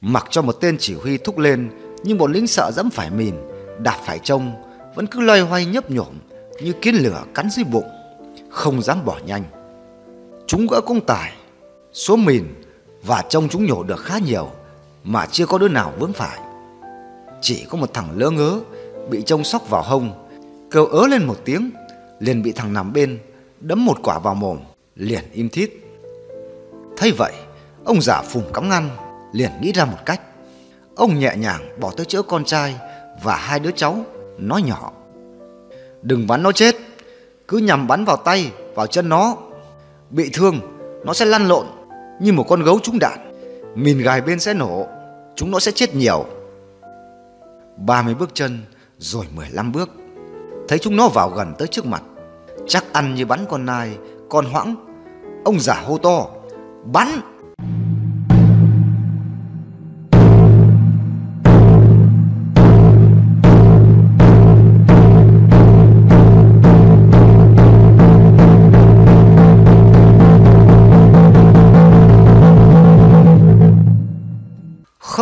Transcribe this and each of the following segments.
Mặc cho một tên chỉ huy thúc lên, nhưng bọn lính sợ dẫm phải mìn, đạp phải trông, vẫn cứ loay hoay nhấp nhổm như kiến lửa cắn dưới bụng, không dám bỏ nhanh. Chúng gỡ công tải, số mìn và trông chúng nhổ được khá nhiều mà chưa có đứa nào vướng phải. Chỉ có một thằng lỡ ngớ bị trông sóc vào hông, kêu ớ lên một tiếng, liền bị thằng nằm bên đấm một quả vào mồm, liền im thít. Thấy vậy, ông giả phùng cắm ngăn, liền nghĩ ra một cách. Ông nhẹ nhàng bỏ tới chữa con trai và hai đứa cháu, nói nhỏ. Đừng bắn nó chết, cứ nhằm bắn vào tay, vào chân nó. Bị thương, nó sẽ lăn lộn như một con gấu trúng đạn. Mìn gài bên sẽ nổ, chúng nó sẽ chết nhiều. 30 bước chân, rồi 15 bước. Thấy chúng nó vào gần tới trước mặt. Chắc ăn như bắn con nai, con hoãng. Ông giả hô to, bắn!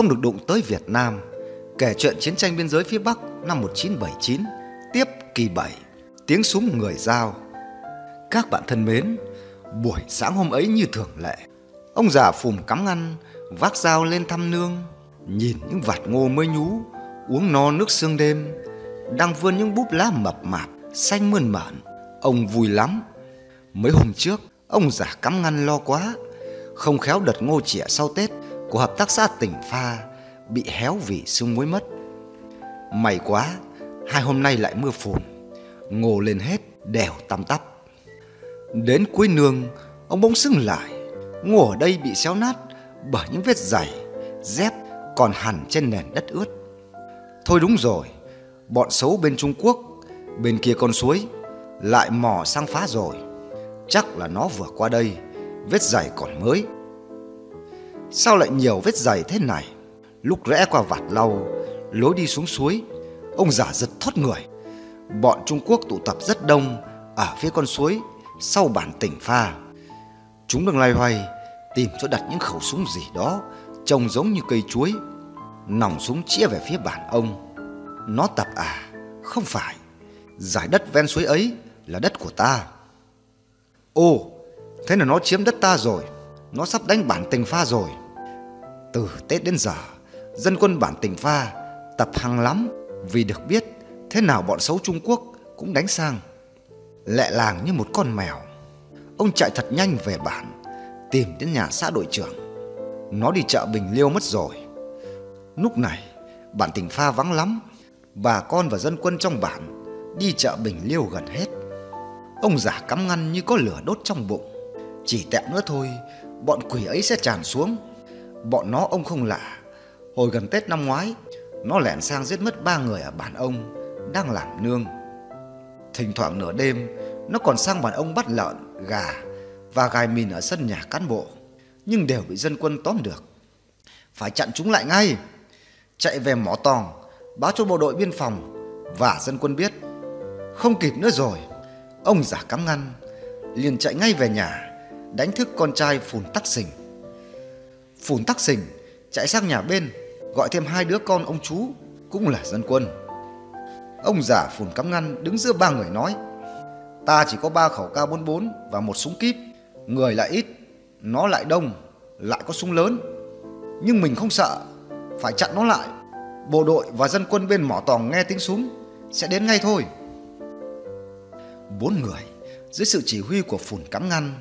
Không được đụng tới Việt Nam. Kể chuyện chiến tranh biên giới phía Bắc năm 1979, tiếp kỳ 7, tiếng súng người giao. Các bạn thân mến, buổi sáng hôm ấy như thường lệ, ông già phùm cắm ngăn, vác dao lên thăm nương, nhìn những vạt ngô mới nhú, uống no nước sương đêm, đang vươn những búp lá mập mạp, xanh mơn mởn. Ông vui lắm. Mấy hôm trước, ông già cắm ngăn lo quá, không khéo đợt ngô chĩa sau Tết của hợp tác xã tỉnh Pha bị héo vì sương muối mất. May quá, hai hôm nay lại mưa phùn, ngô lên hết đều tăm tắp. Đến cuối nương, ông bỗng sưng lại, ngô ở đây bị xéo nát bởi những vết giày, dép còn hẳn trên nền đất ướt. Thôi đúng rồi, bọn xấu bên Trung Quốc, bên kia con suối, lại mò sang phá rồi. Chắc là nó vừa qua đây, vết giày còn mới Sao lại nhiều vết dày thế này? Lúc rẽ qua vạt lau, Lối đi xuống suối, Ông giả giật thoát người. Bọn Trung Quốc tụ tập rất đông Ở phía con suối Sau bản tỉnh pha. Chúng đang loay hoay Tìm chỗ đặt những khẩu súng gì đó Trông giống như cây chuối, Nòng súng chĩa về phía bản ông. Nó tập à Không phải. Giải đất ven suối ấy là đất của ta. Ồ, Thế là nó chiếm đất ta rồi. Nó sắp đánh bản tình pha rồi từ Tết đến giờ, dân quân bản tỉnh pha tập hăng lắm vì được biết thế nào bọn xấu Trung Quốc cũng đánh sang. Lẹ làng như một con mèo. Ông chạy thật nhanh về bản, tìm đến nhà xã đội trưởng. Nó đi chợ Bình Liêu mất rồi. Lúc này, bản tỉnh pha vắng lắm. Bà con và dân quân trong bản đi chợ Bình Liêu gần hết. Ông giả cắm ngăn như có lửa đốt trong bụng. Chỉ tẹo nữa thôi, bọn quỷ ấy sẽ tràn xuống Bọn nó ông không lạ. Hồi gần Tết năm ngoái Nó lẻn sang giết mất ba người ở bản ông Đang làm nương. Thỉnh thoảng nửa đêm Nó còn sang bản ông bắt lợn, gà Và gài mìn ở sân nhà cán bộ Nhưng đều bị dân quân tóm được. Phải chặn chúng lại ngay. Chạy về mỏ tòng Báo cho bộ đội biên phòng Và dân quân biết. Không kịp nữa rồi Ông giả cắm ngăn liền chạy ngay về nhà Đánh thức con trai phùn tắc sình Phùn tắc sình chạy sang nhà bên gọi thêm hai đứa con ông chú cũng là dân quân. Ông giả phùn cắm ngăn đứng giữa ba người nói Ta chỉ có ba khẩu K44 và một súng kíp Người lại ít, nó lại đông, lại có súng lớn. Nhưng mình không sợ, phải chặn nó lại. Bộ đội và dân quân bên mỏ tòng nghe tiếng súng Sẽ đến ngay thôi. Bốn người dưới sự chỉ huy của phùn cắm ngăn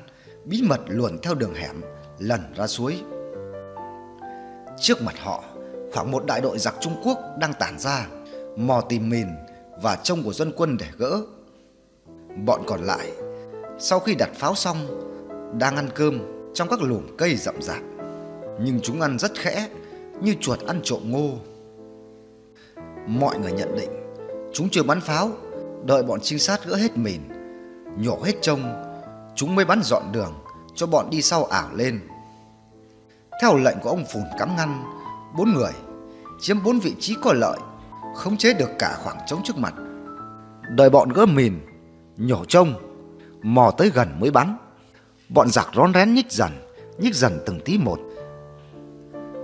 Bí mật luồn theo đường hẻm lần ra suối. Trước mặt họ, khoảng một đại đội giặc Trung Quốc đang tản ra, mò tìm mìn và trông của dân quân để gỡ. Bọn còn lại, sau khi đặt pháo xong, đang ăn cơm trong các lùm cây rậm rạp. Nhưng chúng ăn rất khẽ, như chuột ăn trộm ngô. Mọi người nhận định, chúng chưa bắn pháo, đợi bọn trinh sát gỡ hết mìn, nhổ hết trông, chúng mới bắn dọn đường cho bọn đi sau ảo lên. Theo lệnh của ông Phùn cắm ngăn, bốn người chiếm bốn vị trí có lợi, khống chế được cả khoảng trống trước mặt. Đợi bọn gỡ mìn, nhổ trông, mò tới gần mới bắn. Bọn giặc rón rén nhích dần, nhích dần từng tí một.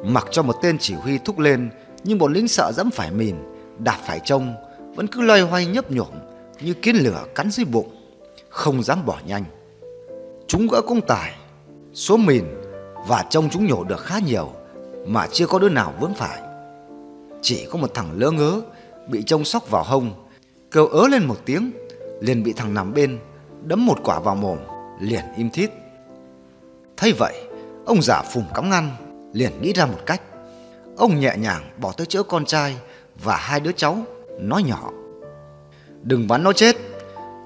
Mặc cho một tên chỉ huy thúc lên Nhưng bọn lính sợ dẫm phải mìn Đạp phải trông Vẫn cứ loay hoay nhấp nhổm Như kiến lửa cắn dưới bụng Không dám bỏ nhanh Chúng gỡ công tải Số mìn và trông chúng nhổ được khá nhiều, Mà chưa có đứa nào vướng phải. Chỉ có một thằng lỡ ngớ Bị trông sóc vào hông, Kêu ớ lên một tiếng, Liền bị thằng nằm bên, Đấm một quả vào mồm, Liền im thít. Thấy vậy, Ông già phùng cắm ngăn, Liền nghĩ ra một cách. Ông nhẹ nhàng bỏ tới chỗ con trai Và hai đứa cháu, Nói nhỏ. Đừng bắn nó chết,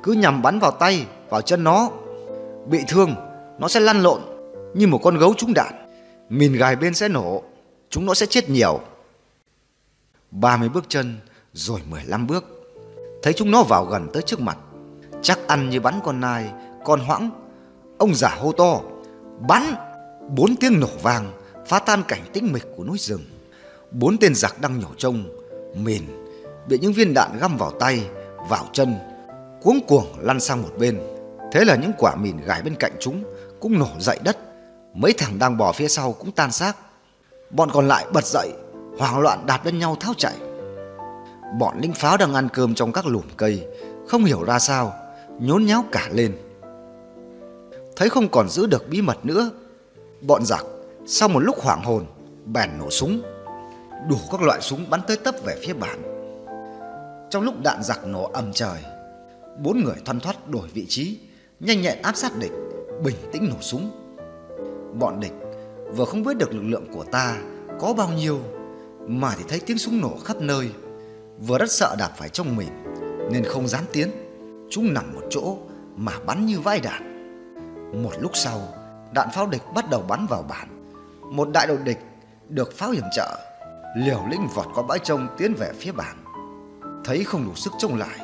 Cứ nhằm bắn vào tay, Vào chân nó. Bị thương, Nó sẽ lăn lộn như một con gấu trúng đạn. Mìn gài bên sẽ nổ, Chúng nó sẽ chết nhiều. 30 bước chân, Rồi 15 bước. Thấy chúng nó vào gần tới trước mặt. Chắc ăn như bắn con nai, Con hoãng. Ông giả hô to, Bắn! Bốn tiếng nổ vang, Phá tan cảnh tĩnh mịch của núi rừng. Bốn tên giặc đang nhổ trông, Mìn, Bị những viên đạn găm vào tay, Vào chân, Cuống cuồng lăn sang một bên. Thế là những quả mìn gài bên cạnh chúng Cũng nổ dậy đất. Mấy thằng đang bò phía sau cũng tan xác. Bọn còn lại bật dậy, Hoảng loạn đạp lên nhau tháo chạy. Bọn lính pháo đang ăn cơm trong các lùm cây, Không hiểu ra sao, Nhốn nháo cả lên. Thấy không còn giữ được bí mật nữa, Bọn giặc sau một lúc hoảng hồn, Bèn nổ súng. Đủ các loại súng bắn tới tấp về phía bản Trong lúc đạn giặc nổ ầm trời, Bốn người thoăn thoắt đổi vị trí, Nhanh nhẹn áp sát địch, Bình tĩnh nổ súng. Bọn địch vừa không biết được lực lượng của ta Có bao nhiêu, Mà thì thấy tiếng súng nổ khắp nơi, Vừa rất sợ đạp phải trong mình, Nên không dám tiến. Chúng nằm một chỗ mà bắn như vai đạn. Một lúc sau, Đạn pháo địch bắt đầu bắn vào bản Một đại đội địch được pháo hiểm trợ. Liều lĩnh vọt qua bãi trông tiến về phía bản Thấy không đủ sức trông lại,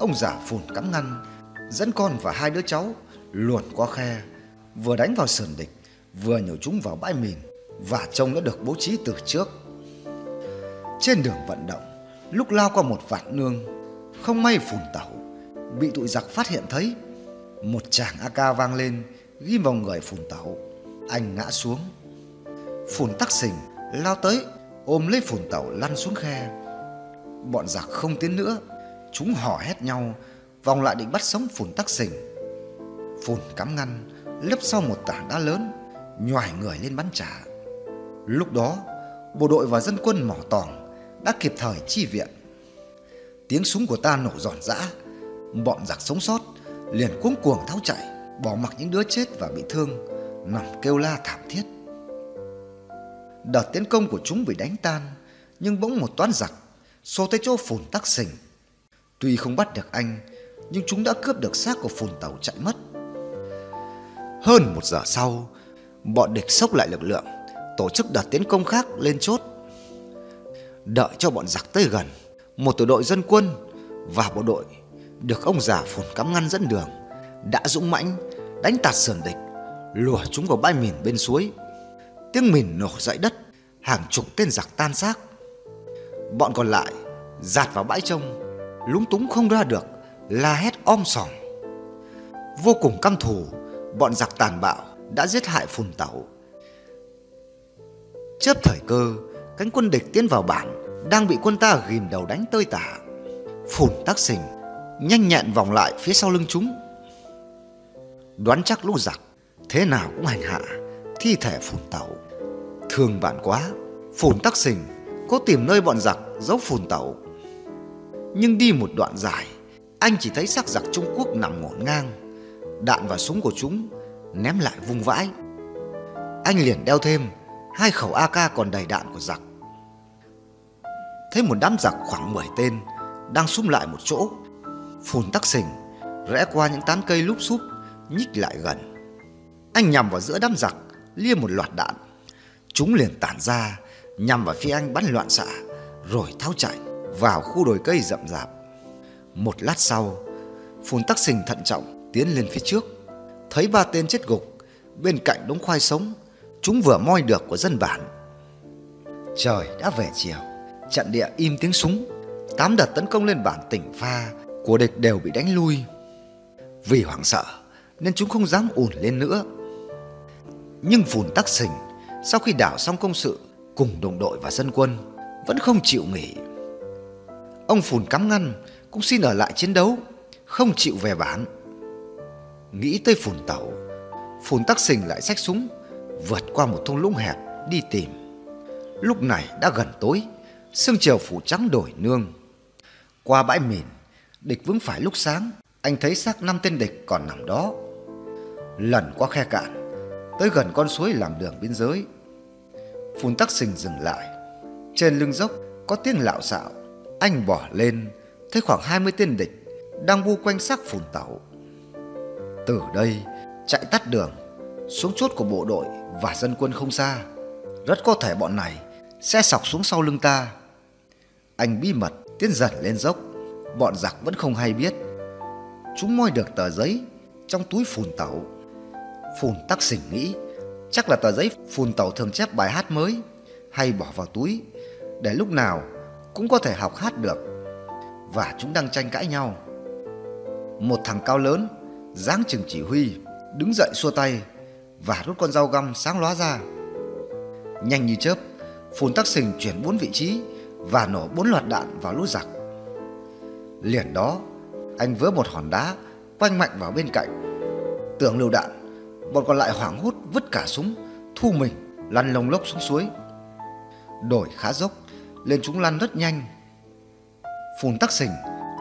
Ông già phùn cắm ngăn, Dẫn con và hai đứa cháu luồn qua khe, Vừa đánh vào sườn địch. Vừa nhổ chúng vào bãi mìn Và trông đã được bố trí từ trước. Trên đường vận động, Lúc lao qua một vạn nương, Không may phùn tẩu, Bị tụi giặc phát hiện thấy, Một chàng AK vang lên Ghim vào người phùn tẩu. Anh ngã xuống. Phùn tắc xình, lao tới, Ôm lấy phùn tẩu lăn xuống khe. Bọn giặc không tiến nữa, Chúng hò hét nhau, Vòng lại định bắt sống phùn tắc xình. Phùn cắm ngăn, Lấp sau một tảng đá lớn Nhoài người lên bắn trả. Lúc đó, Bộ đội và dân quân mỏ tòng Đã kịp thời chi viện. Tiếng súng của ta nổ giòn giã, Bọn giặc sống sót Liền cuống cuồng tháo chạy, Bỏ mặc những đứa chết và bị thương, Nằm kêu la thảm thiết. Đợt tiến công của chúng bị đánh tan, Nhưng bỗng một toán giặc Xô tới chỗ phùn tắc sình. Tuy không bắt được anh, Nhưng chúng đã cướp được xác của phùn tàu chạy mất. Hơn một giờ sau Bọn địch sốc lại lực lượng, Tổ chức đợt tiến công khác lên chốt. Đợi cho bọn giặc tới gần, Một tổ đội dân quân Và bộ đội Được ông già phồn cắm ngăn dẫn đường, Đã dũng mãnh Đánh tạt sườn địch, Lùa chúng vào bãi mìn bên suối. Tiếng mìn nổ dậy đất, Hàng chục tên giặc tan xác. Bọn còn lại Giạt vào bãi trông, Lúng túng không ra được, La hét om sòm. Vô cùng căm thù, Bọn giặc tàn bạo đã giết hại Phùng tẩu Chớp thời cơ, Cánh quân địch tiến vào bản, Đang bị quân ta ghim đầu đánh tơi tả. Phùn tác xình Nhanh nhẹn vòng lại phía sau lưng chúng. Đoán chắc lũ giặc, Thế nào cũng hành hạ Thi thể phùn tẩu Thương bạn quá Phùn tắc xình cố tìm nơi bọn giặc giấu phùn tẩu Nhưng đi một đoạn dài, Anh chỉ thấy xác giặc Trung Quốc nằm ngổn ngang, Đạn và súng của chúng Ném lại vung vãi. Anh liền đeo thêm Hai khẩu AK còn đầy đạn của giặc. Thấy một đám giặc khoảng 10 tên Đang sum lại một chỗ, Phùn tắc xình, Rẽ qua những tán cây lúp xúp, Nhích lại gần. Anh nhằm vào giữa đám giặc, Lia một loạt đạn. Chúng liền tản ra, Nhằm vào phía anh bắn loạn xạ, Rồi tháo chạy vào khu đồi cây rậm rạp. Một lát sau, Phùn tắc xình thận trọng Tiến lên phía trước. Thấy ba tên chết gục. Bên cạnh đống khoai sống Chúng vừa moi được của dân bản. Trời đã về chiều Trận địa im tiếng súng. Tám đợt tấn công lên bản tỉnh pha Của địch đều bị đánh lui. Vì hoảng sợ Nên chúng không dám ủn lên nữa. Nhưng phùn tắc sình Sau khi đảo xong công sự cùng đồng đội và dân quân vẫn không chịu nghỉ. Ông Phùn cắm ngăn cũng xin ở lại chiến đấu, không chịu về bản. Nghĩ tới Phùn Tẩu, Phùn Tắc Sình lại xách súng, vượt qua một thung lũng hẹp đi tìm. Lúc này đã gần tối, sương chiều phủ trắng đổi nương. Qua bãi mìn, địch vững phải lúc sáng, anh thấy xác năm tên địch còn nằm đó. Lần qua khe cạn, tới gần con suối làm đường biên giới. Phùn Tắc Sình dừng lại. Trên lưng dốc có tiếng lạo xạo. Anh bỏ lên, thấy khoảng 20 tên địch đang bu quanh xác Phùn Tẩu. Từ đây, chạy tắt đường, xuống chốt của bộ đội và dân quân không xa. Rất có thể bọn này sẽ sọc xuống sau lưng ta. Anh bí mật tiến dần lên dốc, bọn giặc vẫn không hay biết. Chúng moi được tờ giấy trong túi Phùn Tẩu. Phùn Tắc xỉnh nghĩ chắc là tờ giấy Phùn Tẩu thường chép bài hát mới hay bỏ vào túi để lúc nào cũng có thể học hát được. Và chúng đang tranh cãi nhau. Một thằng cao lớn, dáng chừng chỉ huy, đứng dậy xua tay và rút con dao găm sáng lóa ra. Nhanh như chớp, Phùn Tắc Sình chuyển bốn vị trí và nổ bốn loạt đạn vào lũ giặc. Liền đó, anh vớ một hòn đá quanh mạnh vào bên cạnh. Tưởng lưu đạn, bọn còn lại hoảng hốt vứt cả súng, thu mình lăn lồng lốc xuống suối. Đổi khá dốc, lên chúng lăn rất nhanh. Phùn Tắc Sình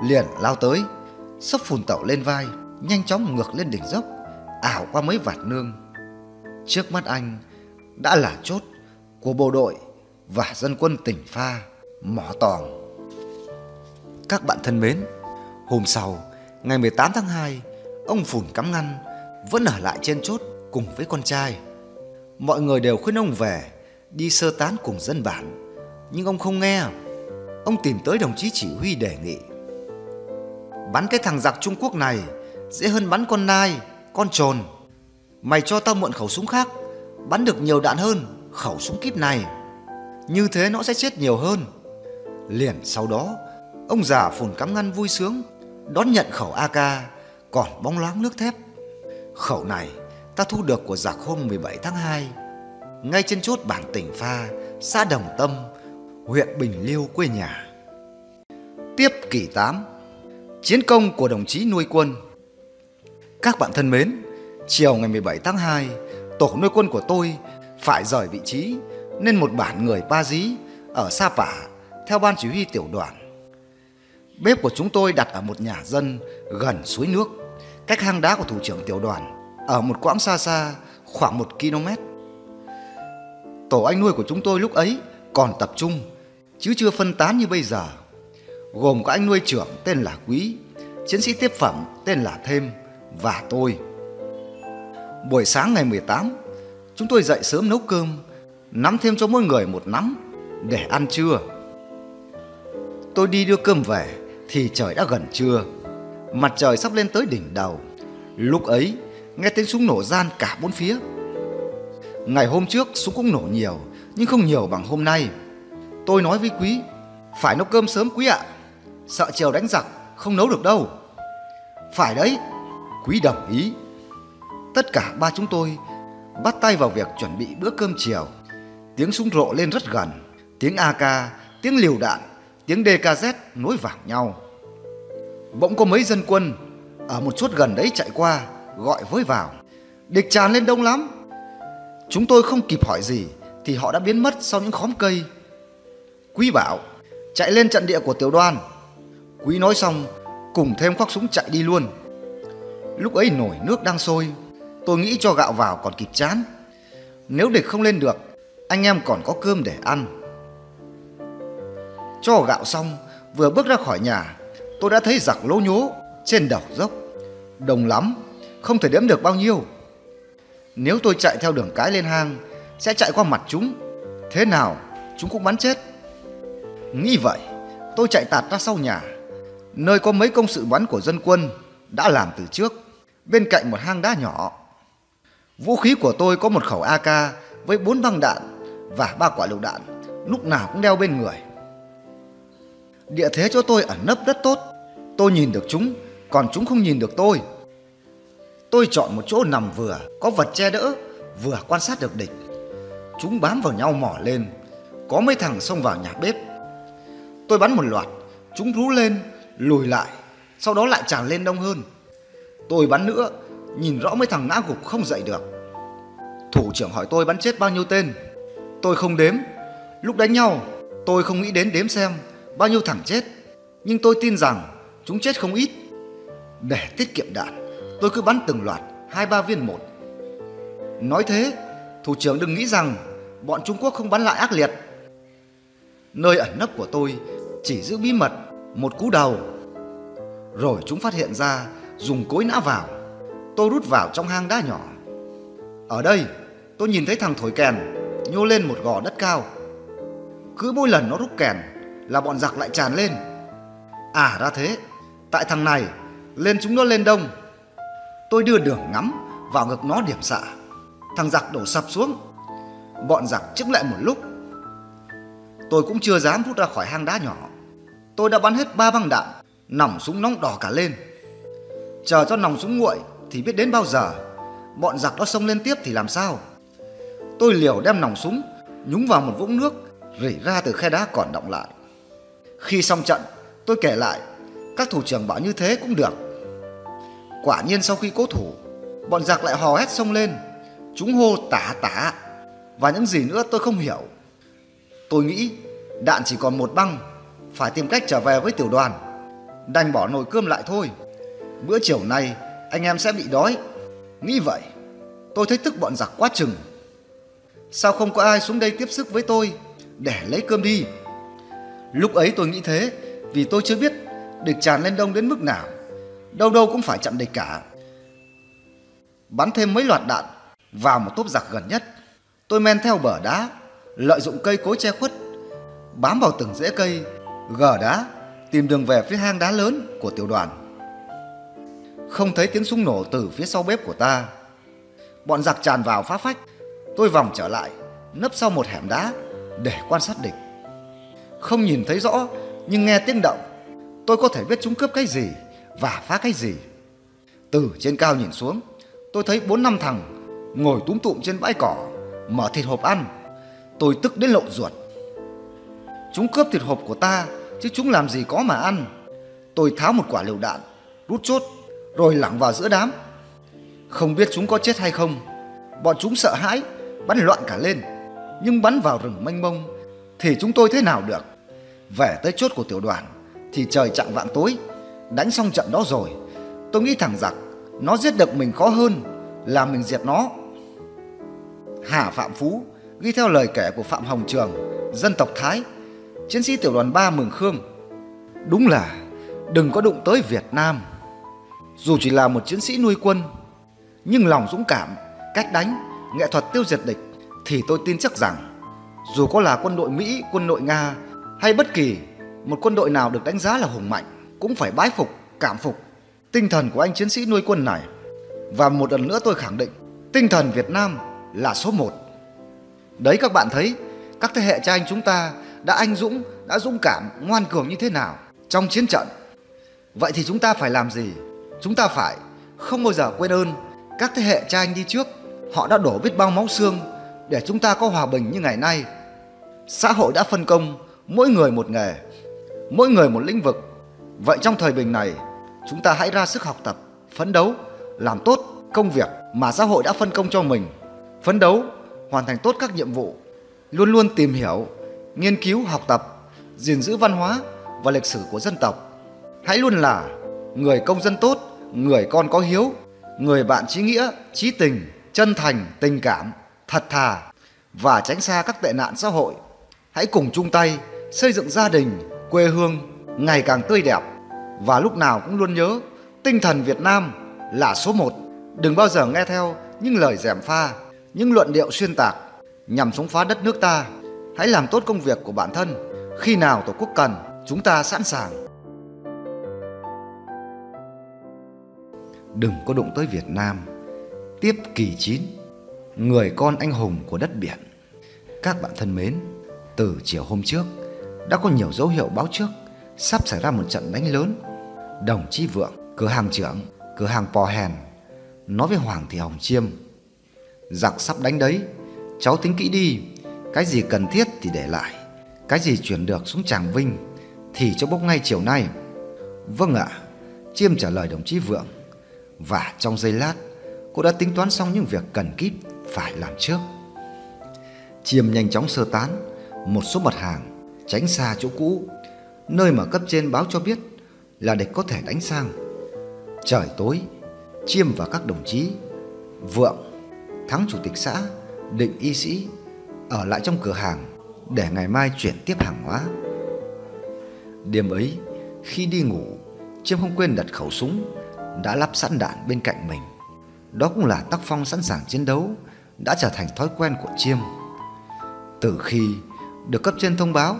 liền lao tới, sốc phùn tẩu lên vai, nhanh chóng ngược lên đỉnh dốc, ảo qua mấy vạt nương. Trước mắt anh đã là chốt của bộ đội và dân quân tỉnh Pha, Mỏ Tòng. Các bạn thân mến, hôm sau, ngày 18 tháng 2, ông Phùn cắm ngăn vẫn ở lại trên chốt cùng với con trai. Mọi người đều khuyên ông về đi sơ tán cùng dân bản, nhưng ông không nghe. Ông tìm tới đồng chí chỉ huy đề nghị. Bắn cái thằng giặc Trung Quốc này dễ hơn bắn con nai, con trồn. Mày cho tao mượn khẩu súng khác, bắn được nhiều đạn hơn khẩu súng kíp này. Như thế nó sẽ chết nhiều hơn. Liền sau đó, ông già phùn cắm ngăn vui sướng đón nhận khẩu AK còn bóng loáng nước thép. Khẩu này ta thu được của giặc hôm 17 tháng 2 ngay trên chốt bản tỉnh Pha, xã Đồng Tâm, huyện Bình Liêu quê nhà. Tiếp kỷ 8 Chiến công của đồng chí nuôi quân các bạn thân mến, chiều ngày 17 tháng 2, tổ nuôi quân của tôi phải rời vị trí nên một bản người Ba Dí ở Sa Pả theo ban chỉ huy tiểu đoàn. Bếp của chúng tôi đặt ở một nhà dân gần suối nước, cách hang đá của thủ trưởng tiểu đoàn, ở một quãng xa xa khoảng một km. Tổ anh nuôi của chúng tôi lúc ấy còn tập trung, chứ chưa phân tán như bây giờ. Gồm có anh nuôi trưởng tên là Quý, chiến sĩ tiếp phẩm tên là Thêm và tôi. Buổi sáng ngày 18, chúng tôi dậy sớm nấu cơm, nắm thêm cho mỗi người một nắm để ăn trưa. Tôi đi đưa cơm về thì trời đã gần trưa, mặt trời sắp lên tới đỉnh đầu. Lúc ấy, nghe tiếng súng nổ gian cả bốn phía. Ngày hôm trước súng cũng nổ nhiều, nhưng không nhiều bằng hôm nay. Tôi nói với Quý, phải nấu cơm sớm Quý ạ. Sợ chiều đánh giặc, không nấu được đâu. Phải đấy, Quý đồng ý. Tất cả ba chúng tôi bắt tay vào việc chuẩn bị bữa cơm chiều. Tiếng súng rộ lên rất gần, tiếng AK, tiếng liều đạn, tiếng DKZ nối vào nhau. Bỗng có mấy dân quân ở một chốt gần đấy chạy qua, gọi với vào. Địch tràn lên đông lắm. Chúng tôi không kịp hỏi gì thì họ đã biến mất sau những khóm cây. Quý bảo, chạy lên trận địa của tiểu đoàn. Quý nói xong, cùng thêm khoác súng chạy đi luôn. Lúc ấy nổi nước đang sôi, tôi nghĩ cho gạo vào còn kịp chán. Nếu địch không lên được, anh em còn có cơm để ăn. Cho gạo xong, vừa bước ra khỏi nhà, tôi đã thấy giặc lố nhố trên đầu dốc. Đông lắm, không thể đếm được bao nhiêu. Nếu tôi chạy theo đường cái lên hang, sẽ chạy qua mặt chúng. Thế nào, chúng cũng bắn chết. Nghĩ vậy, tôi chạy tạt ra sau nhà, nơi có mấy công sự bắn của dân quân đã làm từ trước, bên cạnh một hang đá nhỏ. Vũ khí của tôi có một khẩu AK với bốn băng đạn và ba quả lựu đạn, lúc nào cũng đeo bên người. Địa thế cho tôi ẩn nấp rất tốt, tôi nhìn được chúng, còn chúng không nhìn được tôi. Tôi chọn một chỗ nằm vừa, có vật che đỡ, vừa quan sát được địch. Chúng bám vào nhau mỏ lên, Có mấy thằng xông vào nhà bếp Tôi bắn một loạt Chúng rú lên Lùi lại Sau đó lại tràn lên đông hơn Tôi bắn nữa, Nhìn rõ mấy thằng ngã gục không dậy được. Thủ trưởng hỏi tôi bắn chết bao nhiêu tên. Tôi không đếm. Lúc đánh nhau, Tôi không nghĩ đến đếm xem Bao nhiêu thằng chết. Nhưng tôi tin rằng Chúng chết không ít. Để tiết kiệm đạn, Tôi cứ bắn từng loạt, Hai ba viên một. Nói thế, Thủ trưởng đừng nghĩ rằng Bọn Trung Quốc không bắn lại ác liệt. Nơi ẩn nấp của tôi Chỉ giữ bí mật Một cú đầu Rồi chúng phát hiện ra Dùng cối nã vào. Tôi rút vào trong hang đá nhỏ. Ở đây, tôi nhìn thấy thằng thổi kèn Nhô lên một gò đất cao. Cứ mỗi lần nó rút kèn Là bọn giặc lại tràn lên. À ra thế. Tại thằng này, Lên chúng nó lên đông. Tôi đưa đường ngắm Vào ngực nó điểm xạ. Thằng giặc đổ sập xuống. Bọn giặc chứng lại một lúc. Tôi cũng chưa dám rút ra khỏi hang đá nhỏ. Tôi đã bắn hết ba băng đạn Nòng súng nóng đỏ cả lên. Chờ cho nòng súng nguội Thì biết đến bao giờ. Bọn giặc nó xông lên tiếp thì làm sao? Tôi liều đem nòng súng, Nhúng vào một vũng nước, Rỉ ra từ khe đá còn động lại. Khi xong trận, tôi kể lại, Các thủ trưởng bảo như thế cũng được. Quả nhiên sau khi cố thủ, Bọn giặc lại hò hét xông lên, Chúng hô tả tả. Và những gì nữa tôi không hiểu. Tôi nghĩ đạn chỉ còn một băng, Phải tìm cách trở về với tiểu đoàn, Đành bỏ nồi cơm lại thôi. Bữa chiều nay, anh em sẽ bị đói. Nghĩ vậy, Tôi thấy tức bọn giặc quá chừng. Sao không có ai xuống đây tiếp sức với tôi Để lấy cơm đi? Lúc ấy tôi nghĩ thế, Vì tôi chưa biết địch tràn lên đông đến mức nào. Đâu đâu cũng phải chặn địch cả. Bắn thêm mấy loạt đạn Vào một tốp giặc gần nhất. Tôi men theo bờ đá, Lợi dụng cây cối che khuất, Bám vào từng rễ cây, Gờ đá, Tìm đường về phía hang đá lớn của tiểu đoàn. Không thấy tiếng súng nổ từ phía sau bếp của ta. Bọn giặc tràn vào phá phách. Tôi vòng trở lại, Nấp sau một hẻm đá, Để quan sát địch. Không nhìn thấy rõ, Nhưng nghe tiếng động. Tôi có thể biết chúng cướp cái gì Và phá cái gì. Từ trên cao nhìn xuống, Tôi thấy bốn năm thằng Ngồi túm tụm trên bãi cỏ, Mở thịt hộp ăn. Tôi tức đến lộn ruột. Chúng cướp thịt hộp của ta, Chứ chúng làm gì có mà ăn. Tôi tháo một quả lựu đạn, Rút chốt. Rồi lẳng vào giữa đám. Không biết chúng có chết hay không Bọn chúng sợ hãi Bắn loạn cả lên. Nhưng bắn vào rừng mênh mông Thì chúng tôi thế nào được? Về tới chốt của tiểu đoàn Thì trời chạng vạng tối. Đánh xong trận đó rồi Tôi nghĩ thẳng giặc Nó giết được mình khó hơn Là mình diệt nó. Hà Phạm Phú ghi theo lời kể của Phạm Hồng Trường, dân tộc Thái, chiến sĩ tiểu đoàn 3 Mường Khương. Đúng là đừng có đụng tới Việt Nam. Dù chỉ là một chiến sĩ nuôi quân, nhưng lòng dũng cảm, cách đánh, nghệ thuật tiêu diệt địch thì tôi tin chắc rằng dù có là quân đội Mỹ, quân đội Nga hay bất kỳ một quân đội nào được đánh giá là hùng mạnh cũng phải bái phục, cảm phục tinh thần của anh chiến sĩ nuôi quân này. Và một lần nữa tôi khẳng định tinh thần Việt Nam là số một. Đấy các bạn thấy các thế hệ cha anh chúng ta đã anh dũng, đã dũng cảm, ngoan cường như thế nào trong chiến trận. Vậy thì chúng ta phải làm gì? Chúng ta phải không bao giờ quên ơn các thế hệ cha anh đi trước. Họ đã đổ biết bao máu xương để chúng ta có hòa bình như ngày nay. Xã hội đã phân công mỗi người một nghề, mỗi người một lĩnh vực. Vậy trong thời bình này, chúng ta hãy ra sức học tập, phấn đấu, làm tốt công việc mà xã hội đã phân công cho mình. Phấn đấu hoàn thành tốt các nhiệm vụ, luôn luôn tìm hiểu, nghiên cứu, học tập, gìn giữ văn hóa và lịch sử của dân tộc. Hãy luôn là người công dân tốt, người con có hiếu, người bạn trí nghĩa, trí tình, chân thành, tình cảm, thật thà và tránh xa các tệ nạn xã hội. Hãy cùng chung tay xây dựng gia đình, quê hương ngày càng tươi đẹp và lúc nào cũng luôn nhớ tinh thần Việt Nam là số một. Đừng bao giờ nghe theo những lời dèm pha những luận điệu xuyên tạc nhằm chống phá đất nước ta. Hãy làm tốt công việc của bản thân. Khi nào Tổ quốc cần, chúng ta sẵn sàng. Đừng có đụng tới Việt Nam. Tiếp kỳ 9, người con anh hùng của đất biển. Các bạn thân mến, từ chiều hôm trước đã có nhiều dấu hiệu báo trước sắp xảy ra một trận đánh lớn. Đồng chí Vượng, cửa hàng trưởng, cửa hàng Pò Hèn nói với Hoàng Thị Hồng Chiêm Giặc sắp đánh đấy Cháu tính kỹ đi Cái gì cần thiết thì để lại Cái gì chuyển được xuống Tràng Vinh Thì cho bốc ngay chiều nay Vâng ạ Chiêm trả lời đồng chí Vượng và trong giây lát, Cô đã tính toán xong những việc cần kíp Phải làm trước. Chiêm nhanh chóng sơ tán, Một số mặt hàng Tránh xa chỗ cũ, Nơi mà cấp trên báo cho biết Là địch có thể đánh sang. Trời tối, Chiêm và các đồng chí, Vượng, Thắng chủ tịch xã, Định y sĩ Ở lại trong cửa hàng Để ngày mai chuyển tiếp hàng hóa. Đêm ấy, Khi đi ngủ, Chiêm không quên đặt khẩu súng. Đã lắp sẵn đạn bên cạnh mình. Đó cũng là tác phong sẵn sàng chiến đấu, Đã trở thành thói quen của Chiêm. Từ khi được cấp trên thông báo,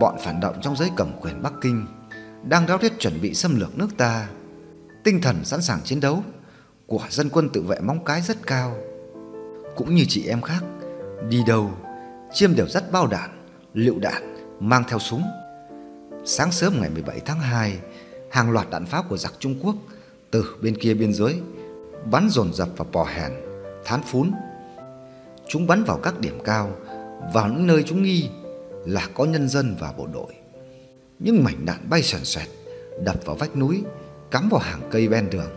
Bọn phản động trong giới cầm quyền Bắc Kinh Đang ráo riết chuẩn bị xâm lược nước ta. Tinh thần sẵn sàng chiến đấu Của dân quân tự vệ móng cái rất cao. Cũng như chị em khác, Đi đâu, Chiêm đều dắt bao đạn, Lựu đạn Mang theo súng. Sáng sớm ngày 17 tháng 2 Hàng loạt đạn pháo của giặc Trung Quốc từ bên kia biên giới, Bắn dồn dập vào Pò Hèn, Thán Phún. Chúng bắn vào các điểm cao, Vào những nơi chúng nghi Là có nhân dân và bộ đội. Những mảnh đạn bay xoèn xoẹt Đập vào vách núi, Cắm vào hàng cây ven đường.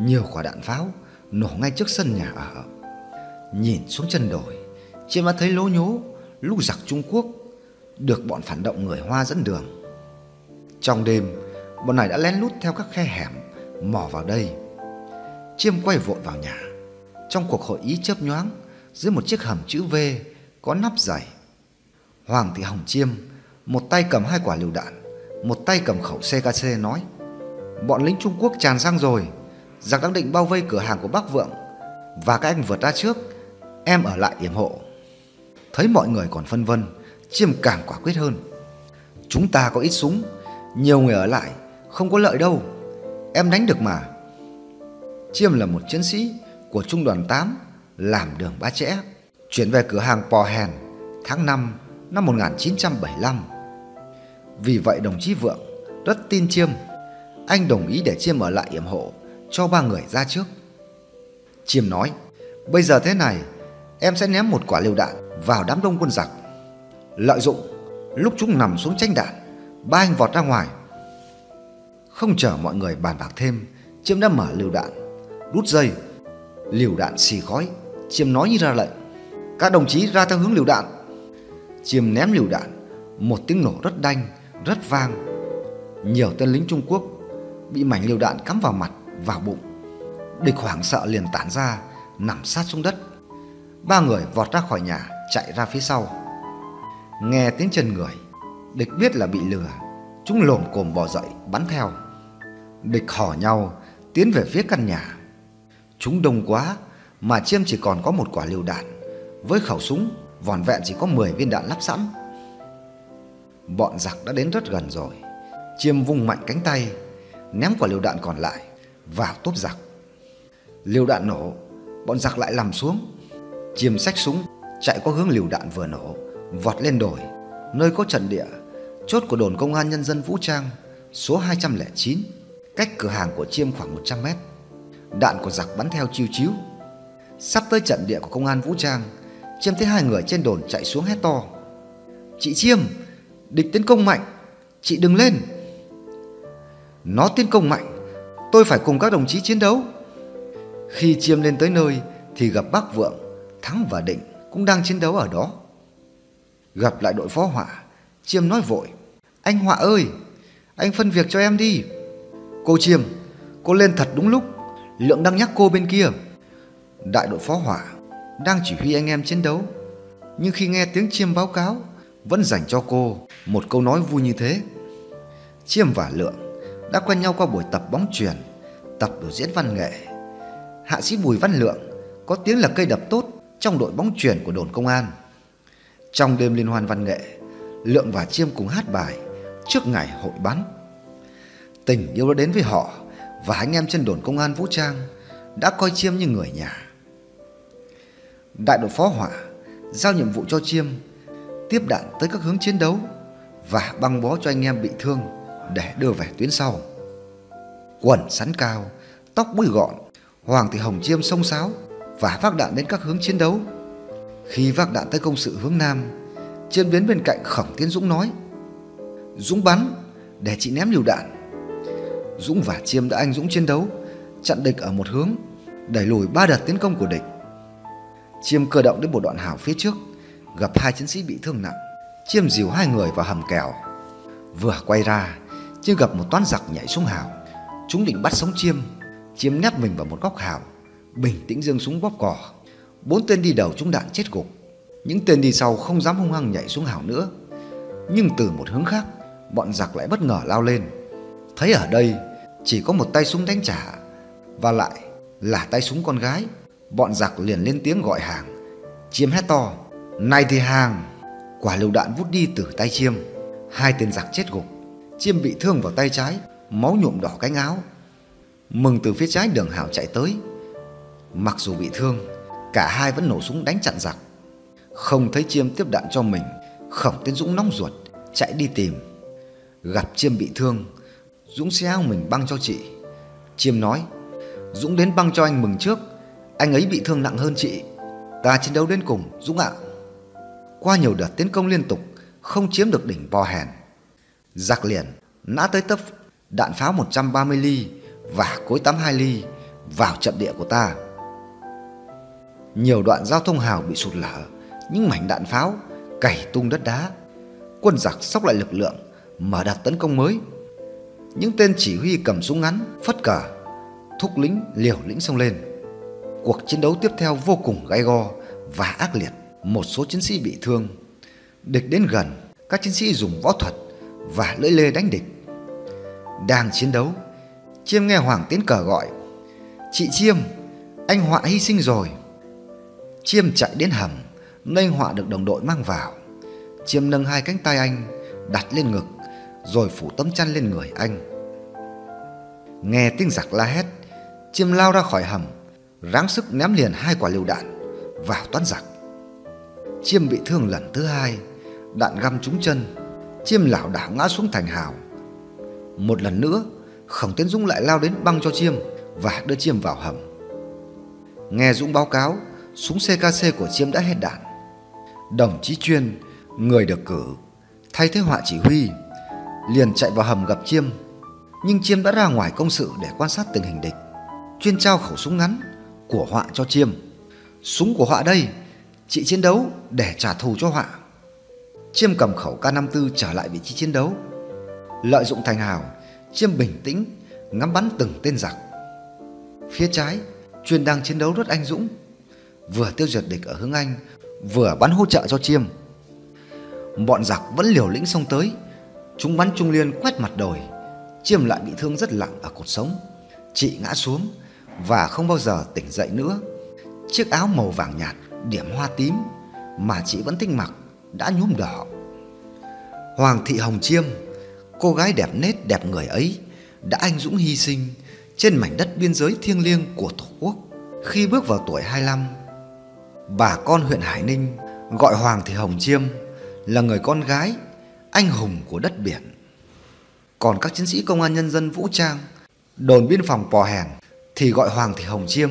Nhiều quả đạn pháo Nổ ngay trước sân nhà ở. Nhìn xuống chân đồi, trên đã thấy lố nhố Lũ giặc Trung Quốc Được bọn phản động người Hoa dẫn đường. Trong đêm, Bọn này đã lén lút theo các khe hẻm Mò vào đây. Chiêm quay vội vào nhà. Trong cuộc hội ý chớp nhoáng, Dưới một chiếc hầm chữ V Có nắp dày Hoàng thị Hồng Chiêm, Một tay cầm hai quả lựu đạn, Một tay cầm khẩu CKC nói, Bọn lính Trung Quốc tràn sang rồi. Giặc đang định bao vây cửa hàng của bác Vượng. Và các anh vượt ra trước, Em ở lại yểm hộ. Thấy mọi người còn phân vân, Chiêm càng quả quyết hơn. Chúng ta có ít súng, Nhiều người ở lại, Không có lợi đâu. Em đánh được mà. Chiêm là một chiến sĩ của trung đoàn 8 Làm đường ba chẽ, Chuyển về cửa hàng Pò Hèn Tháng 5 năm 1975 Vì vậy đồng chí Vượng Rất tin Chiêm. Anh đồng ý để Chiêm ở lại yểm hộ Cho ba người ra trước. Chiêm nói, Bây giờ thế này, Em sẽ ném một quả liều đạn vào đám đông quân giặc. Lợi dụng Lúc chúng nằm xuống tranh đạn, Ba anh vọt ra ngoài không chờ mọi người bàn bạc thêm, Chiêm đã mở liều đạn Rút dây. Liều đạn xì khói, Chiêm nói như ra lệnh. Các đồng chí ra theo hướng liều đạn. Chiêm ném liều đạn, Một tiếng nổ rất đanh, Rất vang. Nhiều tên lính Trung Quốc Bị mảnh liều đạn cắm vào mặt, Vào bụng. Địch hoảng sợ liền tản ra, Nằm sát xuống đất. Ba người vọt ra khỏi nhà, Chạy ra phía sau. Nghe tiếng chân người, Địch biết là bị lừa, Chúng lồm cồm bò dậy, bắn theo. Địch hò nhau, Tiến về phía căn nhà. Chúng đông quá, Mà Chiêm chỉ còn có một quả liều đạn. Với khẩu súng Vòn vẹn chỉ có 10 viên đạn lắp sẵn. Bọn giặc đã đến rất gần rồi. Chiêm vung mạnh cánh tay, Ném quả liều đạn còn lại Vào tốp giặc. Liều đạn nổ, Bọn giặc lại nằm xuống. Chiêm xách súng, Chạy qua hướng liều đạn vừa nổ, Vọt lên đồi, Nơi có trận địa, Chốt của đồn công an nhân dân vũ trang, Số 209 Cách cửa hàng của Chiêm khoảng 100 mét. Đạn của giặc bắn theo chiêu chiếu. Sắp tới trận địa của công an vũ trang, Chiêm thấy hai người trên đồn chạy xuống hét to. Chị Chiêm, Địch tiến công mạnh, Chị đừng lên. Nó tiến công mạnh, Tôi phải cùng các đồng chí chiến đấu. Khi Chiêm lên tới nơi Thì gặp bác Vượng, Thắng và Định cũng đang chiến đấu ở đó. Gặp lại đội phó hỏa Chiêm nói vội, Anh Họa ơi, Anh phân việc cho em đi. Cô Chiêm Cô lên thật đúng lúc. Lượng đang nhắc cô bên kia. Đại đội phó hỏa Đang chỉ huy anh em chiến đấu. Nhưng khi nghe tiếng Chiêm báo cáo Vẫn dành cho cô Một câu nói vui như thế. Chiêm và Lượng Đã quen nhau qua buổi tập bóng chuyền, Tập biểu diễn văn nghệ. Hạ sĩ Bùi Văn Lượng Có tiếng là cây đập tốt Trong đội bóng chuyền của đồn công an. Trong đêm liên hoan văn nghệ Lượng và Chiêm cùng hát bài Trước ngày hội bắn. Tình yêu đã đến với họ Và anh em trên đồn công an vũ trang Đã coi Chiêm như người nhà. Đại đội phó hỏa Giao nhiệm vụ cho Chiêm Tiếp đạn tới các hướng chiến đấu Và băng bó cho anh em bị thương Để đưa về tuyến sau. Quần sắn cao, Tóc búi gọn, Hoàng thị Hồng Chiêm sông sáo Và phát đạn đến các hướng chiến đấu. Khi vác đạn tới công sự hướng Nam Chiêm đến bên cạnh Khổng Tiến Dũng nói, Dũng bắn Để chị ném liều đạn. Dũng và Chiêm đã anh Dũng chiến đấu, Chặn địch ở một hướng, Đẩy lùi ba đợt tiến công của địch. Chiêm cơ động đến một đoạn hào phía trước, Gặp hai chiến sĩ bị thương nặng. Chiêm dìu hai người vào hầm kèo. Vừa quay ra, Chiêm gặp một toán giặc nhảy xuống hào. Chúng định bắt sống Chiêm. Chiêm nép mình vào một góc hào, Bình tĩnh dương súng bóp cỏ Bốn tên đi đầu chúng đạn chết gục. Những tên đi sau không dám hung hăng nhảy xuống hào nữa. Nhưng từ một hướng khác, Bọn giặc lại bất ngờ lao lên. Thấy ở đây chỉ có một tay súng đánh trả, Và lại là tay súng con gái. Bọn giặc liền lên tiếng gọi hàng. Chiêm hét to, Này thì hàng! Quả lựu đạn vút đi từ tay Chiêm. Hai tên giặc chết gục. Chiêm bị thương vào tay trái, Máu nhuộm đỏ cánh áo. Mừng từ phía trái đường hào chạy tới. Mặc dù bị thương, Cả hai vẫn nổ súng đánh chặn giặc. Không thấy Chiêm tiếp đạn cho mình, Khổng tiến Dũng nóng ruột, Chạy đi tìm. Gặp Chiêm bị thương Dũng xe áo mình băng cho chị Chiêm nói Dũng đến băng cho anh mừng trước Anh ấy bị thương nặng hơn chị Ta chiến đấu đến cùng Dũng ạ Qua nhiều đợt tiến công liên tục Không chiếm được đỉnh bò hèn Giặc liền nã tới tấp đạn pháo 130 ly và cối 82 ly vào trận địa của ta. Nhiều đoạn giao thông hào bị sụt lở, những mảnh đạn pháo cày tung đất đá. Quân giặc sóc lại lực lượng, mở đợt tấn công mới. Những tên chỉ huy cầm súng ngắn, phất cờ, thúc lính liều lĩnh xông lên. Cuộc chiến đấu tiếp theo vô cùng gay go và ác liệt. Một số chiến sĩ bị thương. Địch đến gần, các chiến sĩ dùng võ thuật và lưỡi lê đánh địch. Đang chiến đấu, Chiêm nghe Hoàng Tiến cờ gọi. Chị Chiêm, anh Họa hy sinh rồi. Chiêm chạy đến hầm, nơi anh Họa được đồng đội mang vào. Chiêm nâng hai cánh tay anh, đặt lên ngực, rồi phủ tấm chăn lên người anh. Nghe tiếng giặc la hét, Chiêm lao ra khỏi hầm, ráng sức ném liền hai quả lựu đạn vào toán giặc. Chiêm bị thương lần thứ hai, đạn găm trúng chân, Chiêm lảo đảo ngã xuống thành hào. Một lần nữa, Khổng Tiến Dũng lại lao đến băng cho Chiêm và đưa Chiêm vào hầm. Nghe Dũng báo cáo, súng CKC của Chiêm đã hết đạn. Đồng chí Chuyên, người được cử, thay thế họa chỉ huy, liền chạy vào hầm gặp Chiêm. Nhưng Chiêm đã ra ngoài công sự để quan sát tình hình địch. Chuyên trao khẩu súng ngắn của họa cho Chiêm. Súng của họa đây, chị chiến đấu để trả thù cho họa. Chiêm cầm khẩu K54 trở lại vị trí chiến đấu. Lợi dụng thành hào, Chiêm bình tĩnh ngắm bắn từng tên giặc. Phía trái, Chuyên đang chiến đấu rất anh dũng, vừa tiêu diệt địch ở hướng Anh, vừa bắn hỗ trợ cho Chiêm. Bọn giặc vẫn liều lĩnh xông tới, chúng bắn trung liên quét mặt đồi. Chiêm lại bị thương rất nặng ở cột sống, chị ngã xuống và không bao giờ tỉnh dậy nữa. Chiếc áo màu vàng nhạt điểm hoa tím mà chị vẫn thích mặc đã nhuốm đỏ. Hoàng thị Hồng Chiêm, cô gái đẹp nết đẹp người ấy, đã anh dũng hy sinh trên mảnh đất biên giới thiêng liêng của Tổ quốc. Khi bước vào tuổi 25, bà con huyện Hải Ninh gọi Hoàng thị Hồng Chiêm là người con gái anh hùng của đất biển. Còn các chiến sĩ công an nhân dân vũ trang, đồn biên phòng Pò Hèn thì gọi Hoàng thị Hồng Chiêm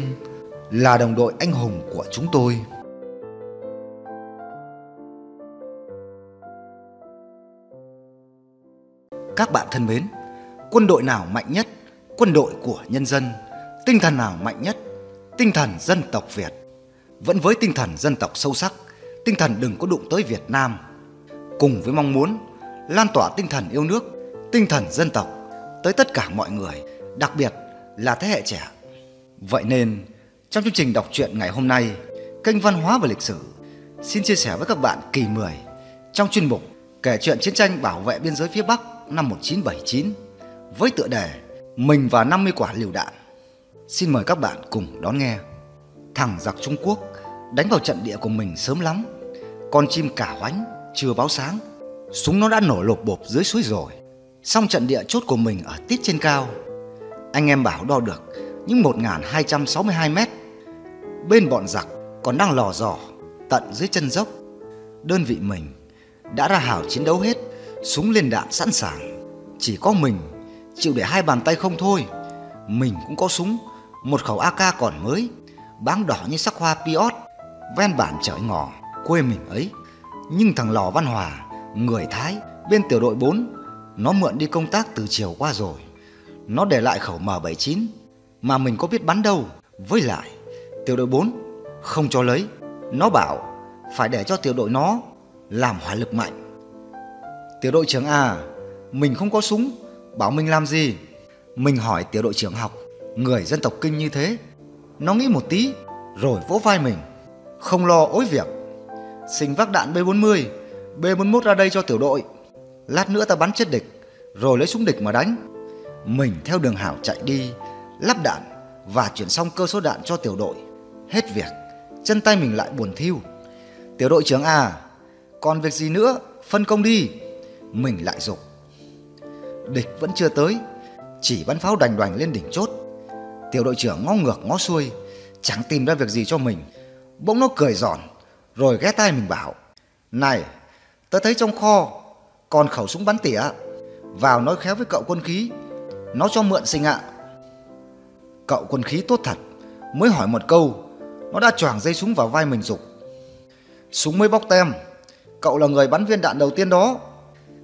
là đồng đội anh hùng của chúng tôi. Các bạn thân mến, quân đội nào mạnh nhất? Quân đội của nhân dân. Tinh thần nào mạnh nhất? Tinh thần dân tộc Việt. Vẫn với tinh thần dân tộc sâu sắc, tinh thần đừng có đụng tới Việt Nam. Cùng với mong muốn lan tỏa tinh thần yêu nước, tinh thần dân tộc tới tất cả mọi người, đặc biệt là thế hệ trẻ. Vậy nên, trong chương trình đọc truyện ngày hôm nay, kênh Văn hóa và Lịch sử xin chia sẻ với các bạn kỳ 10 trong chuyên mục kể chuyện chiến tranh bảo vệ biên giới phía Bắc năm 1979 với tựa đề Mình và 50 quả liều đạn. Xin mời các bạn cùng đón nghe. Thằng giặc Trung Quốc đánh vào trận địa của mình sớm lắm. Con chim cả hoánh chưa báo sáng, súng nó đã nổ lột bộp dưới suối rồi. Xong trận địa chốt của mình ở tít trên cao. Anh em bảo đo được những 1262 mét. Bên bọn giặc còn đang lò dò tận dưới chân dốc. Đơn vị mình đã ra hào chiến đấu hết Súng lên đạn sẵn sàng Chỉ có mình Chịu để hai bàn tay không thôi Mình cũng có súng Một khẩu AK còn mới Báng đỏ như sắc hoa piot Ven bản trời ngỏ quê mình ấy. Nhưng thằng Lò Văn Hòa, người Thái, bên tiểu đội 4, nó mượn đi công tác từ chiều qua rồi. Nó để lại khẩu M79 mà mình có biết bắn đâu. Với lại, tiểu đội 4 không cho lấy. Nó bảo phải để cho tiểu đội nó làm hỏa lực mạnh. Tiểu đội trưởng à, mình không có súng, bảo mình làm gì? Mình hỏi tiểu đội trưởng học, người dân tộc kinh như thế. Nó nghĩ một tí, rồi vỗ vai mình. Không lo ối việc. Sinh vác đạn B40, B41 ra đây cho tiểu đội. Lát nữa ta bắn chết địch, rồi lấy súng địch mà đánh. Mình theo đường hảo chạy đi, lắp đạn và chuyển xong cơ số đạn cho tiểu đội. Hết việc, chân tay mình lại buồn thiu. Tiểu đội trưởng à, còn việc gì nữa, phân công đi. Mình lại dục. Địch vẫn chưa tới, chỉ bắn pháo đành đoành lên đỉnh chốt. Tiểu đội trưởng ngó ngược ngó xuôi, chẳng tìm ra việc gì cho mình. Bỗng nó cười giòn, rồi ghé tay mình bảo: "Này, tớ thấy trong kho còn khẩu súng bắn tỉa, vào nói khéo với cậu quân khí, nó cho mượn sinh ạ." Cậu quân khí tốt thật, mới hỏi một câu, nó đã choảng dây súng vào vai mình dục. Súng mới bóc tem, cậu là người bắn viên đạn đầu tiên đó.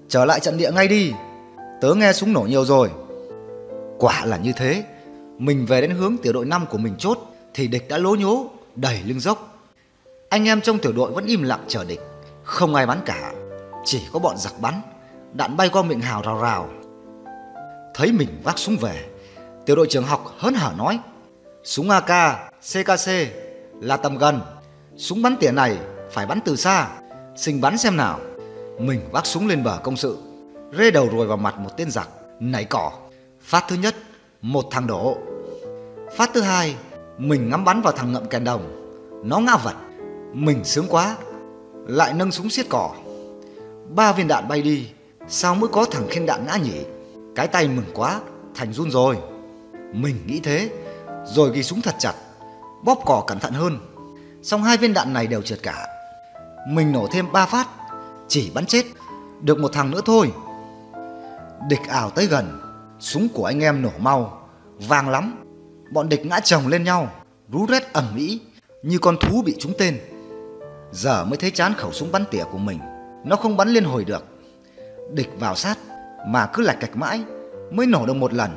Trở lại trận địa ngay đi, tớ nghe súng nổ nhiều rồi. Quả là như thế, mình về đến hướng tiểu đội 5 của mình chốt thì địch đã lố nhố, đẩy lưng dốc. Anh em trong tiểu đội vẫn im lặng chờ địch, không ai bắn cả, chỉ có bọn giặc bắn, đạn bay qua miệng hào rào rào. Thấy mình vác súng về, tiểu đội trưởng học hớn hở nói: "Súng AK, CKC là tầm gần, súng bắn tỉa này phải bắn từ xa, Xin bắn xem nào." Mình vác súng lên bờ công sự, rê đầu rồi vào mặt một tên giặc, nảy cỏ. Phát thứ nhất, một thằng đổ. Phát thứ hai, mình ngắm bắn vào thằng ngậm kèn đồng. Nó ngã vật. Mình sướng quá. Lại nâng súng xiết cỏ. Ba viên đạn bay đi. Sao mới có thằng khen đạn ngã nhỉ? Cái tay mừng quá, thành run rồi. Mình nghĩ thế, rồi ghi súng thật chặt, bóp cỏ cẩn thận hơn. Xong hai viên đạn này đều trượt cả. Mình nổ thêm ba phát, chỉ bắn chết được một thằng nữa thôi. Địch ảo tới gần, súng của anh em nổ mau, vang lắm. Bọn địch ngã chồng lên nhau, rú rét ầm ĩ như con thú bị trúng tên. Giờ mới thấy chán khẩu súng bắn tỉa của mình, nó không bắn liên hồi được. Địch vào sát mà cứ lạch cạch mãi mới nổ được một lần,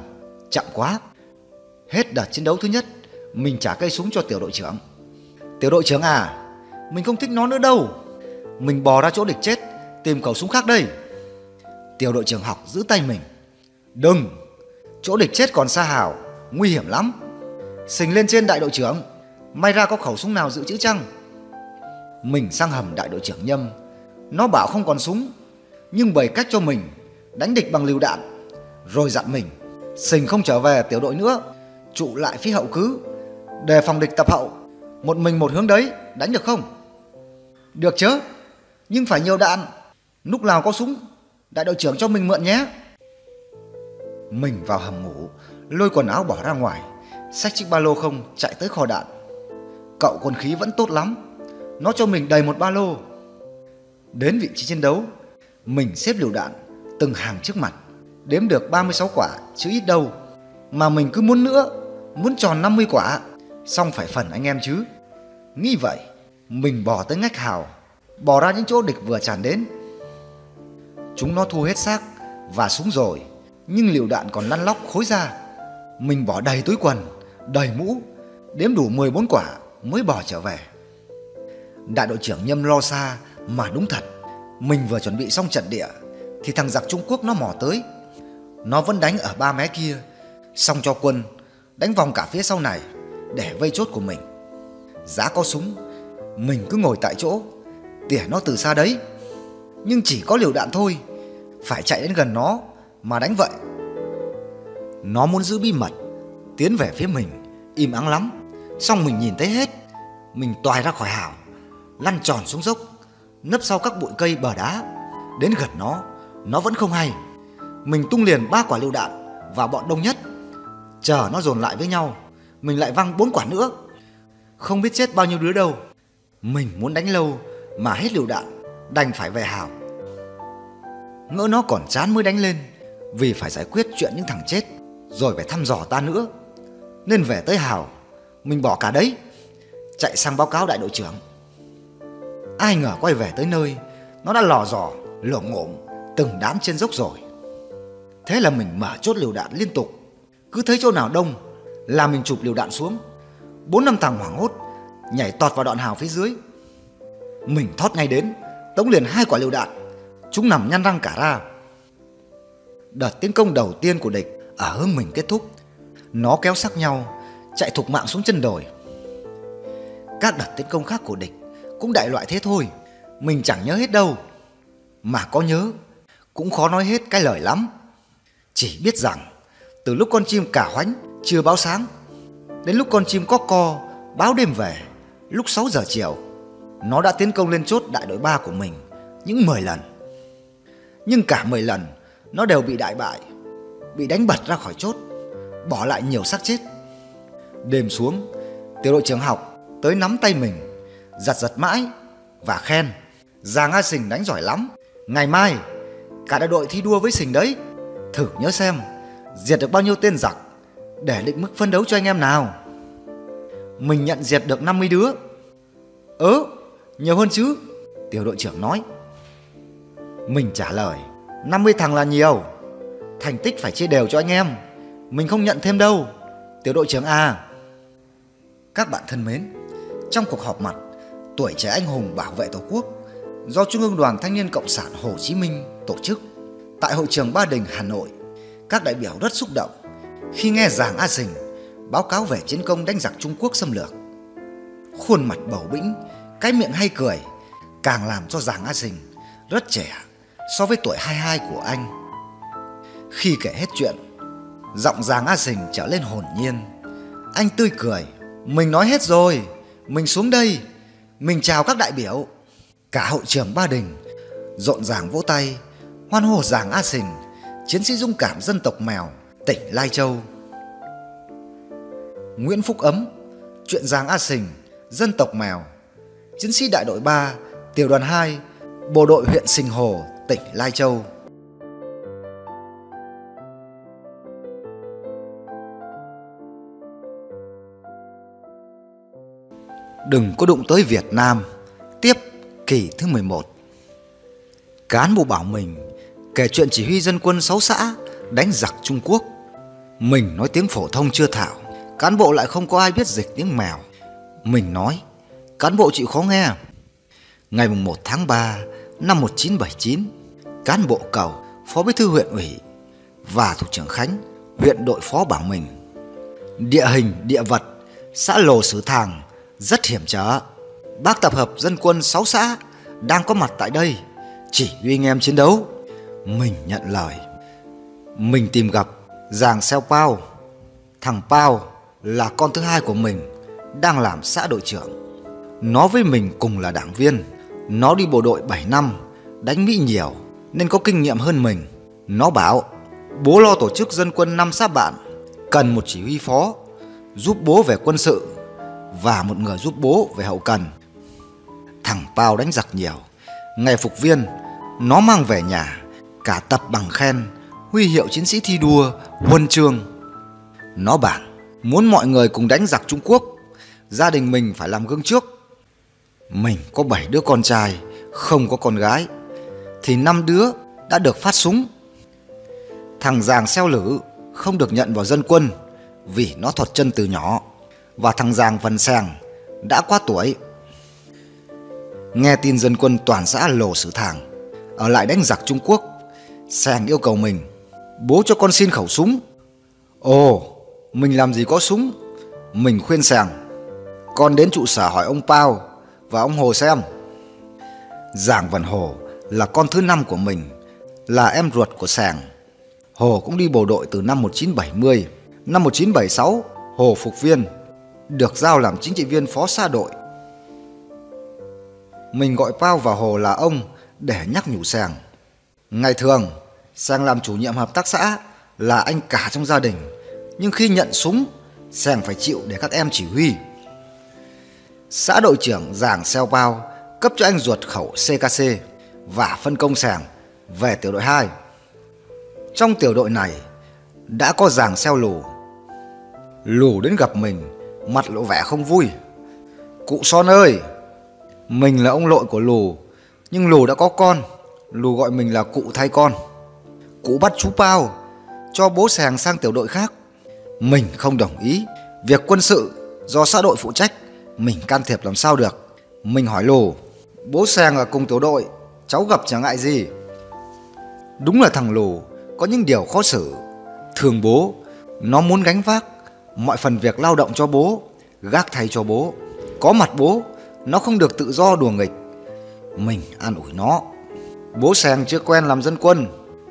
chậm quá. Hết đợt chiến đấu thứ nhất, mình trả cây súng cho tiểu đội trưởng. Tiểu đội trưởng à, mình không thích nó nữa đâu. Mình bò ra chỗ địch chết, tìm khẩu súng khác đây. Tiểu đội trưởng học giữ tay mình. Đừng, chỗ địch chết còn xa hào, nguy hiểm lắm. Sình lên trên đại đội trưởng, may ra có khẩu súng nào dự trữ chăng? Mình sang hầm đại đội trưởng Nhâm, nó bảo không còn súng, nhưng bày cách cho mình đánh địch bằng lựu đạn, rồi dặn mình, Sình không trở về tiểu đội nữa, trụ lại phía hậu cứ, đề phòng địch tập hậu, một mình một hướng đấy, đánh được không? Được chứ, nhưng phải nhiều đạn, lúc nào có súng, đại đội trưởng cho mình mượn nhé. Mình vào hầm ngủ, lôi quần áo bỏ ra ngoài, xách chiếc ba lô không chạy tới kho đạn. Cậu quân khí vẫn tốt lắm, nó cho mình đầy một ba lô. Đến vị trí chiến đấu, mình xếp liều đạn từng hàng trước mặt, đếm được 36 quả chứ ít đâu. Mà mình cứ muốn nữa, muốn tròn 50 quả, xong phải phần anh em chứ. Nghĩ vậy, mình bỏ tới ngách hào, bỏ ra những chỗ địch vừa tràn đến. Chúng nó thu hết xác và súng rồi, nhưng liều đạn còn lăn lóc khối ra. Mình bỏ đầy túi quần, đầy mũ, đếm đủ 14 quả mới bỏ trở về. Đại đội trưởng Nhâm lo xa mà đúng thật. Mình vừa chuẩn bị xong trận địa thì thằng giặc Trung Quốc nó mò tới. Nó vẫn đánh ở ba mé kia, xong cho quân đánh vòng cả phía sau này để vây chốt của mình. Giá có súng, mình cứ ngồi tại chỗ, tỉa nó từ xa đấy. Nhưng chỉ có liều đạn thôi, phải chạy đến gần nó mà đánh vậy. Nó muốn giữ bí mật, tiến về phía mình, im ắng lắm. Xong mình nhìn thấy hết, mình toài ra khỏi hào, lăn tròn xuống dốc, nấp sau các bụi cây bờ đá. Đến gần nó, nó vẫn không hay. Mình tung liền ba quả lựu đạn vào bọn đông nhất. Chờ nó dồn lại với nhau, mình lại văng bốn quả nữa. Không biết chết bao nhiêu đứa đâu. Mình muốn đánh lâu mà hết lựu đạn, đành phải về hào. Ngỡ nó còn chán mới đánh lên, vì phải giải quyết chuyện những thằng chết, rồi phải thăm dò ta nữa. Nên về tới hào, mình bỏ cả đấy, chạy sang báo cáo đại đội trưởng. Ai ngờ quay về tới nơi Nó đã lò dò, lổ ngộm, Từng đám trên dốc rồi. Thế là mình mở chốt liều đạn liên tục. Cứ thấy chỗ nào đông Là mình chụp liều đạn xuống. Bốn năm thằng hoảng hốt Nhảy tọt vào đoạn hào phía dưới. Mình thoát ngay đến Tống liền hai quả liều đạn. Chúng nằm nhăn răng cả ra. Đợt tiến công đầu tiên của địch Ở hướng mình kết thúc. Nó kéo sắc nhau Chạy thục mạng xuống chân đồi. Các đợt tiến công khác của địch cũng đại loại thế thôi. Mình chẳng nhớ hết đâu. Mà có nhớ, Cũng khó nói hết cái lời lắm. Chỉ biết rằng, Từ lúc con chim cả hoánh Chưa báo sáng, Đến lúc con chim có co Báo đêm về, Lúc 6 giờ chiều, Nó đã tiến công lên chốt đại đội 3 của mình Những 10 lần. Nhưng cả 10 lần, Nó đều bị đại bại, Bị đánh bật ra khỏi chốt, Bỏ lại nhiều xác chết. Đêm xuống, Tiểu đội trưởng học tới nắm tay mình Giật giật mãi Và khen. Giàng A Sình đánh giỏi lắm. Ngày mai, Cả đại đội thi đua với Sình đấy. Thử nhớ xem Diệt được bao nhiêu tên giặc Để định mức phân đấu cho anh em nào. Mình nhận diệt được 50 đứa. Ớ, Nhiều hơn chứ? Tiểu đội trưởng nói. Mình trả lời 50 thằng là nhiều. Thành tích phải chia đều cho anh em. Mình không nhận thêm đâu. Tiểu đội trưởng A. Các bạn thân mến, Trong cuộc họp mặt Tuổi trẻ anh hùng bảo vệ Tổ quốc Do Trung ương Đoàn Thanh niên Cộng sản Hồ Chí Minh tổ chức Tại hội trường Ba Đình, Hà Nội. Các đại biểu rất xúc động Khi nghe Giàng A Sình báo cáo về chiến công đánh giặc Trung Quốc xâm lược. Khuôn mặt bầu bĩnh Cái miệng hay cười Càng làm cho Giàng A Sình rất trẻ so với tuổi 22 của anh. Khi kể hết chuyện Giọng Giàng A Sình trở lên hồn nhiên. Anh tươi cười Mình nói hết rồi Mình xuống đây mình chào các đại biểu. Cả hội trưởng Ba Đình, Rộn ràng vỗ tay, Hoan hô Giàng A Sình Chiến sĩ dũng cảm dân tộc mèo, Tỉnh Lai Châu. Nguyễn Phúc Ấm, Chuyện Giàng A Sình Dân tộc mèo, Chiến sĩ đại đội 3 Tiểu đoàn 2 Bộ đội huyện Sình Hồ, Tỉnh Lai Châu. Đừng có đụng tới Việt Nam. Tiếp kỳ thứ 11 Cán bộ bảo mình Kể chuyện chỉ huy dân quân 6 xã Đánh giặc Trung Quốc. Mình nói tiếng phổ thông chưa thạo Cán bộ lại không có ai biết dịch tiếng mèo. Mình nói Cán bộ chịu khó nghe. Ngày 1 tháng 3 năm 1979 Cán bộ cầu Phó bí thư huyện ủy Và thủ trưởng Khánh Huyện đội phó bảo mình. Địa hình, địa vật Xã Lồ Sử Thàng rất hiểm trở. Bác tập hợp dân quân 6 xã đang có mặt tại đây, chỉ huy anh em chiến đấu. Mình nhận lời. Mình tìm gặp Giàng Xeo Pao. Thằng Pao là con thứ hai của mình, đang làm xã đội trưởng. Nó với mình cùng là đảng viên. Nó đi bộ đội 7 năm, đánh Mỹ nhiều nên có kinh nghiệm hơn mình. Nó bảo bố lo tổ chức dân quân năm xã bạn, cần một chỉ huy phó giúp bố về quân sự và một người giúp bố về hậu cần. Thằng Pao đánh giặc nhiều. Ngày phục viên, nó mang về nhà cả tập bằng khen, huy hiệu chiến sĩ thi đua, huân chương. Nó bảo muốn mọi người cùng đánh giặc Trung Quốc, gia đình mình phải làm gương trước. Mình có 7 đứa con trai, không có con gái, thì năm đứa đã được phát súng. Thằng Giàng xeo lử không được nhận vào dân quân vì nó thuật chân từ nhỏ và thằng Giàng Vân Sàng đã qua tuổi. Nghe tin dân quân toàn xã Lồ Sử Thàng ở lại đánh giặc Trung Quốc, Sàng yêu cầu mình bố cho con xin khẩu súng. Ồ, mình làm gì có súng? Mình khuyên Sàng, con đến trụ sở hỏi ông Pao và ông Hồ xem. Giàng Văn Hồ là con thứ năm của mình, là em ruột của Sàng. Hồ cũng đi bộ đội từ năm 1970. Năm 1976, Hồ phục viên được giao làm chính trị viên phó xa đội. Mình gọi Pao và Hồ là ông để nhắc nhủ Sàng. Ngày thường, Sàng làm chủ nhiệm hợp tác xã là anh cả trong gia đình. Nhưng khi nhận súng, Sàng phải chịu để các em chỉ huy. Xã đội trưởng Giàng Xeo Pao cấp cho anh ruột khẩu CKC và phân công Sàng về tiểu đội 2. Trong tiểu đội này đã có Giàng Xeo Lù. Lù đến gặp mình mặt lộ vẻ không vui. Cụ Son ơi, Mình là ông lội của Lù, nhưng Lù đã có con, Lù gọi mình là cụ thay con. Cụ bắt chú Pao, cho bố sàng sang tiểu đội khác. Mình không đồng ý, việc quân sự do xã đội phụ trách, mình can thiệp làm sao được. Mình hỏi Lù, bố sàng ở cùng tiểu đội, cháu gặp chẳng ngại gì. Đúng là thằng Lù có những điều khó xử. Thường bố, nó muốn gánh vác mọi phần việc lao động cho bố, gác thay cho bố. Có mặt bố, nó không được tự do đùa nghịch. Mình an ủi nó. Bố Sàng chưa quen làm dân quân,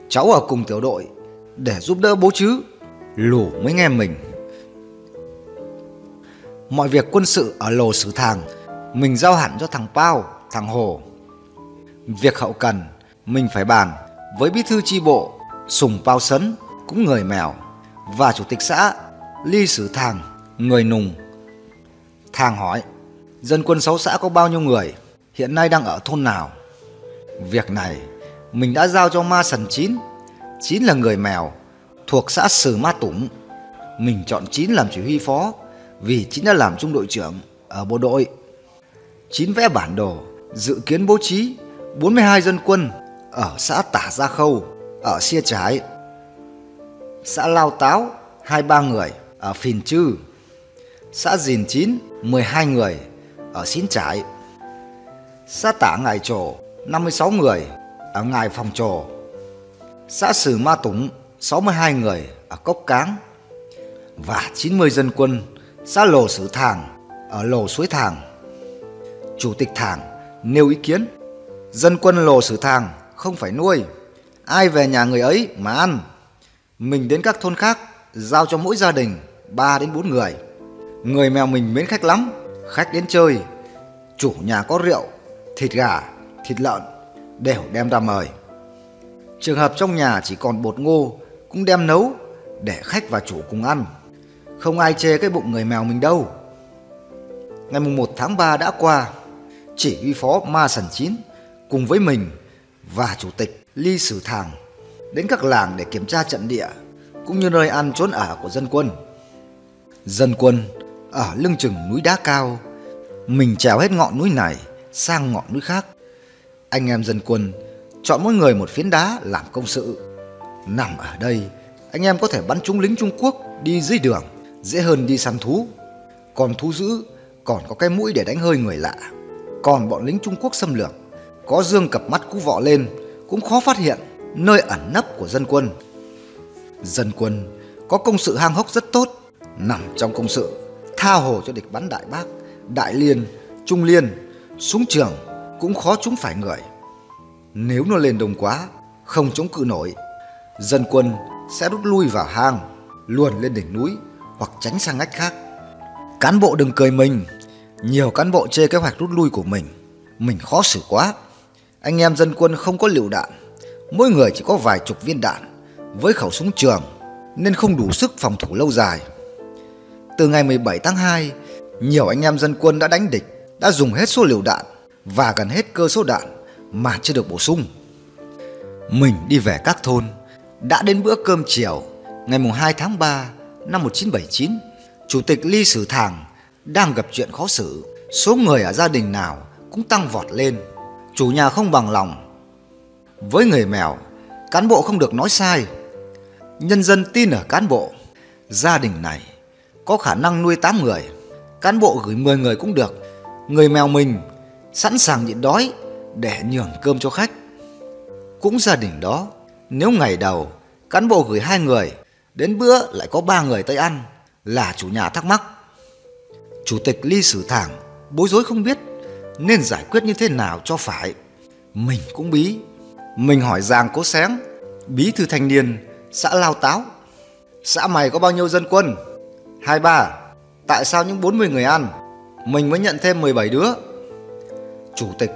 cháu ở cùng tiểu đội để giúp đỡ bố chứ. Lù mới nghe mình. Mọi việc quân sự ở lồ sử thàng, mình giao hẳn cho thằng Pao, thằng Hồ. Việc hậu cần, mình phải bàn với bí thư chi bộ Sùng Pao Sấn cũng người mèo và chủ tịch xã Ly Sử Thàng người nùng. Thàng hỏi dân quân sáu xã có bao nhiêu người? Hiện nay đang ở thôn nào? Việc này mình đã giao cho ma sần chín. Chín là người mèo thuộc xã sử ma tủng. Mình chọn chín làm chỉ huy phó vì chín đã làm trung đội trưởng ở bộ đội. Chín vẽ bản đồ dự kiến bố trí 42 dân quân ở xã Tả Gia Khâu, ở Xia Trái. Xã Lao Táo, 23 người ở Phìn Chư. Xã Dìn Chín, 12 người ở Xín Trải. Xã Tả Ngài Trổ, 56 người ở Ngài Phòng Trổ. Xã Sử Ma Tủng, 62 người ở Cốc Cáng. Và 90 dân quân xã Lồ Sử Thàng ở Lồ Suối Thàng. Chủ tịch Thàng nêu ý kiến dân quân Lồ Sử Thàng không phải nuôi. Ai về nhà người ấy mà ăn. Mình đến các thôn khác giao cho mỗi gia đình 3 đến 4 người. Người mèo mình mến khách lắm, khách đến chơi. Chủ nhà có rượu, thịt gà, thịt lợn đều đem ra mời. Trường hợp trong nhà chỉ còn bột ngô cũng đem nấu để khách và chủ cùng ăn. Không ai chê cái bụng người mèo mình đâu. Ngày mùng 1 tháng 3 đã qua, chỉ huy phó Ma Sần Chín cùng với mình và chủ tịch Ly Sử Thàng đến các làng để kiểm tra trận địa cũng như nơi ăn trốn ở của dân quân. Dân quân ở lưng chừng núi đá cao, mình trèo hết ngọn núi này sang ngọn núi khác. Anh em dân quân chọn mỗi người một phiến đá làm công sự. Nằm ở đây, anh em có thể bắn trúng lính Trung Quốc đi dưới đường, dễ hơn đi săn thú. Còn thú dữ còn có cái mũi để đánh hơi người lạ. Còn bọn lính Trung Quốc xâm lược có dương cặp mắt cú vọ lên cũng khó phát hiện nơi ẩn nấp của dân quân. Dân quân có công sự hang hốc rất tốt, nằm trong công sự tha hồ cho địch bắn đại bác, đại liên, trung liên, súng trường cũng khó trúng phải người. Nếu nó lên đông quá, không chống cự nổi, dân quân sẽ rút lui vào hang, luồn lên đỉnh núi hoặc tránh sang ngách khác. Cán bộ đừng cười mình, nhiều cán bộ chê kế hoạch rút lui của mình, mình khó xử quá. Anh em dân quân không có lựu đạn, mỗi người chỉ có vài chục viên đạn với khẩu súng trường nên không đủ sức phòng thủ lâu dài. Từ ngày 17 tháng 2, nhiều anh em dân quân đã đánh địch, đã dùng hết số liều đạn và gần hết cơ số đạn mà chưa được bổ sung. Mình đi về các thôn, đã đến bữa cơm chiều ngày 2 tháng 3 năm 1979, Chủ tịch Ly Sử Thàng đang gặp chuyện khó xử, số người ở gia đình nào cũng tăng vọt lên chủ nhà không bằng lòng. Với người mèo, cán bộ không được nói sai. Nhân dân tin ở cán bộ. Gia đình này có khả năng nuôi 8 người. Cán bộ gửi 10 người cũng được. Người mèo mình sẵn sàng nhịn đói để nhường cơm cho khách. Cũng gia đình đó, nếu ngày đầu cán bộ gửi hai người, đến bữa lại có ba người tới ăn là chủ nhà thắc mắc. Chủ tịch ly sử thẳng, bối rối không biết nên giải quyết như thế nào cho phải. Mình cũng bí. Mình hỏi giàng Cố Sáng, bí thư thanh niên, xã Lao Táo. Xã mày có bao nhiêu dân quân? Hai ba. Tại sao những 40 người ăn? Mình mới nhận thêm 17 đứa. Chủ tịch,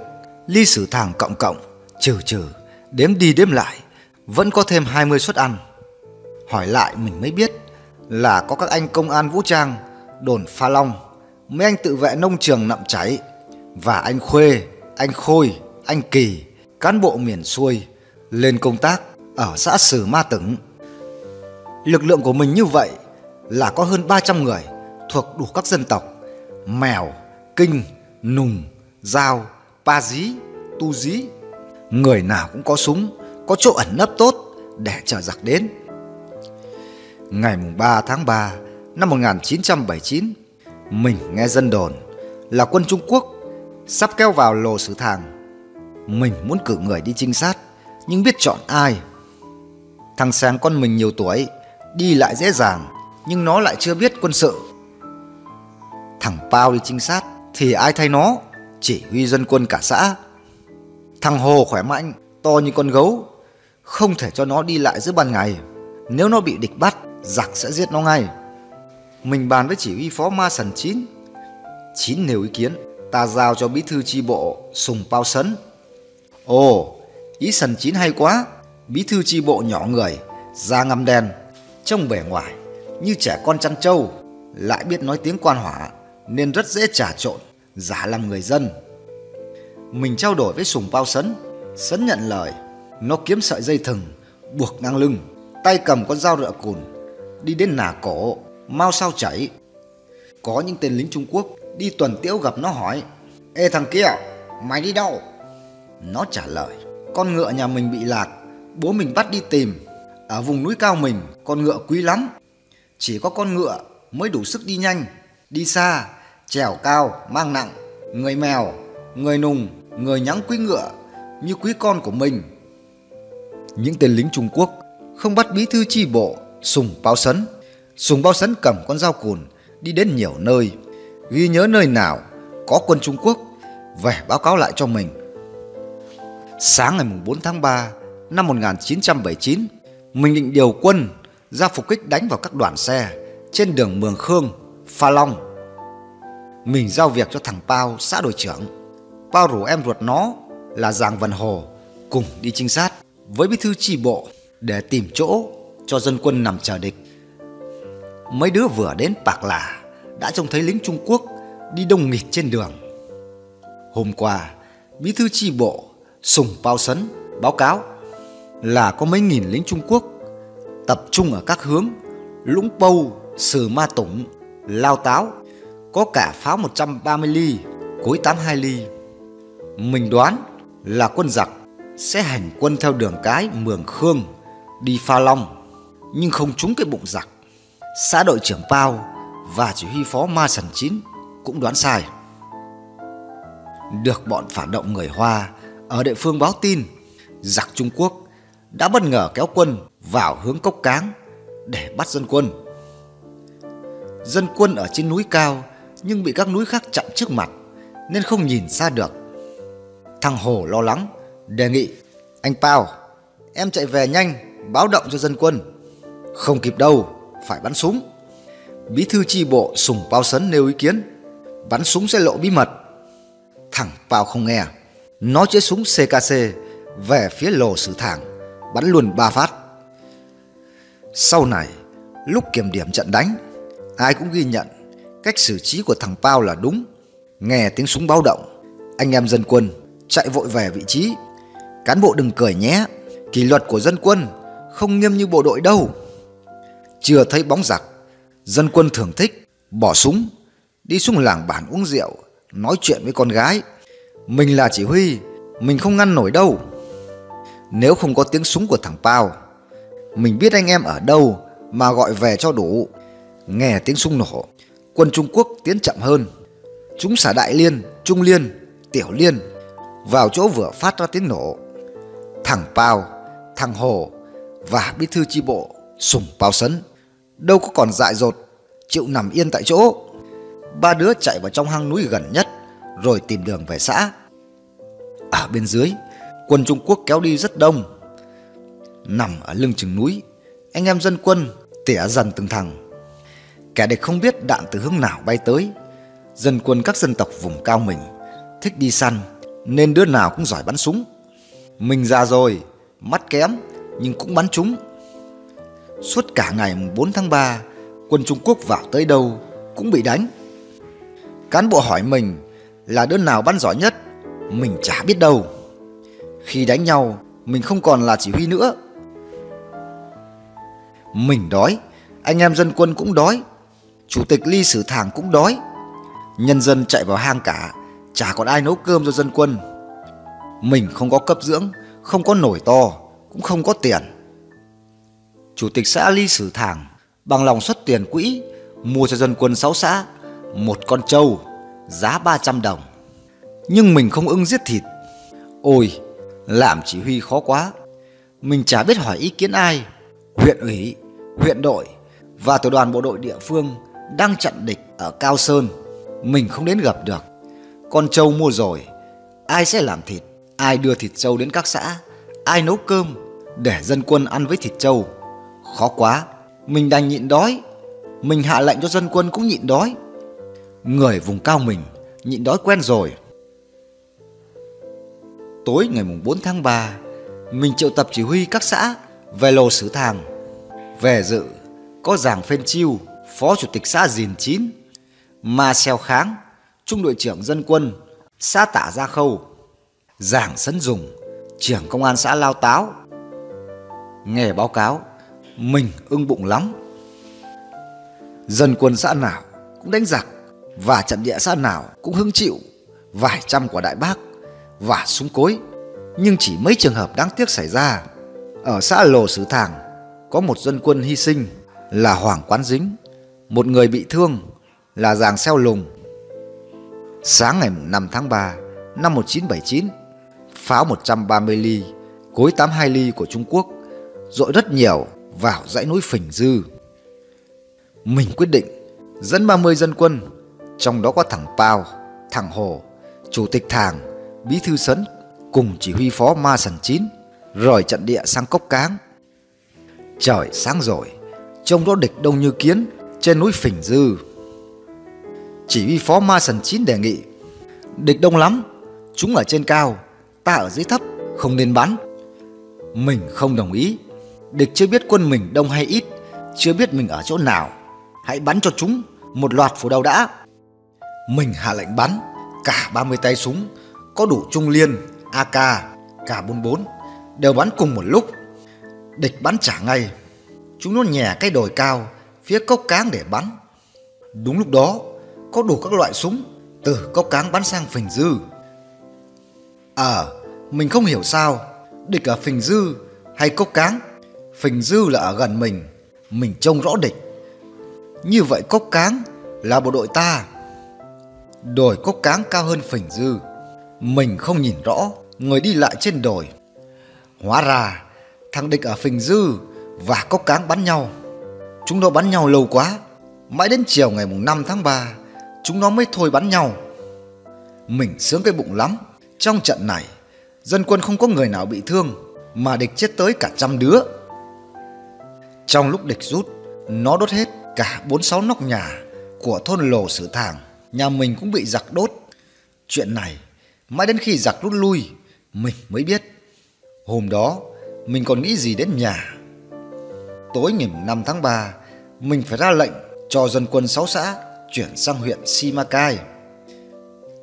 ly sử thẳng cộng cộng, trừ trừ, đếm đi đếm lại, vẫn có thêm 20 suất ăn. Hỏi lại mình mới biết là có các anh công an vũ trang, đồn Pha Long, mấy anh tự vệ nông trường nậm cháy và anh Khuê, anh Khôi, anh Kỳ, cán bộ miền xuôi lên công tác ở xã Sử Ma Tửng. Lực lượng của mình như vậy là có hơn 300 người thuộc đủ các dân tộc Mèo, Kinh, Nùng, Giao, Pa Dí, Tu Dí. Người nào cũng có súng, có chỗ ẩn nấp tốt để chờ giặc đến. Ngày 3 tháng 3 năm 1979, mình nghe dân đồn là quân Trung Quốc sắp kéo vào lồ sử thàng. Mình muốn cử người đi trinh sát, nhưng biết chọn ai. Thằng Sáng con mình nhiều tuổi, đi lại dễ dàng, nhưng nó lại chưa biết quân sự. Thằng Pao đi trinh sát thì ai thay nó, chỉ huy dân quân cả xã. Thằng Hồ khỏe mạnh, to như con gấu, không thể cho nó đi lại giữa ban ngày. Nếu nó bị địch bắt, giặc sẽ giết nó ngay. Mình bàn với chỉ huy phó Ma Sần Chín. Chín nêu ý kiến, ta giao cho bí thư tri bộ Sùng Pao Sấn. Ồ, ý Sần Chín hay quá, bí thư tri bộ nhỏ người, da ngăm đen, trông bề ngoài như trẻ con chăn trâu, lại biết nói tiếng quan hỏa nên rất dễ trà trộn, giả làm người dân. Mình trao đổi với Sùng Pao Sấn, Sấn nhận lời, nó kiếm sợi dây thừng, buộc ngang lưng, tay cầm con dao rựa cùn, đi đến nà cổ, mau sao chảy. Có những tên lính Trung Quốc đi tuần tiễu gặp nó hỏi, Ê thằng kia, mày đi đâu? Nó trả lời, con ngựa nhà mình bị lạc, bố mình bắt đi tìm. Ở vùng núi cao mình, con ngựa quý lắm. Chỉ có con ngựa mới đủ sức đi nhanh, đi xa, trèo cao, mang nặng. Người mèo, người nùng, người nhắng quý ngựa như quý con của mình. Những tên lính Trung Quốc không bắt bí thư chi bộ Sùng Bao Sấn. Sùng Bao Sấn cầm con dao cùn đi đến nhiều nơi, ghi nhớ nơi nào có quân Trung Quốc về báo cáo lại cho mình. Sáng ngày 4 tháng 3 năm 1979, mình định điều quân ra phục kích đánh vào các đoàn xe trên đường Mường Khương, Pha Long. Mình giao việc cho thằng Pao, xã đội trưởng. Pao rủ em ruột nó là Giàng Vân Hồ cùng đi trinh sát với bí thư chi bộ để tìm chỗ cho dân quân nằm chờ địch. Mấy đứa vừa đến Bạc Là đã trông thấy lính Trung Quốc đi đông nghịt trên đường. Hôm qua, bí thư chi bộ Sùng Bao Sấn báo cáo là có mấy nghìn lính Trung Quốc tập trung ở các hướng Lũng Pâu, Sử Ma Tủng, Lao Táo, có cả pháo 130 ly, cối 82 ly. Mình đoán là quân giặc sẽ hành quân theo đường cái Mường Khương đi Pha Long, nhưng không trúng cái bụng giặc. Xã đội trưởng Pao và chỉ huy phó Ma Sần Chín cũng đoán sai. Được bọn phản động người Hoa ở địa phương báo tin, giặc Trung Quốc đã bất ngờ kéo quân vào hướng Cốc Cáng để bắt dân quân. Dân quân ở trên núi cao nhưng bị các núi khác chặn trước mặt nên không nhìn xa được. Thằng Hồ lo lắng, đề nghị Anh Pao, em chạy về nhanh, báo động cho dân quân. Không kịp đâu, phải bắn súng. Bí thư chi bộ Sùng Pao Sấn nêu ý kiến, bắn súng sẽ lộ bí mật. Thằng Pao không nghe, nó chế súng CKC về phía lồ sử thẳng bắn luôn ba phát. Sau này, lúc kiểm điểm trận đánh, ai cũng ghi nhận cách xử trí của thằng Pao là đúng. Nghe tiếng súng báo động, anh em dân quân chạy vội về vị trí. Cán bộ đừng cười nhé, kỷ luật của dân quân không nghiêm như bộ đội đâu. Chưa thấy bóng giặc, dân quân thường thích bỏ súng, đi xuống làng bản uống rượu, nói chuyện với con gái. Mình là chỉ huy, mình không ngăn nổi đâu. Nếu không có tiếng súng của thằng Pao, mình biết anh em ở đâu mà gọi về cho đủ. Nghe tiếng súng nổ, quân Trung Quốc tiến chậm hơn. Chúng xả đại liên, trung liên, tiểu liên vào chỗ vừa phát ra tiếng nổ. Thằng Pao, thằng Hồ và bí thư chi bộ Sùng Pao Sấn đâu có còn dại dột, chịu nằm yên tại chỗ. Ba đứa chạy vào trong hang núi gần nhất rồi tìm đường về xã. Ở bên dưới, quân Trung Quốc kéo đi rất đông. Nằm ở lưng chừng núi, anh em dân quân tỉa dần từng thằng. Kẻ địch không biết đạn từ hướng nào bay tới. Dân quân các dân tộc vùng cao mình thích đi săn nên đứa nào cũng giỏi bắn súng. Mình già rồi, mắt kém nhưng cũng bắn trúng. Suốt cả ngày 4 tháng 3, quân Trung Quốc vào tới đâu cũng bị đánh. Cán bộ hỏi mình là đứa nào bắn giỏi nhất, mình chả biết đâu. Khi đánh nhau, mình không còn là chỉ huy nữa. Mình đói, anh em dân quân cũng đói, chủ tịch ly sử thàng cũng đói. Nhân dân chạy vào hang cả, chả còn ai nấu cơm cho dân quân. Mình không có cấp dưỡng, không có nổi to, cũng không có tiền. Chủ tịch xã Ly Sử Thàng bằng lòng xuất tiền quỹ mua cho dân quân sáu xã một con trâu giá 300 đồng. Nhưng mình không ưng giết thịt. Ôi, làm chỉ huy khó quá. Mình chả biết hỏi ý kiến ai. Huyện ủy, huyện đội và tiểu đoàn bộ đội địa phương đang chặn địch ở Cao Sơn. Mình không đến gặp được. Con trâu mua rồi, ai sẽ làm thịt? Ai đưa thịt trâu đến các xã? Ai nấu cơm để dân quân ăn với thịt trâu? Khó quá, mình đành nhịn đói. Mình hạ lệnh cho dân quân cũng nhịn đói. Người vùng cao mình nhịn đói quen rồi. Tối ngày mùng 4 tháng 3, mình triệu tập chỉ huy các xã về lò sử thàng. Về dự có giàng Phên Chiêu, phó chủ tịch xã Dìn Chín, Ma Xeo Kháng, trung đội trưởng dân quân, xã Tả Gia Khâu, giảng Sấn Dùng, trưởng công an xã Lao Táo. Nghe báo cáo, mình ưng bụng lắm. Dân quân xã nào cũng đánh giặc và trận địa xã nào cũng hứng chịu vài trăm quả đại bác và súng cối. Nhưng chỉ mấy trường hợp đáng tiếc xảy ra. Ở xã Lồ Sử Thàng có một dân quân hy sinh là Hoàng Quán Dính, một người bị thương là Giàng Xeo Lùng. Sáng ngày 5 tháng 3 năm 1979, pháo 130 ly, cối 82 ly của Trung Quốc dội rất nhiều vào dãy núi Phình Dư. Mình quyết định dẫn 30 dân quân, trong đó có thằng Pao, thằng Hồ, chủ tịch Thàng, bí thư Sấn cùng chỉ huy phó Ma Sần Chín rời trận địa sang Cốc Cáng. Trời sáng rồi, trông đó địch đông như kiến trên núi Phình Dư. Chỉ huy phó Ma Sần Chín đề nghị Địch đông lắm, chúng ở trên cao, ta ở dưới thấp, không nên bắn. Mình không đồng ý. Địch chưa biết quân mình đông hay ít, chưa biết mình ở chỗ nào. Hãy bắn cho chúng một loạt phủ đầu đã. Mình hạ lệnh bắn, cả 30 tay súng, có đủ trung liên, AK, K44, đều bắn cùng một lúc. Địch bắn trả ngay. Chúng nó nhè cái đồi cao, phía cốc cáng để bắn. Đúng lúc đó, có đủ các loại súng, từ cốc cáng bắn sang phình dư. Ờ, à, mình không hiểu sao, địch ở phình dư hay cốc cáng. Phình dư là ở gần mình, mình trông rõ địch. Như vậy cốc cáng là bộ đội ta. Đồi cốc cáng cao hơn phình dư. Mình không nhìn rõ người đi lại trên đồi. Hóa ra thằng địch ở phình dư và cốc cáng bắn nhau. Chúng nó bắn nhau lâu quá. Mãi đến chiều ngày mùng 5 tháng 3 chúng nó mới thôi bắn nhau. Mình sướng cái bụng lắm. Trong trận này, dân quân không có người nào bị thương, mà địch chết tới cả trăm đứa. Trong lúc địch rút, nó đốt hết cả bốn sáu nóc nhà của thôn lồ sử thàng. Nhà mình cũng bị giặc đốt. Chuyện này, mãi đến khi giặc rút lui, mình mới biết. Hôm đó, mình còn nghĩ gì đến nhà. Tối ngày 5 tháng 3, mình phải ra lệnh cho dân quân sáu xã chuyển sang huyện Simacai.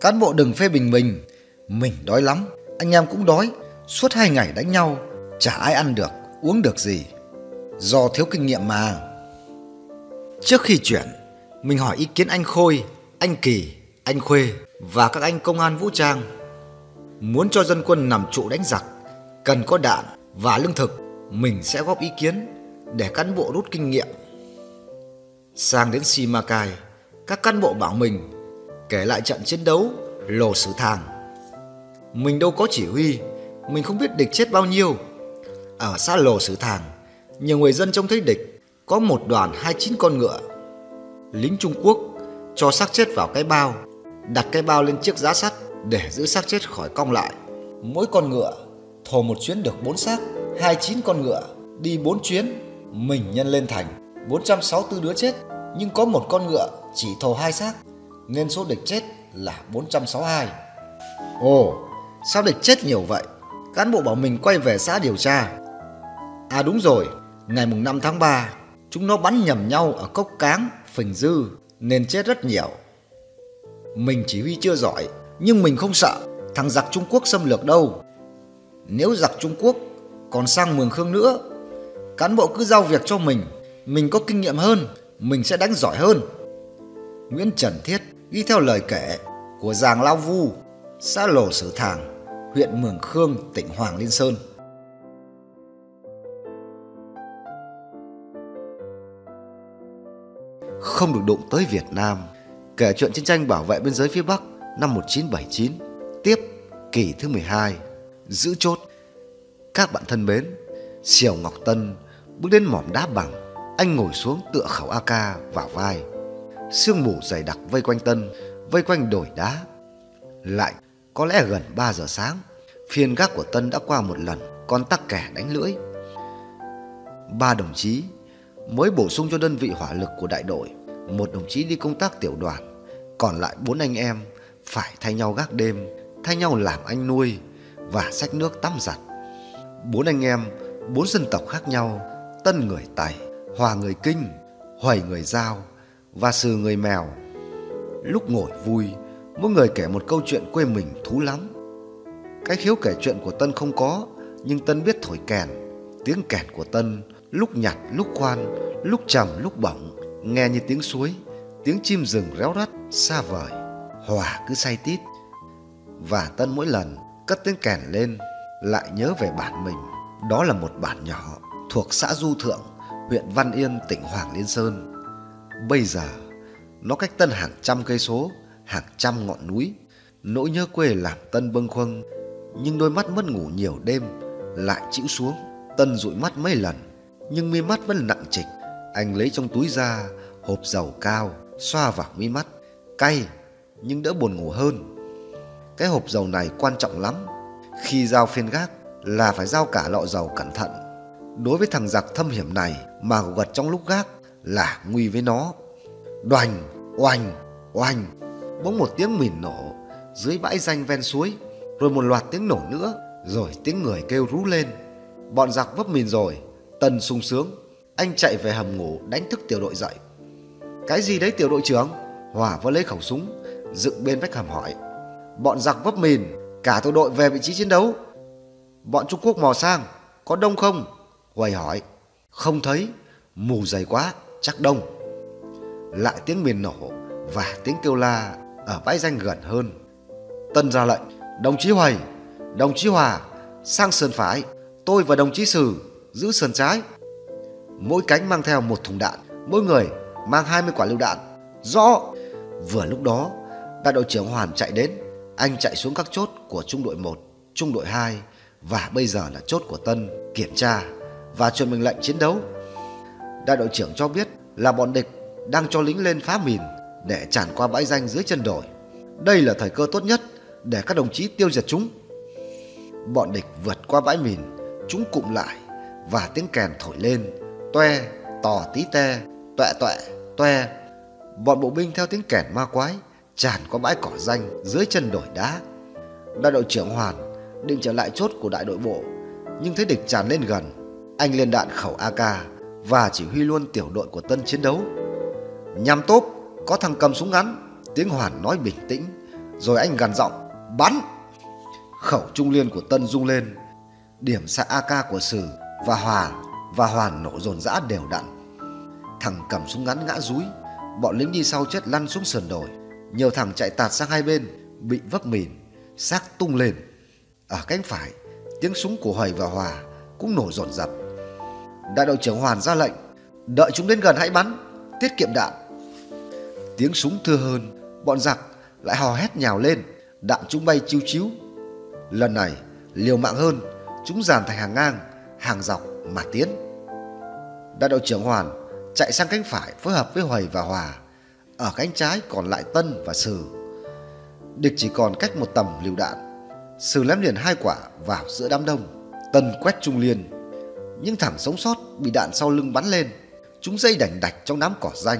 Cán bộ đừng phê bình mình, mình đói lắm, anh em cũng đói, suốt hai ngày đánh nhau, chả ai ăn được, uống được gì. Do thiếu kinh nghiệm mà. Trước khi chuyển, mình hỏi ý kiến anh Khôi, anh Kỳ, anh Khuê và các anh công an vũ trang. Muốn cho dân quân nằm trụ đánh giặc, cần có đạn và lương thực, mình sẽ góp ý kiến để cán bộ rút kinh nghiệm. Sang đến Simacai, các cán bộ bảo mình kể lại trận chiến đấu lồ sử thàng. Mình đâu có chỉ huy, mình không biết địch chết bao nhiêu. Ở xa lồ sử thàng, nhiều người dân trông thấy địch có một đoàn 29 con ngựa. Lính Trung Quốc cho xác chết vào cái bao, đặt cái bao lên chiếc giá sắt để giữ xác chết khỏi cong lại. Mỗi con ngựa thồ một chuyến được bốn xác, 29 con ngựa đi bốn chuyến, mình nhân lên thành 464 đứa chết, nhưng có một con ngựa chỉ thầu hai xác nên số địch chết là 462. Ồ, sao địch chết nhiều vậy? Cán bộ bảo mình quay về xã điều tra. À đúng rồi, ngày mùng 5 tháng 3, chúng nó bắn nhầm nhau ở cốc cáng, phình dư nên chết rất nhiều. Mình chỉ huy chưa giỏi, nhưng mình không sợ thằng giặc Trung Quốc xâm lược đâu. Nếu giặc Trung Quốc còn sang Mường Khương nữa, cán bộ cứ giao việc cho mình, mình có kinh nghiệm hơn, mình sẽ đánh giỏi hơn. Nguyễn Trần Thiết ghi theo lời kể của Giàng Lao Vu, xã Lổ Sử Thàng, huyện Mường Khương, tỉnh Hoàng Liên Sơn. Không được đụng tới Việt Nam, kể chuyện chiến tranh bảo vệ biên giới phía Bắc năm 1979, tiếp kỳ thứ 12, giữ chốt. Các bạn thân mến, Siêu Ngọc Tân bước đến mỏm đá bằng, anh ngồi xuống tựa khẩu AK vào vai. Sương mù dày đặc vây quanh Tân, vây quanh đồi đá. Lại có lẽ gần 3 giờ sáng, phiên gác của Tân đã qua một lần, còn tắc kẻ đánh lưỡi. Ba đồng chí mới bổ sung cho đơn vị hỏa lực của đại đội, một đồng chí đi công tác tiểu đoàn, còn lại bốn anh em phải thay nhau gác đêm, thay nhau làm anh nuôi và xách nước tắm giặt. Bốn anh em, bốn dân tộc khác nhau, Tân người Tày, Hòa người Kinh, Hoài người Giao và Sừ người Mèo. Lúc ngồi vui, mỗi người kể một câu chuyện quê mình thú lắm. Cái khiếu kể chuyện của Tân không có, nhưng Tân biết thổi kèn. Tiếng kèn của Tân lúc nhặt, lúc khoan, lúc trầm, lúc bỏng, nghe như tiếng suối, tiếng chim rừng réo rắt, xa vời. Hòa cứ say tít. Và Tân mỗi lần cất tiếng kèn lên, lại nhớ về bản mình. Đó là một bản nhỏ thuộc xã Du Thượng, huyện Văn Yên, tỉnh Hoàng Liên Sơn. Bây giờ, nó cách Tân hàng trăm cây số, hàng trăm ngọn núi. Nỗi nhớ quê làm Tân bâng khuâng, nhưng đôi mắt mất ngủ nhiều đêm lại chịu xuống. Tân dụi mắt mấy lần, nhưng mi mắt vẫn nặng trịch. Anh lấy trong túi ra hộp dầu cao, xoa vào mi mắt. Cay, nhưng đỡ buồn ngủ hơn. Cái hộp dầu này quan trọng lắm. Khi giao phiên gác là phải giao cả lọ dầu cẩn thận. Đối với thằng giặc thâm hiểm này mà gật trong lúc gác là nguy với nó. Đoành, oành oành bỗng một tiếng mìn nổ dưới bãi danh ven suối, rồi một loạt tiếng nổ nữa, rồi tiếng người kêu rú lên. Bọn giặc vấp mìn rồi, Tân sung sướng, anh chạy về hầm ngủ đánh thức tiểu đội dậy. Cái gì đấy tiểu đội trưởng? Hòa vừa lấy khẩu súng, dựng bên vách hầm hỏi. Bọn giặc vấp mìn, cả tổ đội về vị trí chiến đấu. Bọn Trung Quốc mò sang, có đông không? Hoài hỏi. Không thấy, mù dày quá, chắc đông. Lại tiếng mìn nổ và tiếng kêu la ở bãi danh gần hơn. Tân ra lệnh, đồng chí Hoài, đồng chí Hòa, sang sườn phải, tôi và đồng chí Sử giữ sườn trái. Mỗi cánh mang theo một thùng đạn, mỗi người mang 20 quả lựu đạn. Rõ! Vừa lúc đó, đại đội trưởng Hoàn chạy đến. Anh chạy xuống các chốt của trung đội 1, trung đội 2 và bây giờ là chốt của Tân kiểm tra và truyền mệnh lệnh chiến đấu. Đại đội trưởng cho biết là bọn địch đang cho lính lên phá mìn để tràn qua bãi danh dưới chân đồi. Đây là thời cơ tốt nhất để các đồng chí tiêu diệt chúng. Bọn địch vượt qua bãi mìn, chúng cụm lại và tiếng kèn thổi lên, toe, tò tí te, toẹ toẹ, toe. Bọn bộ binh theo tiếng kèn ma quái tràn qua bãi cỏ danh dưới chân đồi đá. Đại đội trưởng Hoàn định trở lại chốt của đại đội bộ, nhưng thấy địch tràn lên gần, anh liền đạn khẩu AK và chỉ huy luôn tiểu đội của Tân chiến đấu. Nhằm tốp, có thằng cầm súng ngắn, tiếng Hoàn nói bình tĩnh, rồi anh gằn giọng, bắn. Khẩu trung liên của Tân rung lên, điểm xạ AK của Sử và Hòa và Hoàn nổ dồn dã đều đặn. Thằng cầm súng ngắn ngã rúi, bọn lính đi sau chết lăn xuống sườn đồi. Nhiều thằng chạy tạt sang hai bên, bị vấp mìn, xác tung lên. Ở cánh phải, tiếng súng của Hoài và Hòa cũng nổ dồn dập. Đại đội trưởng Hoàn ra lệnh, đợi chúng đến gần hãy bắn, tiết kiệm đạn. Tiếng súng thưa hơn, bọn giặc lại hò hét nhào lên, đạn chúng bay chiếu chiếu. Lần này, liều mạng hơn, chúng dàn thành hàng ngang, hàng dọc mà tiến. Đại đội trưởng Hoàn chạy sang cánh phải phối hợp với Hoài và Hòa. Ở cánh trái còn lại Tân và Sử. Địch chỉ còn cách một tầm liều đạn. Sử lém liền hai quả vào giữa đám đông. Tân quét trung liên. Những thằng sống sót bị đạn sau lưng bắn lên. Chúng dây đành đạch trong đám cỏ danh.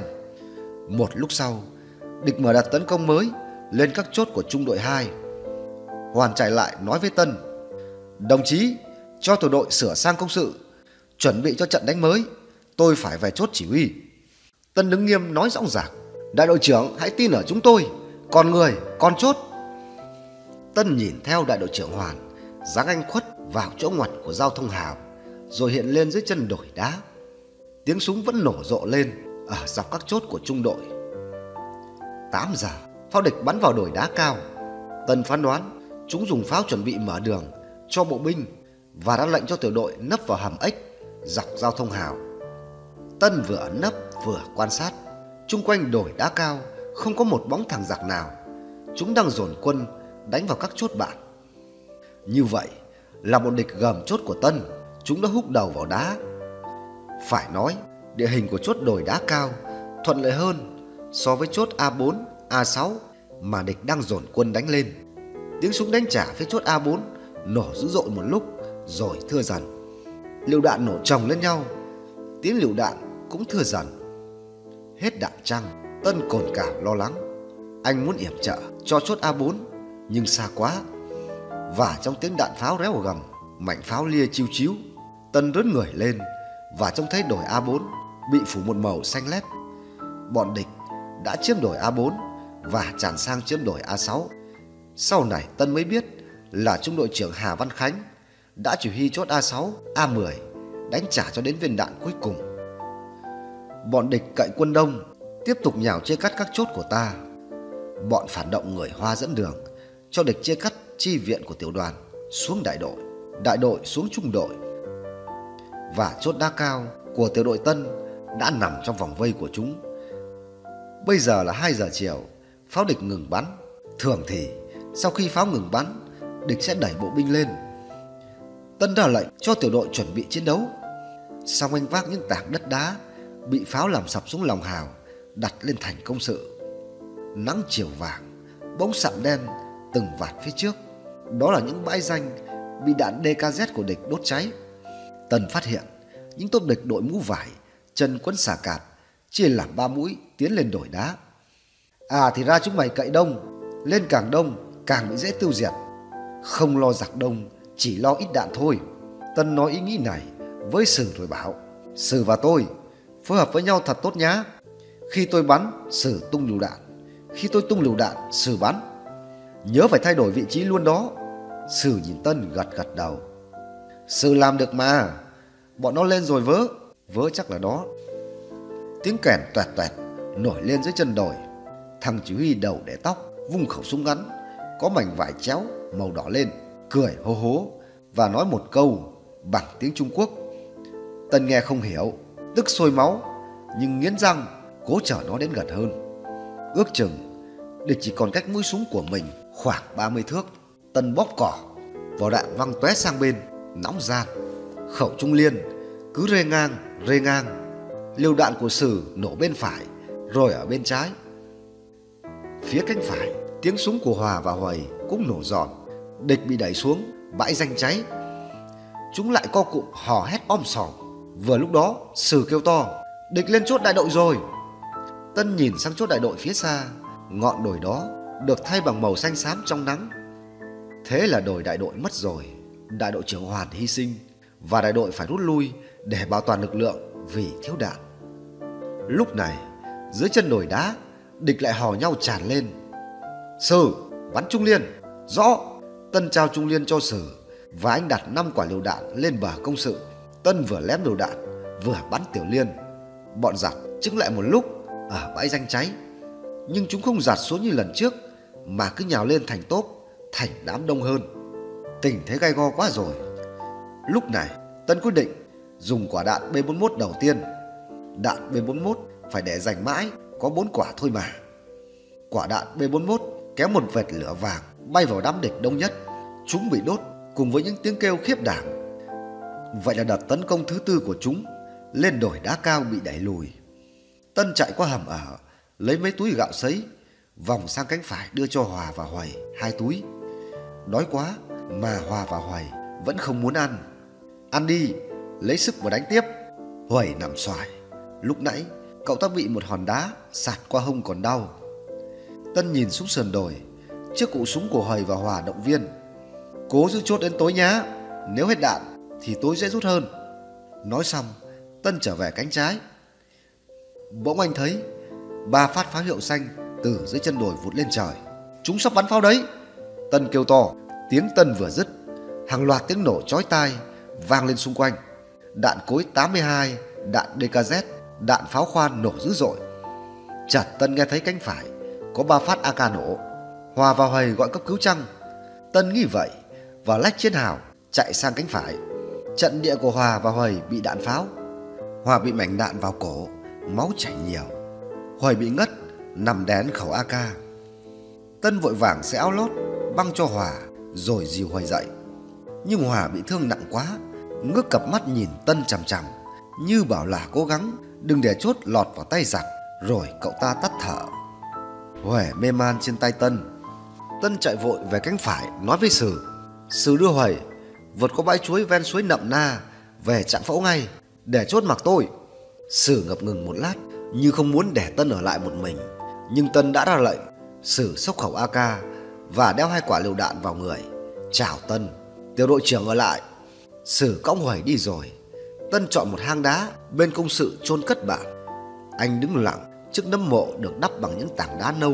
Một lúc sau, địch mở đợt tấn công mới lên các chốt của trung đội 2. Hoàn chạy lại nói với Tân Đồng chí, cho tổ đội sửa sang công sự, chuẩn bị cho trận đánh mới. Tôi phải về chốt chỉ huy. Tân đứng nghiêm nói rõ ràng. Đại đội trưởng hãy tin ở chúng tôi. Còn người, còn chốt. Tân nhìn theo đại đội trưởng Hoàn, dáng anh khuất vào chỗ ngoặt của giao thông hào, rồi hiện lên dưới chân đồi đá. Tiếng súng vẫn nổ rộ lên ở dọc các chốt của trung đội. 8 giờ, pháo địch bắn vào đồi đá cao. Tân phán đoán chúng dùng pháo chuẩn bị mở đường cho bộ binh và đã lệnh cho tiểu đội nấp vào hầm ếch dọc giao thông hào. Tân vừa nấp vừa quan sát, chung quanh đồi đá cao không có một bóng thằng giặc nào. Chúng đang dồn quân đánh vào các chốt bạn. Như vậy là một địch gầm chốt của Tân, chúng đã húc đầu vào đá. Phải nói, địa hình của chốt đồi đá cao thuận lợi hơn so với chốt A4, A6 mà địch đang dồn quân đánh lên. Tiếng súng đánh trả phía chốt A4 nổ dữ dội một lúc rồi thưa dần. Liều đạn nổ chồng lên nhau, tiếng liều đạn cũng thưa dần. Hết đạn trăng, Tân cồn cả lo lắng. Anh muốn yểm trợ cho chốt A4 nhưng xa quá. Và trong tiếng đạn pháo réo gầm, mảnh pháo lia chiêu chiếu, Tân rớt người lên và trông thấy đồi A4 bị phủ một màu xanh lét. Bọn địch đã chiếm đồi A4 và tràn sang chiếm đồi A6. Sau này Tân mới biết là trung đội trưởng Hà Văn Khánh đã chỉ huy chốt A6, A10 đánh trả cho đến viên đạn cuối cùng. Bọn địch cậy quân đông tiếp tục nhào chia cắt các chốt của ta. Bọn phản động người Hoa dẫn đường cho địch chia cắt chi viện của tiểu đoàn xuống đại đội, đại đội xuống trung đội. Và chốt đá cao của tiểu đội Tân đã nằm trong vòng vây của chúng. Bây giờ là 2 giờ chiều, pháo địch ngừng bắn. Thường thì sau khi pháo ngừng bắn, địch sẽ đẩy bộ binh lên. Tân ra lệnh cho tiểu đội chuẩn bị chiến đấu. Xong anh vác những tảng đất đá bị pháo làm sập xuống lòng hào, đặt lên thành công sự. Nắng chiều vàng, bóng sạm đen từng vạt phía trước. Đó là những bãi danh bị đạn DKZ của địch đốt cháy. Tân phát hiện những tốp địch đội mũ vải, chân quấn xà cạp, chia làm ba mũi tiến lên đồi đá. À thì ra chúng mày cậy đông, lên càng đông càng bị dễ tiêu diệt. Không lo giặc đông, chỉ lo ít đạn thôi. Tân nói ý nghĩ này với Sử rồi bảo, Sử và tôi phối hợp với nhau thật tốt nhá. Khi tôi bắn, Sử tung lựu đạn. Khi tôi tung lựu đạn, Sử bắn. Nhớ phải thay đổi vị trí luôn đó. Sử nhìn Tân gật gật đầu. Sử làm được mà. Bọn nó lên rồi vớ. Vớ chắc là đó. Tiếng kèn toẹt toẹt nổi lên dưới chân đồi. Thằng chỉ huy đầu để tóc, vung khẩu súng ngắn, có mảnh vải chéo màu đỏ lên, cười hô hố và nói một câu bằng tiếng Trung Quốc. Tân nghe không hiểu, tức sôi máu, nhưng nghiến răng cố chở nó đến gần hơn. Ước chừng địch chỉ còn cách mũi súng của mình khoảng 30 thước. Tân bóp cỏ, vỏ đạn văng tóe sang bên, nóng gian. Khẩu trung liên cứ rê ngang, rê ngang. Liều đạn của Sử nổ bên phải, rồi ở bên trái. Phía cánh phải, tiếng súng của Hòa và Hoài cũng nổ giòn. Địch bị đẩy xuống, bãi danh cháy. Chúng lại co cụm hò hét om sòm. Vừa lúc đó, Sử kêu to, địch lên chốt đại đội rồi. Tân nhìn sang chốt đại đội phía xa, ngọn đồi đó được thay bằng màu xanh xám trong nắng. Thế là đồi đại đội mất rồi, đại đội trưởng Hoàn hy sinh và đại đội phải rút lui để bảo toàn lực lượng vì thiếu đạn. Lúc này, dưới chân đồi đá, địch lại hò nhau tràn lên. Sử, bắn Trung Liên, rõ. Tân trao Trung Liên cho Sử và anh đặt năm quả liều đạn lên bờ công sự. Tân vừa lém đầu đạn, vừa bắn Tiểu Liên. Bọn giặc chứng lại một lúc ở bãi danh cháy. Nhưng chúng không giạt xuống như lần trước mà cứ nhào lên thành tốp, thành đám đông hơn. Tình thế gai go quá rồi. Lúc này, Tân quyết định dùng quả đạn B41 đầu tiên. Đạn B41 phải để dành mãi, có bốn quả thôi mà. Quả đạn B41 kéo một vệt lửa vàng bay vào đám địch đông nhất. Chúng bị đốt cùng với những tiếng kêu khiếp đảm. Vậy là đợt tấn công thứ tư của chúng lên đồi đá cao bị đẩy lùi. Tân chạy qua hầm ở, lấy mấy túi gạo sấy, vòng sang cánh phải đưa cho Hòa và Hoài hai túi. Đói quá mà Hòa và Hoài vẫn không muốn ăn. Ăn đi, lấy sức mà đánh tiếp. Hoài nằm xoài. Lúc nãy cậu ta bị một hòn đá sạt qua hông còn đau. Tân nhìn xuống sườn đồi, chiếc cụ súng của Hoài và Hòa động viên. Cố giữ chốt đến tối nhá, nếu hết đạn thì tôi dễ rút hơn. Nói xong, Tân trở về cánh trái. Bỗng anh thấy ba phát pháo hiệu xanh từ dưới chân đồi vụt lên trời. Chúng sắp bắn pháo đấy. Tân kêu to, tiếng Tân vừa dứt, hàng loạt tiếng nổ chói tai vang lên xung quanh. Đạn cối 82, đạn DKZ, đạn pháo khoan nổ dữ dội. Chợt Tân nghe thấy cánh phải có ba phát AK nổ. Hòa vào hầy gọi cấp cứu chăng? Tân nghĩ vậy và lách chiến hào chạy sang cánh phải. Trận địa của Hòa và Hoài bị đạn pháo. Hòa bị mảnh đạn vào cổ, máu chảy nhiều. Hoài bị ngất, nằm đén khẩu AK. Tân vội vàng sẽ áo lót, băng cho Hòa rồi dìu Hoài dậy. Nhưng Hòa bị thương nặng quá, ngước cặp mắt nhìn Tân chằm chằm, như bảo là cố gắng đừng để chốt lọt vào tay giặc, rồi cậu ta tắt thở. Huệ mê man trên tay Tân. Tân chạy vội về cánh phải nói với Sử. Sử đưa Huệ vượt qua bãi chuối ven suối Nậm Na về trạng phẫu ngay để chốt mặc tôi. Sử ngập ngừng một lát như không muốn để Tân ở lại một mình. Nhưng Tân đã ra lệnh. Sử xốc khẩu AK và đeo hai quả lựu đạn vào người. Chào Tân. Tiểu đội trưởng ở lại. Sử cõng huẩy đi rồi. Tân chọn một hang đá bên công sự chôn cất bạn. Anh đứng lặng trước nấm mộ được đắp bằng những tảng đá nâu,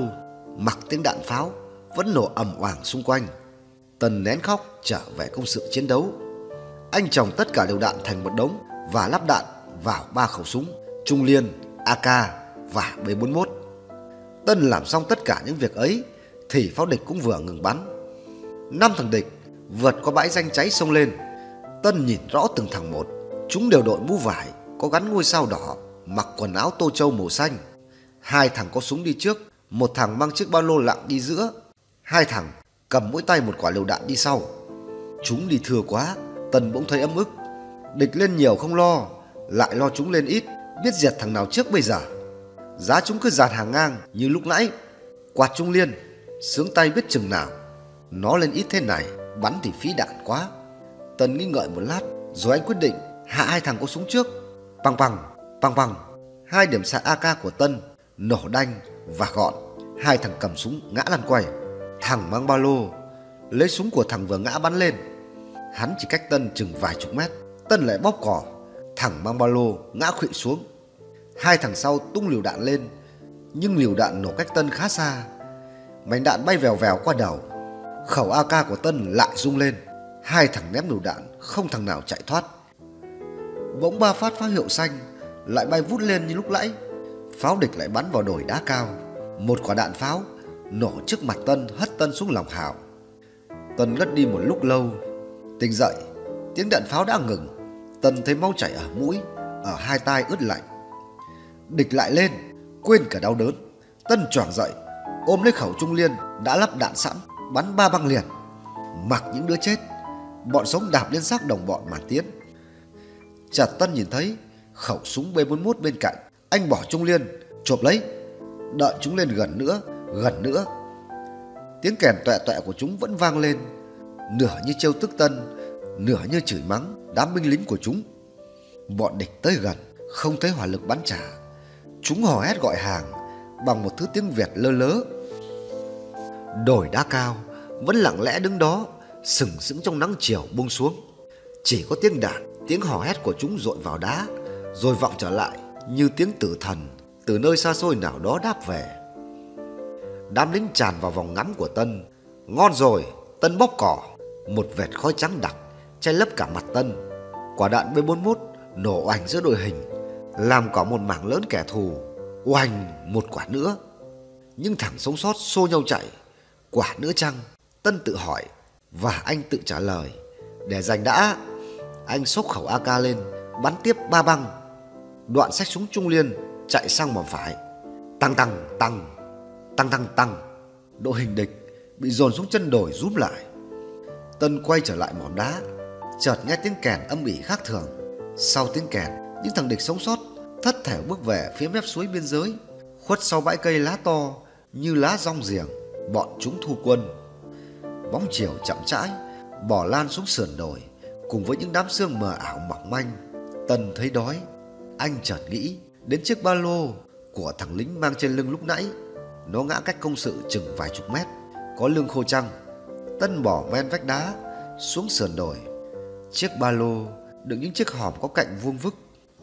mặc tiếng đạn pháo vẫn nổ ầm oảng xung quanh. Tân nén khóc trở về công sự chiến đấu. Anh chồng tất cả đều đạn thành một đống và lắp đạn vào ba khẩu súng Trung Liên, AK và B41. Tân làm xong tất cả những việc ấy thì pháo địch cũng vừa ngừng bắn. Năm thằng địch vượt qua bãi danh cháy sông lên. Tân nhìn rõ từng thằng một. Chúng đều đội mũ vải có gắn ngôi sao đỏ, mặc quần áo tô châu màu xanh. Hai thằng có súng đi trước, một thằng mang chiếc ba lô lặng đi giữa. Hai thằng cầm mỗi tay một quả lựu đạn đi sau. Chúng đi thừa quá, tần bỗng thấy ấm ức. Địch lên nhiều không lo, lại lo chúng lên ít, biết diệt thằng nào trước bây giờ. Giá chúng cứ dạt hàng ngang như lúc nãy. Quạt trung liên, sướng tay biết chừng nào. Nó lên ít thế này, bắn thì phí đạn quá. tần nghĩ ngợi một lát, rồi anh quyết định hạ hai thằng có súng trước. Bằng bằng, bằng bằng, hai điểm xạ AK của Tân nổ đanh và gọn. Hai thằng cầm súng ngã lăn quay. Thằng mang ba lô, lấy súng của thằng vừa ngã bắn lên. Hắn chỉ cách Tân chừng vài chục mét. Tân lại bóp cỏ. Thằng mang ba lô ngã khuỵu xuống. Hai thằng sau tung liều đạn lên. Nhưng liều đạn nổ cách Tân khá xa. Mảnh đạn bay vèo vèo qua đầu. Khẩu AK của Tân lại rung lên. Hai thằng ném liều đạn, không thằng nào chạy thoát. Bỗng ba phát pháo hiệu xanh, lại bay vút lên như lúc nãy. Pháo địch lại bắn vào đồi đá cao. Một quả đạn pháo nổ trước mặt Tân hất Tân xuống lòng hào. Tân ngất đi một lúc lâu, tỉnh dậy, tiếng đạn pháo đã ngừng. Tân thấy máu chảy ở mũi, ở hai tai ướt lạnh. Địch lại lên, quên cả đau đớn. Tân choảng dậy, ôm lấy khẩu trung liên đã lắp đạn sẵn, bắn ba băng liền. Mặc những đứa chết, bọn sống đạp lên xác đồng bọn mà tiến. chặt Tân nhìn thấy khẩu súng B41 bên cạnh, anh bỏ trung liên, chộp lấy, đợi chúng lên gần nữa gần nữa. Tiếng kèn tọe tọe của chúng vẫn vang lên, nửa như trêu tức tân, nửa như chửi mắng đám binh lính của chúng. Bọn địch tới gần, không thấy hỏa lực bắn trả. Chúng hò hét gọi hàng bằng một thứ tiếng việt lơ lớ. Đồi đá cao vẫn lặng lẽ đứng đó, sừng sững trong nắng chiều buông xuống. Chỉ có tiếng đạn, tiếng hò hét của chúng dội vào đá, rồi vọng trở lại như tiếng tử thần từ nơi xa xôi nào đó đáp về đám lính tràn vào vòng ngắm của Tân. Ngon rồi, Tân bóc cỏ. Một vệt khói trắng đặc che lấp cả mặt Tân. Quả đạn B41 nổ oanh giữa đội hình, làm có một mảng lớn kẻ thù. Oanh một quả nữa. Nhưng thằng sống sót xô nhau chạy. Quả nữa chăng? Tân tự hỏi và anh tự trả lời. Để giành đã, anh xốc khẩu AK lên, bắn tiếp ba băng. Đoạn sách súng trung liên chạy sang mỏm phải. Tăng tăng tăng tăng tăng tăng. Đội hình địch bị dồn xuống chân đồi rúm lại. Tân quay trở lại mỏm đá, chợt nghe tiếng kèn âm ỉ khác thường. Sau tiếng kèn, những thằng địch sống sót thất thể bước về phía mép suối biên giới. Khuất sau bãi cây lá to như lá rong giềng, bọn chúng thu quân. Bóng chiều chậm rãi bỏ lan xuống sườn đồi cùng với những đám sương mờ ảo mỏng manh. Tân thấy đói, anh chợt nghĩ đến chiếc ba lô của thằng lính mang trên lưng lúc nãy nó ngã cách công sự chừng vài chục mét, Có lưng khô trăng Tân bỏ men vách đá, Xuống sườn đồi. Chiếc ba lô đựng những chiếc hòm có cạnh vuông vức,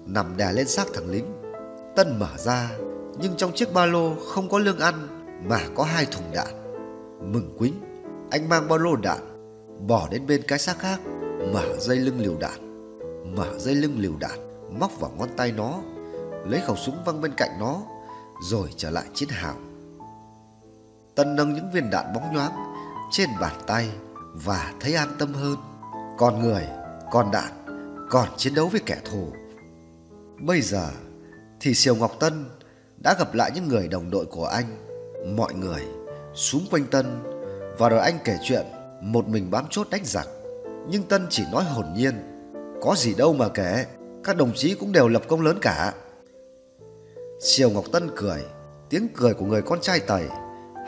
Nằm đè lên xác thằng lính. Tân mở ra, Nhưng trong chiếc ba lô không có lương ăn Mà có hai thùng đạn. Mừng quính, Anh mang ba lô đạn, Bỏ đến bên cái xác khác, Mở dây lưng liều đạn. Mở dây lưng liều đạn, Móc vào ngón tay nó, Lấy khẩu súng văng bên cạnh nó, Rồi trở lại chiến hào. Tân nâng những viên đạn bóng nhoáng trên bàn tay và thấy an tâm hơn. Còn người, còn đạn, còn chiến đấu với kẻ thù. Bây giờ thì Siêu Ngọc Tân đã gặp lại những người đồng đội của anh. Mọi người xuống quanh Tân và rồi anh kể chuyện một mình bám chốt đánh giặc. Nhưng Tân chỉ nói hồn nhiên. Có gì đâu mà kể, các đồng chí cũng đều lập công lớn cả. Siêu Ngọc Tân cười, tiếng cười của người con trai tẩy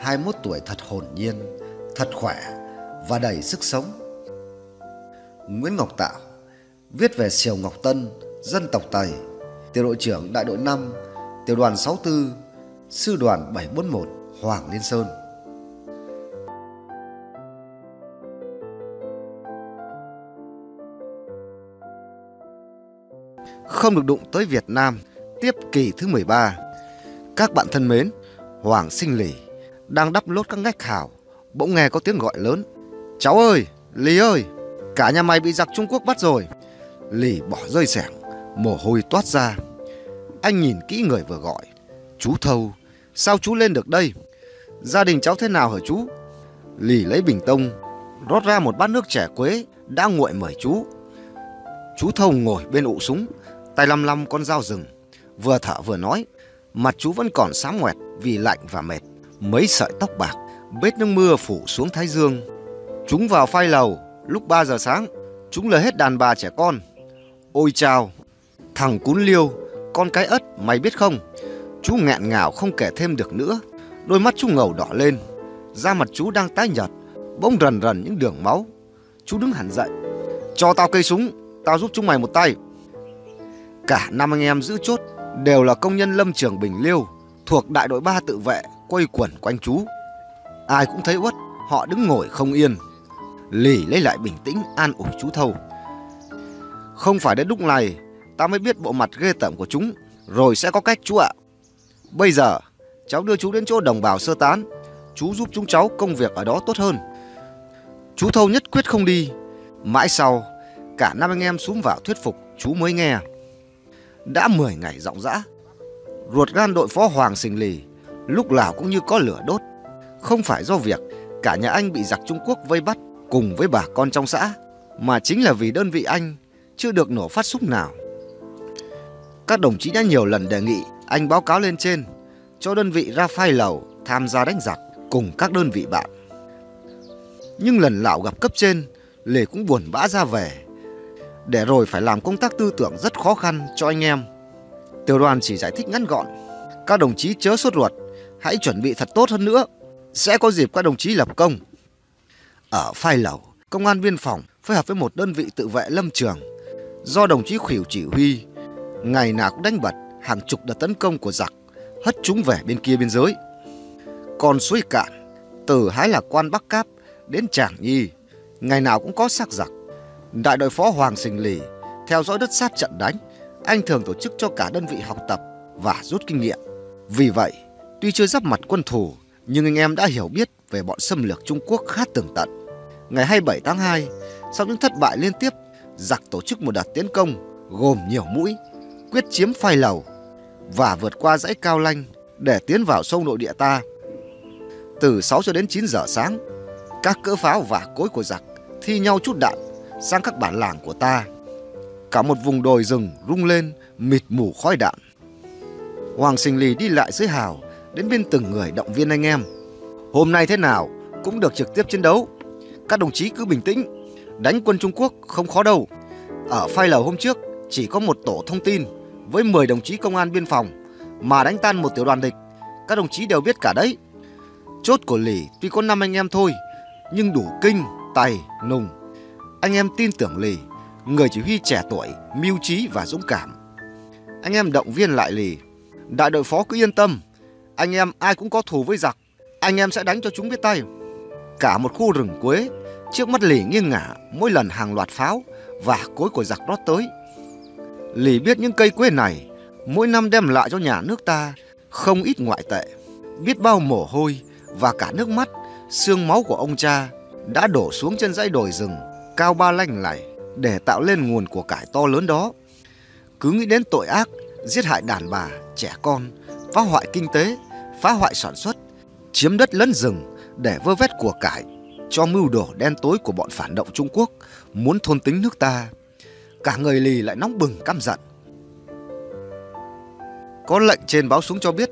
21 tuổi thật hồn nhiên, thật khỏe và đầy sức sống. Nguyễn Ngọc Tạo viết về Siêu Ngọc Tân, dân tộc Tây, tiểu đội trưởng đại đội 5, tiểu đoàn 64, sư đoàn 741, Hoàng Liên Sơn. Không được đụng tới Việt Nam tiếp kỳ thứ 13. Các bạn thân mến, Hoàng Sinh Lỷ đang đắp lốt các ngách hào, bỗng nghe có tiếng gọi lớn. Cháu ơi, Lý ơi, cả nhà mày bị giặc Trung Quốc bắt rồi. Lì bỏ rơi sẻng, mồ hôi toát ra. Anh nhìn kỹ người vừa gọi. Chú Thâu, sao chú lên được đây? Gia đình cháu thế nào hả chú? Lì lấy bình tông, rót ra một bát nước trẻ quế đã nguội mời chú. Chú Thâu ngồi bên ụ súng, tay lăm lăm con dao rừng, vừa thở vừa nói. Mặt chú vẫn còn xám ngoẹt vì lạnh và mệt. Mấy sợi tóc bạc, bết nước mưa phủ xuống thái dương. Chúng vào phai lầu lúc 3 giờ sáng. Chúng lời hết đàn bà trẻ con. Ôi chào, thằng cún liêu, con cái ất, mày biết không? Chú nghẹn ngào không kể thêm được nữa. Đôi mắt chú ngầu đỏ lên. Da mặt chú đang tái nhợt, bỗng rần rần những đường máu. Chú đứng hẳn dậy. Cho tao cây súng, tao giúp chúng mày một tay. Cả năm anh em giữ chốt đều là công nhân lâm trường Bình Liêu thuộc đại đội 3 tự vệ quây quẩn quanh chú. Ai cũng thấy uất, họ đứng ngồi không yên. Lì lấy lại bình tĩnh an ủi chú Thâu. Không phải đến lúc này ta mới biết bộ mặt ghê tởm của chúng, rồi sẽ có cách chú ạ. Bây giờ, cháu đưa chú đến chỗ đồng bào sơ tán, chú giúp chúng cháu công việc ở đó tốt hơn. Chú Thâu nhất quyết không đi. Mãi sau, cả năm anh em xuống vào thuyết phục chú mới nghe. Đã 10 ngày rộng rã, ruột gan đội phó Hoàng Sình Lì lúc nào cũng như có lửa đốt. Không phải do việc cả nhà anh bị giặc Trung Quốc vây bắt cùng với bà con trong xã, mà chính là vì đơn vị anh chưa được nổ phát súng nào. Các đồng chí đã nhiều lần đề nghị anh báo cáo lên trên cho đơn vị ra phai lầu tham gia đánh giặc cùng các đơn vị bạn. Nhưng lần lão gặp cấp trên, Lê cũng buồn bã ra về. Để rồi phải làm công tác tư tưởng rất khó khăn cho anh em. Tiểu đoàn chỉ giải thích ngắn gọn. Các đồng chí chớ sốt ruột, hãy chuẩn bị thật tốt hơn nữa. Sẽ có dịp các đồng chí lập công. Ở phai lầu, công an biên phòng phối hợp với một đơn vị tự vệ lâm trường do đồng chí Khỉu chỉ huy. Ngày nào cũng đánh bật hàng chục đợt tấn công của giặc, hất chúng về bên kia biên giới. Còn suối cạn, từ hái là quan Bắc Cáp đến Tràng Nhi, ngày nào cũng có xác giặc. Đại đội phó Hoàng Sình Lì theo dõi đất sát trận đánh, anh thường tổ chức cho cả đơn vị học tập và rút kinh nghiệm. Vì vậy, tuy chưa giáp mặt quân thù, nhưng anh em đã hiểu biết về bọn xâm lược Trung Quốc khá tường tận. Ngày 27 tháng 2, sau những thất bại liên tiếp, giặc tổ chức một đợt tiến công gồm nhiều mũi, quyết chiếm phai lầu và vượt qua dãy cao lanh để tiến vào sâu nội địa ta. Từ 6 cho đến 9 giờ sáng, các cỡ pháo và cối của giặc thi nhau chút đạn sang các bản làng của ta. Cả một vùng đồi rừng rung lên mịt mù khói đạn. Hoàng Sinh Lì đi lại dưới hào đến bên từng người động viên anh em. Hôm nay thế nào cũng được trực tiếp chiến đấu. Các đồng chí cứ bình tĩnh, đánh quân Trung Quốc không khó đâu. Ở phai lầu hôm trước chỉ có một tổ thông tin với 10 đồng chí công an biên phòng mà đánh tan một tiểu đoàn địch. Các đồng chí đều biết cả đấy. Chốt của Lì tuy có 5 anh em thôi, nhưng đủ kinh, tài, nùng. Anh em tin tưởng Lì, người chỉ huy trẻ tuổi, mưu trí và dũng cảm. Anh em động viên lại Lì. Đại đội phó cứ yên tâm, anh em ai cũng có thù với giặc, anh em sẽ đánh cho chúng biết tay. Cả một khu rừng quế, trước mắt Lì nghiêng ngả mỗi lần hàng loạt pháo và cối của giặc rót tới. Lì biết những cây quế này mỗi năm đem lại cho nhà nước ta không ít ngoại tệ, biết bao mồ hôi và cả nước mắt, xương máu của ông cha đã đổ xuống trên dãy đồi rừng cao ba lanh lảy để tạo lên nguồn của cải to lớn đó. Cứ nghĩ đến tội ác, giết hại đàn bà, trẻ con, phá hoại kinh tế, phá hoại sản xuất, chiếm đất lấn rừng để vơ vét của cải cho mưu đồ đen tối của bọn phản động Trung Quốc muốn thôn tính nước ta. Cả người lì lại nóng bừng căm giận. Có lệnh trên báo xuống cho biết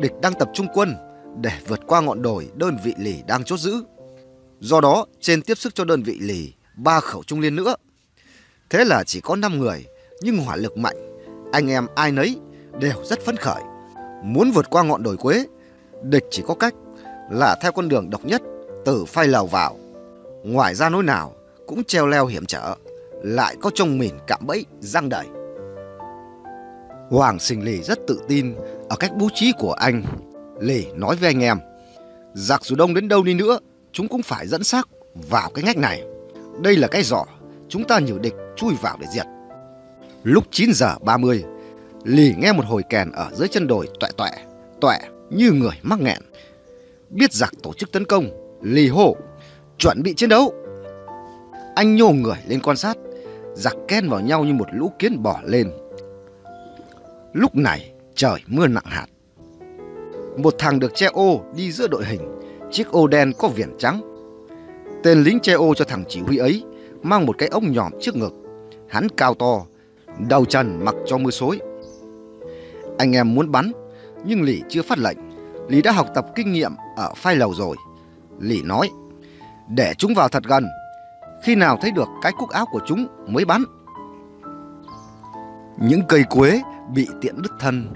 địch đang tập trung quân để vượt qua ngọn đồi đơn vị lì đang chốt giữ. Do đó, trên tiếp sức cho đơn vị lì ba khẩu trung liên nữa. Thế là chỉ có 5 người, nhưng hỏa lực mạnh, anh em ai nấy đều rất phấn khởi. Muốn vượt qua ngọn đồi quế, địch chỉ có cách là theo con đường độc nhất từ phai lầu vào. Ngoài ra nối nào cũng treo leo hiểm trở, lại có trông mìn cạm bẫy răng đầy. Hoàng Sinh Lì rất tự tin ở cách bố trí của anh. Lì nói với anh em, giặc dù đông đến đâu đi nữa, chúng cũng phải dẫn xác vào cái ngách này. Đây là cái giỏ, chúng ta nhử địch chui vào để diệt. Lúc 9 giờ 30, Lì nghe một hồi kèn ở dưới chân đồi tọe tọe, tọe như người mắc nghẹn. Biết giặc tổ chức tấn công, Lì hô, chuẩn bị chiến đấu. Anh nhô người lên quan sát, giặc ken vào nhau như một lũ kiến bỏ lên. Lúc này trời mưa nặng hạt. Một thằng được che ô đi giữa đội hình, chiếc ô đen có viền trắng. Tên lính che ô cho thằng chỉ huy ấy mang một cái ống nhỏm trước ngực. Hắn cao to, đầu trần mặc cho mưa xối. Anh em muốn bắn, nhưng Lý chưa phát lệnh. Lý đã học tập kinh nghiệm ở phai lầu rồi. Lý nói, để chúng vào thật gần. Khi nào thấy được cái cúc áo của chúng mới bắn. Những cây quế bị tiện đứt thân,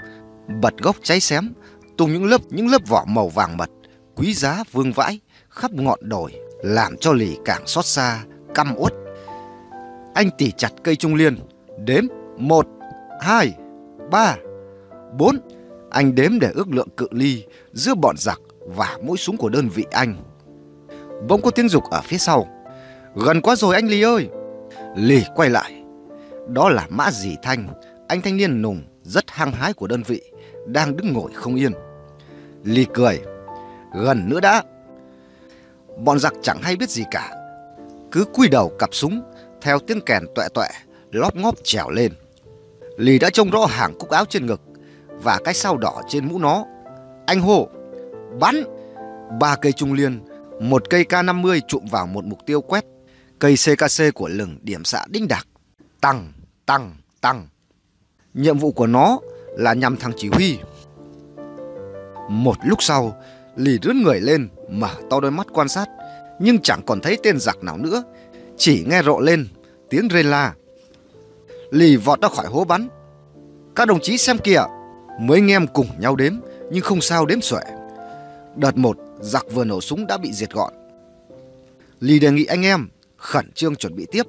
bật gốc cháy xém, tung những lớp những lớp vỏ màu vàng mật, quý giá vương vãi khắp ngọn đồi, làm cho Lì càng xót xa, căm uất. Anh tỉ chặt cây trung liên, đếm một, hai, ba, bốn. Anh đếm để ước lượng cự ly giữa bọn giặc và mũi súng của đơn vị anh. Bỗng có tiếng dục ở phía sau. Gần quá rồi anh Lì ơi! Lì quay lại. Đó là Mã Dì Thanh, anh thanh niên nùng rất hăng hái của đơn vị, đang đứng ngồi không yên. Lì cười. Gần nữa đã. Bọn giặc chẳng hay biết gì cả. Cứ quy đầu cặp súng, theo tiếng kèn tuệ tuệ, lóp ngóp trèo lên. Lì đã trông rõ hàng cúc áo trên ngực và cái sao đỏ trên mũ nó. Anh hô, bắn! Ba cây trung liên, một cây K50 trụm vào một mục tiêu quét. Cây CKC của lừng điểm xạ đinh đạc. Tăng, tăng, tăng. Nhiệm vụ của nó là nhằm thằng chỉ huy. Một lúc sau, lì rướn người lên, mở to đôi mắt quan sát, nhưng chẳng còn thấy tên giặc nào nữa, chỉ nghe rộ lên tiếng rên la. Lì vọt ra khỏi hố bắn. Các đồng chí xem kìa, mấy anh em cùng nhau đếm, nhưng không sao đếm xuể. Đợt một, giặc vừa nổ súng đã bị diệt gọn. Lì đề nghị anh em khẩn trương chuẩn bị tiếp.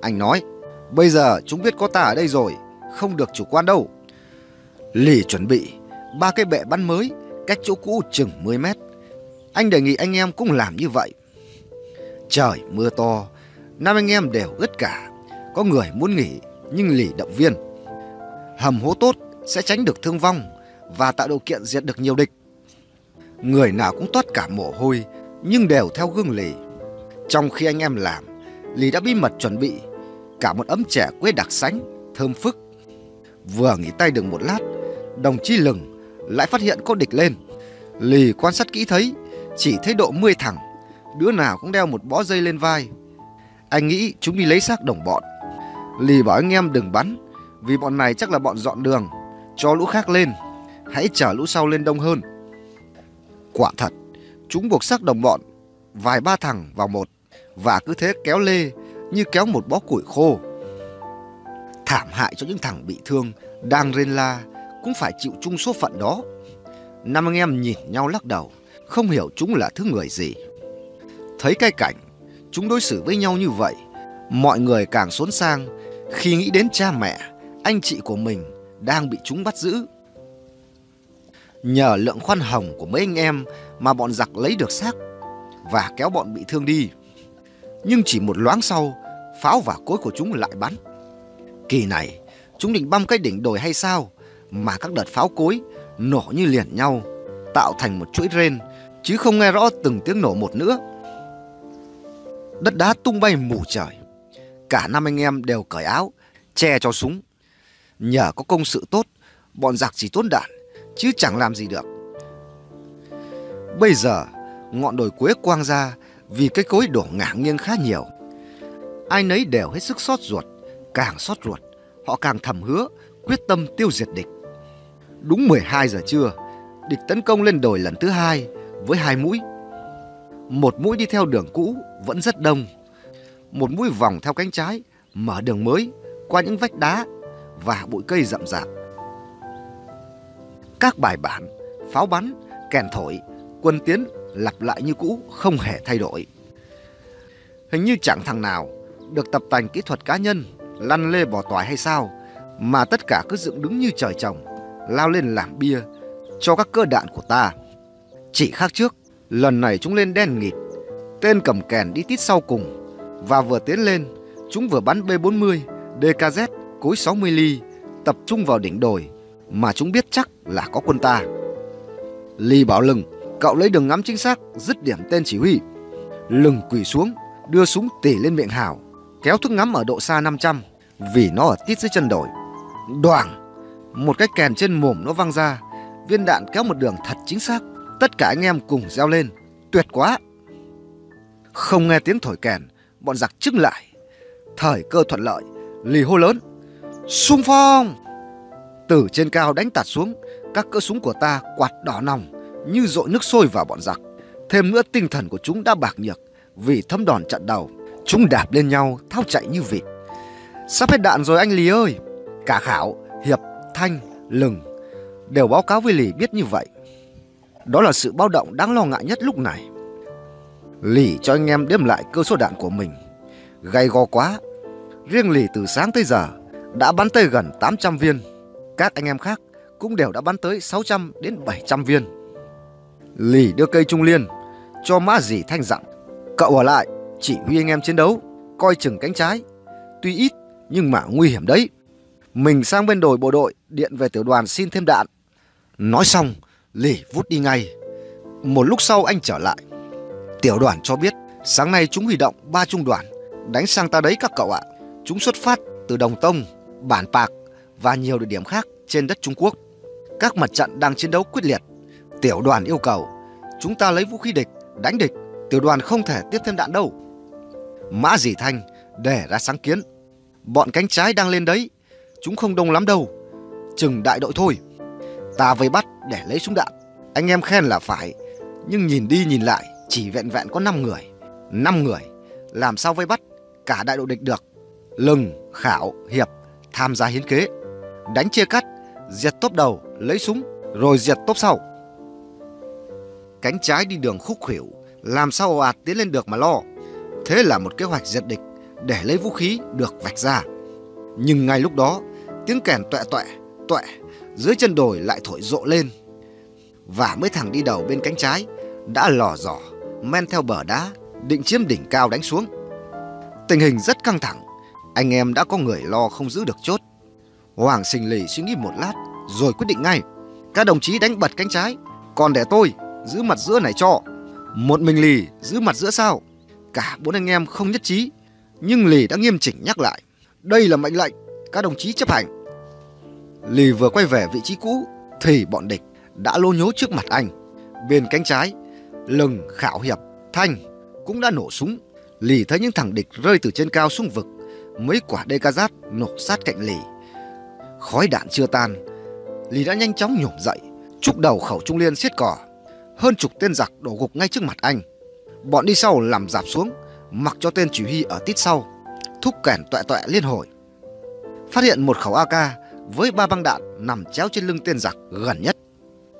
Anh nói, bây giờ chúng biết có ta ở đây rồi, không được chủ quan đâu. Lì chuẩn bị ba cái bệ bắn mới cách chỗ cũ chừng 10 mét. Anh đề nghị anh em cũng làm như vậy. Trời mưa to, năm anh em đều ướt cả. Có người muốn nghỉ nhưng lì động viên. Hầm hố tốt sẽ tránh được thương vong và tạo điều kiện diệt được nhiều địch. Người nào cũng toát cả mồ hôi nhưng đều theo gương lì. Trong khi anh em làm, lì đã bí mật chuẩn bị cả một ấm chè quế đặc sánh, thơm phức. Vừa nghỉ tay được một lát, đồng chí lừng lại phát hiện có địch lên. Lì quan sát kỹ thấy, chỉ thấy độ 10 thằng, đứa nào cũng đeo một bó dây lên vai. Anh nghĩ chúng đi lấy xác đồng bọn. Lì bảo anh em đừng bắn, vì bọn này chắc là bọn dọn đường, cho lũ khác lên, hãy chở lũ sau lên đông hơn. Quả thật, chúng buộc xác đồng bọn, vài ba thằng vào một, và cứ thế kéo lê như kéo một bó củi khô. Thảm hại cho những thằng bị thương đang rên la cũng phải chịu chung số phận đó. Năm anh em nhìn nhau lắc đầu, không hiểu chúng là thứ người gì. Thấy cái cảnh, chúng đối xử với nhau như vậy, mọi người càng xốn sang khi nghĩ đến cha mẹ, anh chị của mình đang bị chúng bắt giữ. Nhờ lượng khoan hồng của mấy anh em mà bọn giặc lấy được xác và kéo bọn bị thương đi. Nhưng chỉ một loáng sau, pháo và cối của chúng lại bắn. Kỳ này, chúng định băm cái đỉnh đồi hay sao mà các đợt pháo cối nổ như liền nhau, tạo thành một chuỗi rên, chứ không nghe rõ từng tiếng nổ một nữa. Đất đá tung bay mù trời. Cả năm anh em đều cởi áo, che cho súng. Nhờ có công sự tốt, bọn giặc chỉ tốn đạn, chứ chẳng làm gì được. Bây giờ, ngọn đồi quế quang ra vì cái cối đổ ngả nghiêng khá nhiều. Ai nấy đều hết sức xót ruột, càng xót ruột, họ càng thầm hứa quyết tâm tiêu diệt địch. Đúng 12 giờ trưa, địch tấn công lên đồi lần thứ hai với hai mũi. Một mũi đi theo đường cũ vẫn rất đông, một mũi vòng theo cánh trái mở đường mới qua những vách đá và bụi cây rậm rạp. Các bài bản, pháo bắn, kèn thổi, quân tiến lặp lại như cũ không hề thay đổi. Hình như chẳng thằng nào được tập tành kỹ thuật cá nhân lăn lê bỏ tỏi hay sao mà tất cả cứ dựng đứng như trời trồng lao lên làm bia cho các cơ đạn của ta. Chỉ khác trước, lần này chúng lên đen nghịt, tên cầm kèn đi tít sau cùng và vừa tiến lên, chúng vừa bắn B40, DKZ cối 60 ly tập trung vào đỉnh đồi mà chúng biết chắc là có quân ta. Ly bảo lừng, cậu lấy đường ngắm chính xác, dứt điểm tên chỉ huy. Lừng quỳ xuống, đưa súng tỉ lên miệng hào, kéo thước ngắm ở độ xa 500 vì nó ở tít dưới chân đồi. Đoàng, một cái kèn trên mồm nó văng ra, viên đạn kéo một đường thật chính xác. Tất cả anh em cùng reo lên, tuyệt quá. Không nghe tiếng thổi kèn, bọn giặc trưng lại. Thời cơ thuận lợi, lì hô lớn, xung phong! Từ trên cao đánh tạt xuống, các cỡ súng của ta quạt đỏ nòng như dội nước sôi vào bọn giặc. Thêm nữa tinh thần của chúng đã bạc nhược vì thấm đòn chặn đầu. Chúng đạp lên nhau, thao chạy như vịt. Sắp hết đạn rồi anh Lý ơi! Cả Khảo, Hiệp, Thanh, Lừng đều báo cáo với Lì biết như vậy. Đó là sự báo động đáng lo ngại nhất lúc này. Lì cho anh em đếm lại cơ số đạn của mình. Gay go quá. Riêng Lì từ sáng tới giờ đã bắn tới gần 800 viên. Các anh em khác cũng đều đã bắn tới 600 đến 700 viên. Lì đưa cây trung liên cho Mã dì thanh dặn. Cậu ở lại, chỉ huy anh em chiến đấu, coi chừng cánh trái. Tuy ít nhưng mà nguy hiểm đấy. Mình sang bên đồi bộ đội, điện về tiểu đoàn xin thêm đạn. Nói xong, Lì vút đi ngay. Một lúc sau anh trở lại. Tiểu đoàn cho biết, sáng nay chúng huy động ba trung đoàn, đánh sang ta đấy các cậu ạ. Chúng xuất phát từ Đồng Tông, Bản Pạc và nhiều địa điểm khác trên đất Trung Quốc. Các mặt trận đang chiến đấu quyết liệt. Tiểu đoàn yêu cầu, chúng ta lấy vũ khí địch, đánh địch. Tiểu đoàn không thể tiếp thêm đạn đâu. Mã Dĩ Thanh để ra sáng kiến. Bọn cánh trái đang lên đấy, chúng không đông lắm đâu. Chừng đại đội thôi. Ta vây bắt để lấy súng đạn. Anh em khen là phải, nhưng nhìn đi nhìn lại chỉ vẹn vẹn có 5 người. 5 người, làm sao vây bắt cả đại đội địch được. Lừng, Khảo, Hiệp tham gia hiến kế. Đánh chia cắt, diệt tốp đầu, lấy súng, rồi diệt tốp sau. Cánh trái đi đường khúc khuỷu, làm sao ồ ạt tiến lên được mà lo. Thế là một kế hoạch diệt địch để lấy vũ khí được vạch ra. Nhưng ngay lúc đó, tiếng kèn tuệ tuệ, tuệ dưới chân đồi lại thổi rộ lên. Và mấy thằng đi đầu bên cánh trái đã lò dò men theo bờ đá định chiếm đỉnh cao đánh xuống. Tình hình rất căng thẳng, anh em đã có người lo không giữ được chốt. Hoàng Sinh Lì suy nghĩ một lát rồi quyết định ngay. Các đồng chí đánh bật cánh trái, còn để tôi giữ mặt giữa này cho. Một mình Lì giữ mặt giữa sao? Cả bốn anh em không nhất trí, nhưng Lì đã nghiêm chỉnh nhắc lại. Đây là mệnh lệnh, các đồng chí chấp hành. Lì vừa quay về vị trí cũ thì bọn địch đã lô nhố trước mặt anh. Bên cánh trái, lừng khảo hiệp, thanh cũng đã nổ súng. Lì thấy những thằng địch rơi từ trên cao xuống vực, mấy quả DKZ nổ sát cạnh Lì. Khói đạn chưa tan, Lì đã nhanh chóng nhổm dậy, trúc đầu khẩu trung liên xiết cỏ. Hơn chục tên giặc đổ gục ngay trước mặt anh. Bọn đi sau làm dạp xuống, mặc cho tên chỉ huy ở tít sau, thúc kẻn tọa tọa liên hồi. Phát hiện một khẩu AK với ba băng đạn nằm chéo trên lưng tên giặc gần nhất.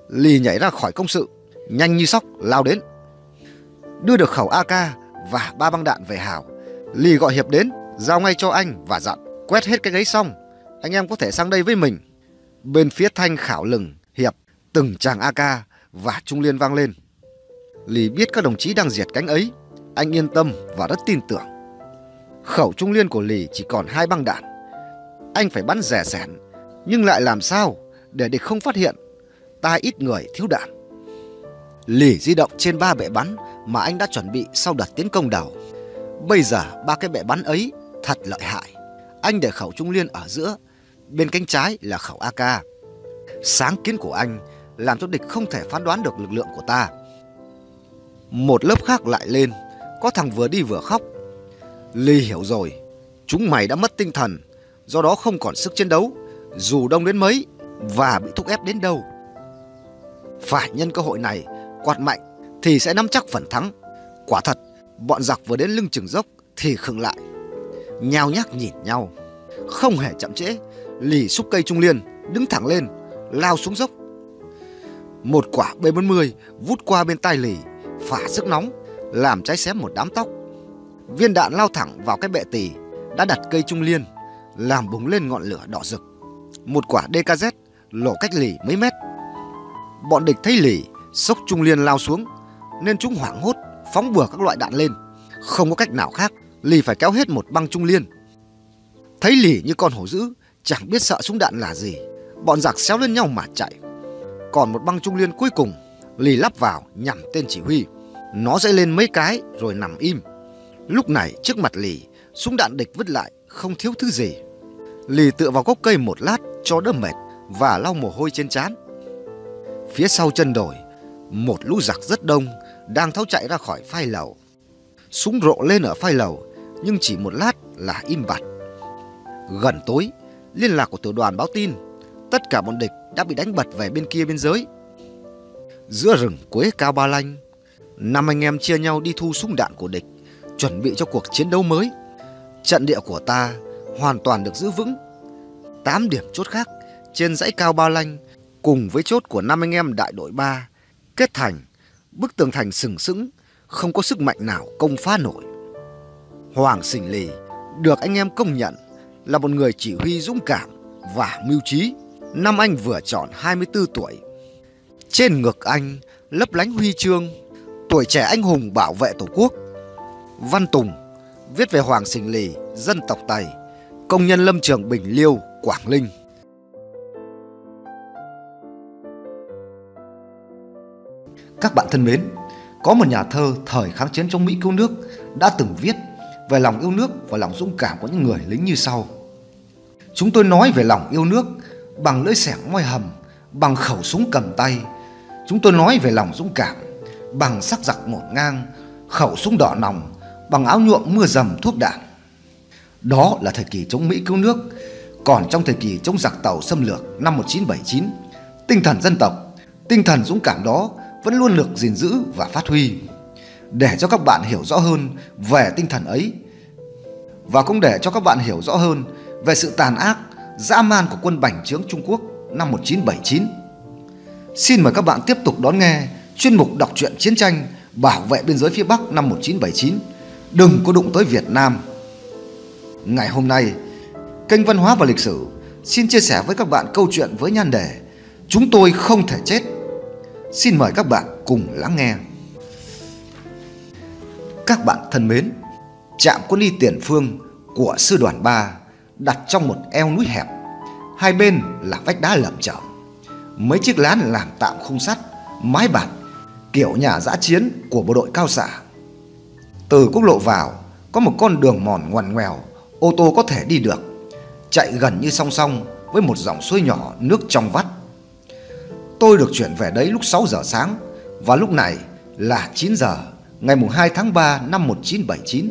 Lì nhảy ra khỏi công sự, nhanh như sóc lao đến. Đưa được khẩu AK và ba băng đạn về hào, Lì gọi Hiệp đến, giao ngay cho anh và dặn quét hết cái gáy xong, anh em có thể sang đây với mình. Bên phía Thanh khảo lừng, Hiệp, từng chàng AK và trung liên vang lên. Lì biết các đồng chí đang diệt cánh ấy, anh yên tâm và rất tin tưởng. Khẩu trung liên của Lì chỉ còn hai băng đạn. Anh phải bắn rẻ rẻn nhưng lại làm sao để địch không phát hiện ta ít người thiếu đạn. Lì di động trên ba bệ bắn mà anh đã chuẩn bị sau đợt tiến công đầu. Bây giờ ba cái bệ bắn ấy thật lợi hại. Anh để khẩu trung liên ở giữa, bên cánh trái là khẩu AK. Sáng kiến của anh làm cho địch không thể phán đoán được lực lượng của ta. Một lớp khác lại lên, có thằng vừa đi vừa khóc. Ly hiểu rồi, chúng mày đã mất tinh thần, do đó không còn sức chiến đấu, dù đông đến mấy và bị thúc ép đến đâu. Phải nhân cơ hội này, quạt mạnh thì sẽ nắm chắc phần thắng. Quả thật, bọn giặc vừa đến lưng chừng dốc thì khựng lại. Nhao nhác nhìn nhau, không hề chậm trễ, lì xúc cây trung liên, đứng thẳng lên, lao xuống dốc. Một quả B40 vút qua bên tai lì, phả sức nóng, làm cháy xém một đám tóc. Viên đạn lao thẳng vào cái bệ tỳ đã đặt cây trung liên, làm bùng lên ngọn lửa đỏ rực. Một quả DKZ lổ cách lì mấy mét. Bọn địch thấy lì, sốc trung liên lao xuống, nên chúng hoảng hốt phóng bừa các loại đạn lên. Không có cách nào khác, lì phải kéo hết một băng trung liên. Thấy lì như con hổ dữ, chẳng biết sợ súng đạn là gì. Bọn giặc xéo lên nhau mà chạy. Còn một băng trung liên cuối cùng, lì lắp vào nhằm tên chỉ huy. Nó sẽ lên mấy cái rồi nằm im. Lúc này trước mặt lì, súng đạn địch vứt lại, không thiếu thứ gì. Lì tựa vào gốc cây một lát cho đỡ mệt và lau mồ hôi trên trán. Phía sau chân đồi, một lũ giặc rất đông đang tháo chạy ra khỏi phai lầu. Súng rộ lên ở phai lầu, nhưng chỉ một lát là im bặt. Gần tối, liên lạc của tiểu đoàn báo tin, tất cả bọn địch đã bị đánh bật về bên kia biên giới. Giữa rừng quế cao ba lanh, năm anh em chia nhau đi thu súng đạn của địch, chuẩn bị cho cuộc chiến đấu mới. Trận địa của ta hoàn toàn được giữ vững. Tám điểm chốt khác trên dãy cao ba lanh cùng với chốt của năm anh em đại đội 3 kết thành bức tường thành sừng sững không có sức mạnh nào công phá nổi. Hoàng Sình Lì được anh em công nhận là một người chỉ huy dũng cảm và mưu trí. Năm anh vừa tròn 24 tuổi. Trên ngực anh lấp lánh huy chương tuổi trẻ anh hùng bảo vệ tổ quốc. Văn Tùng viết về Hoàng Sình Lì, dân tộc tày, công nhân lâm trường Bình Liêu, Quảng Linh. Các bạn thân mến, có một nhà thơ thời kháng chiến chống Mỹ cứu nước đã từng viết về lòng yêu nước và lòng dũng cảm của những người lính như sau. Chúng tôi nói về lòng yêu nước bằng lưỡi xẻng moi hầm, bằng khẩu súng cầm tay. Chúng tôi nói về lòng dũng cảm bằng sắc giặc ngổn ngang, khẩu súng đỏ nòng, bằng áo nhuộm mưa dầm thuốc đạn. Đó là thời kỳ chống Mỹ cứu nước, còn trong thời kỳ chống giặc tàu xâm lược năm 1979, tinh thần dân tộc, tinh thần dũng cảm đó vẫn luôn được gìn giữ và phát huy. Để cho các bạn hiểu rõ hơn về tinh thần ấy và cũng để cho các bạn hiểu rõ hơn về sự tàn ác, dã man của quân bành trướng Trung Quốc năm 1979. Xin mời các bạn tiếp tục đón nghe chuyên mục đọc truyện chiến tranh bảo vệ biên giới phía Bắc năm 1979. Đừng có đụng tới Việt Nam. Ngày hôm nay, kênh Văn hóa và Lịch sử xin chia sẻ với các bạn câu chuyện với nhan đề Chúng tôi không thể chết Xin mời các bạn cùng lắng nghe. Các bạn thân mến, trạm quân y tiền phương của sư đoàn 3 đặt trong một eo núi hẹp. Hai bên là vách đá lởm chởm. Mấy chiếc lán làm tạm khung sắt, mái bạt, kiểu nhà giã chiến của bộ đội cao xạ. Từ quốc lộ vào có một con đường mòn ngoằn ngoèo, ô tô có thể đi được, chạy gần như song song với một dòng suối nhỏ nước trong vắt Tôi được chuyển về đấy lúc 6 giờ sáng và lúc này là 9 giờ ngày 2 tháng 3 năm 1979.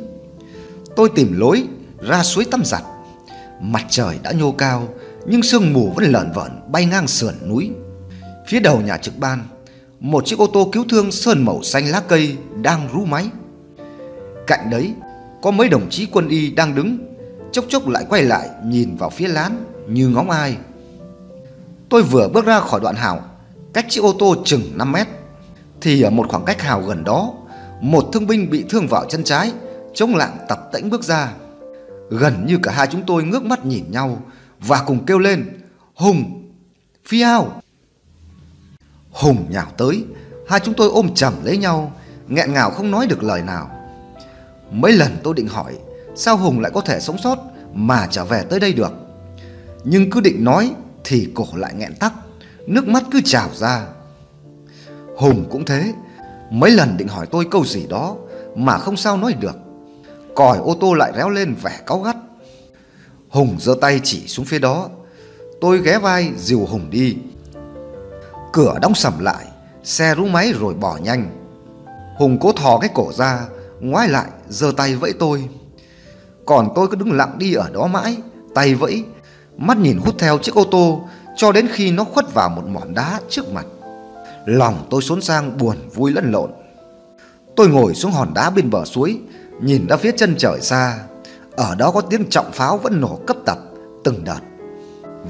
Tôi tìm lối ra suối tắm giặt. Mặt trời đã nhô cao nhưng sương mù vẫn lợn vợn bay ngang sườn núi. Phía đầu nhà trực ban, một chiếc ô tô cứu thương sơn màu xanh lá cây đang rú máy. Cạnh đấy có mấy đồng chí quân y đang đứng, chốc chốc lại quay lại nhìn vào phía lán như ngóng ai. Tôi vừa bước ra khỏi đoạn hào cách chiếc ô tô chừng 5 mét thì ở một khoảng cách hào gần đó một thương binh bị thương vào chân trái chống lạng tập tễnh bước ra. Gần như cả hai chúng tôi ngước mắt nhìn nhau và cùng kêu lên hùng phi ao. Hùng nhào tới hai chúng tôi ôm chầm lấy nhau nghẹn ngào không nói được lời nào. Mấy lần tôi định hỏi sao hùng lại có thể sống sót mà trở về tới đây được? Nhưng cứ định nói thì cổ lại nghẹn tắc nước mắt cứ trào ra. Hùng cũng thế, mấy lần định hỏi tôi câu gì đó mà không sao nói được. Còi ô tô lại réo lên vẻ cáu gắt. Hùng giơ tay chỉ xuống phía đó, tôi ghé vai dìu Hùng đi. Cửa đóng sầm lại, xe rú máy rồi bỏ nhanh. Hùng cố thò cái cổ ra Ngoái lại giơ tay vẫy tôi Còn tôi cứ đứng lặng đi ở đó mãi Tay vẫy Mắt nhìn hút theo chiếc ô tô Cho đến khi nó khuất vào một mỏm đá trước mặt Lòng tôi xốn sang buồn vui lẫn lộn. Tôi ngồi xuống hòn đá bên bờ suối, Nhìn ra phía chân trời xa. Ở đó có tiếng trọng pháo vẫn nổ cấp tập Từng đợt.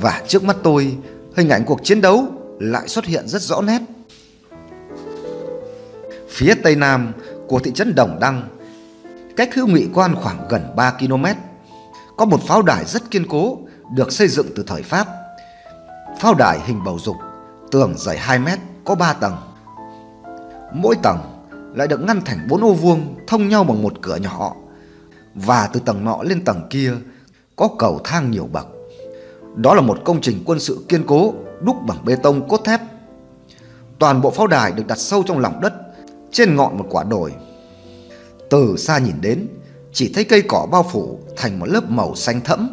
Và trước mắt tôi, Hình ảnh cuộc chiến đấu lại xuất hiện rất rõ nét. Phía tây nam của thị trấn Đồng Đăng, Cách hữu nghị quan khoảng gần 3 km Có một pháo đài rất kiên cố Được xây dựng từ thời Pháp. Pháo đài hình bầu dục, Tường dày 2 mét có 3 tầng Mỗi tầng lại được ngăn thành bốn ô vuông thông nhau bằng một cửa nhỏ và từ tầng nọ lên tầng kia có cầu thang nhiều bậc. Đó là một công trình quân sự kiên cố đúc bằng bê tông cốt thép. Toàn bộ pháo đài được đặt sâu trong lòng đất trên ngọn một quả đồi. Từ xa nhìn đến chỉ thấy cây cỏ bao phủ thành một lớp màu xanh thẫm.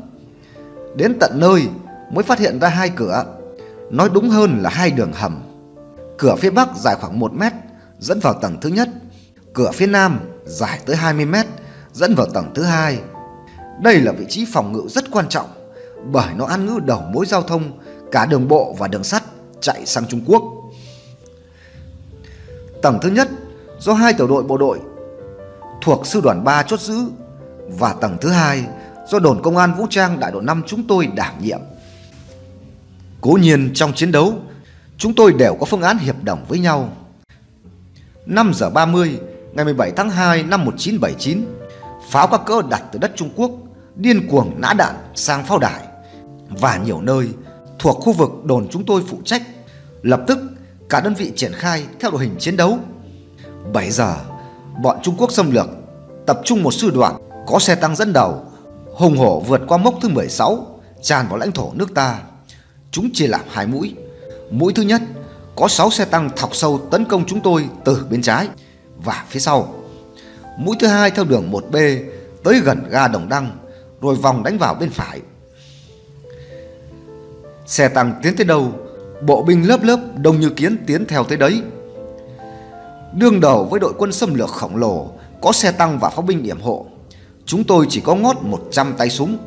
Đến tận nơi mới phát hiện ra hai cửa, nói đúng hơn là hai đường hầm. Cửa phía bắc dài khoảng 1 mét dẫn vào tầng thứ nhất. Cửa phía nam dài tới 20 mét dẫn vào tầng thứ hai. Đây là vị trí phòng ngự rất quan trọng bởi nó ăn ngữ đầu mối giao thông cả đường bộ và đường sắt chạy sang Trung Quốc. Tầng thứ nhất do hai tiểu đội bộ đội thuộc sư đoàn 3 chốt giữ và tầng thứ hai do đồn công an vũ trang đại đội 5 chúng tôi đảm nhiệm. Cố nhiên trong chiến đấu, chúng tôi đều có phương án hiệp đồng với nhau 5 giờ 30 ngày 17 tháng 2 năm 1979, pháo các cỡ đặt từ đất Trung Quốc điên cuồng nã đạn sang pháo đài và nhiều nơi thuộc khu vực đồn chúng tôi phụ trách. Lập tức cả đơn vị triển khai theo đội hình chiến đấu. 7 giờ, bọn Trung Quốc xâm lược tập trung một sư đoàn có xe tăng dẫn đầu, hùng hổ vượt qua mốc thứ 16, tràn vào lãnh thổ nước ta. Chúng chia làm hai mũi. Mũi thứ nhất có 6 xe tăng thọc sâu tấn công chúng tôi từ bên trái và phía sau. Mũi thứ hai theo đường 1B tới gần ga Đồng Đăng rồi vòng đánh vào bên phải. Xe tăng tiến tới đâu, bộ binh lớp lớp đông như kiến tiến theo tới đấy. Đương đầu với đội quân xâm lược khổng lồ có xe tăng và pháo binh yểm hộ, chúng tôi chỉ có ngót 100 tay súng.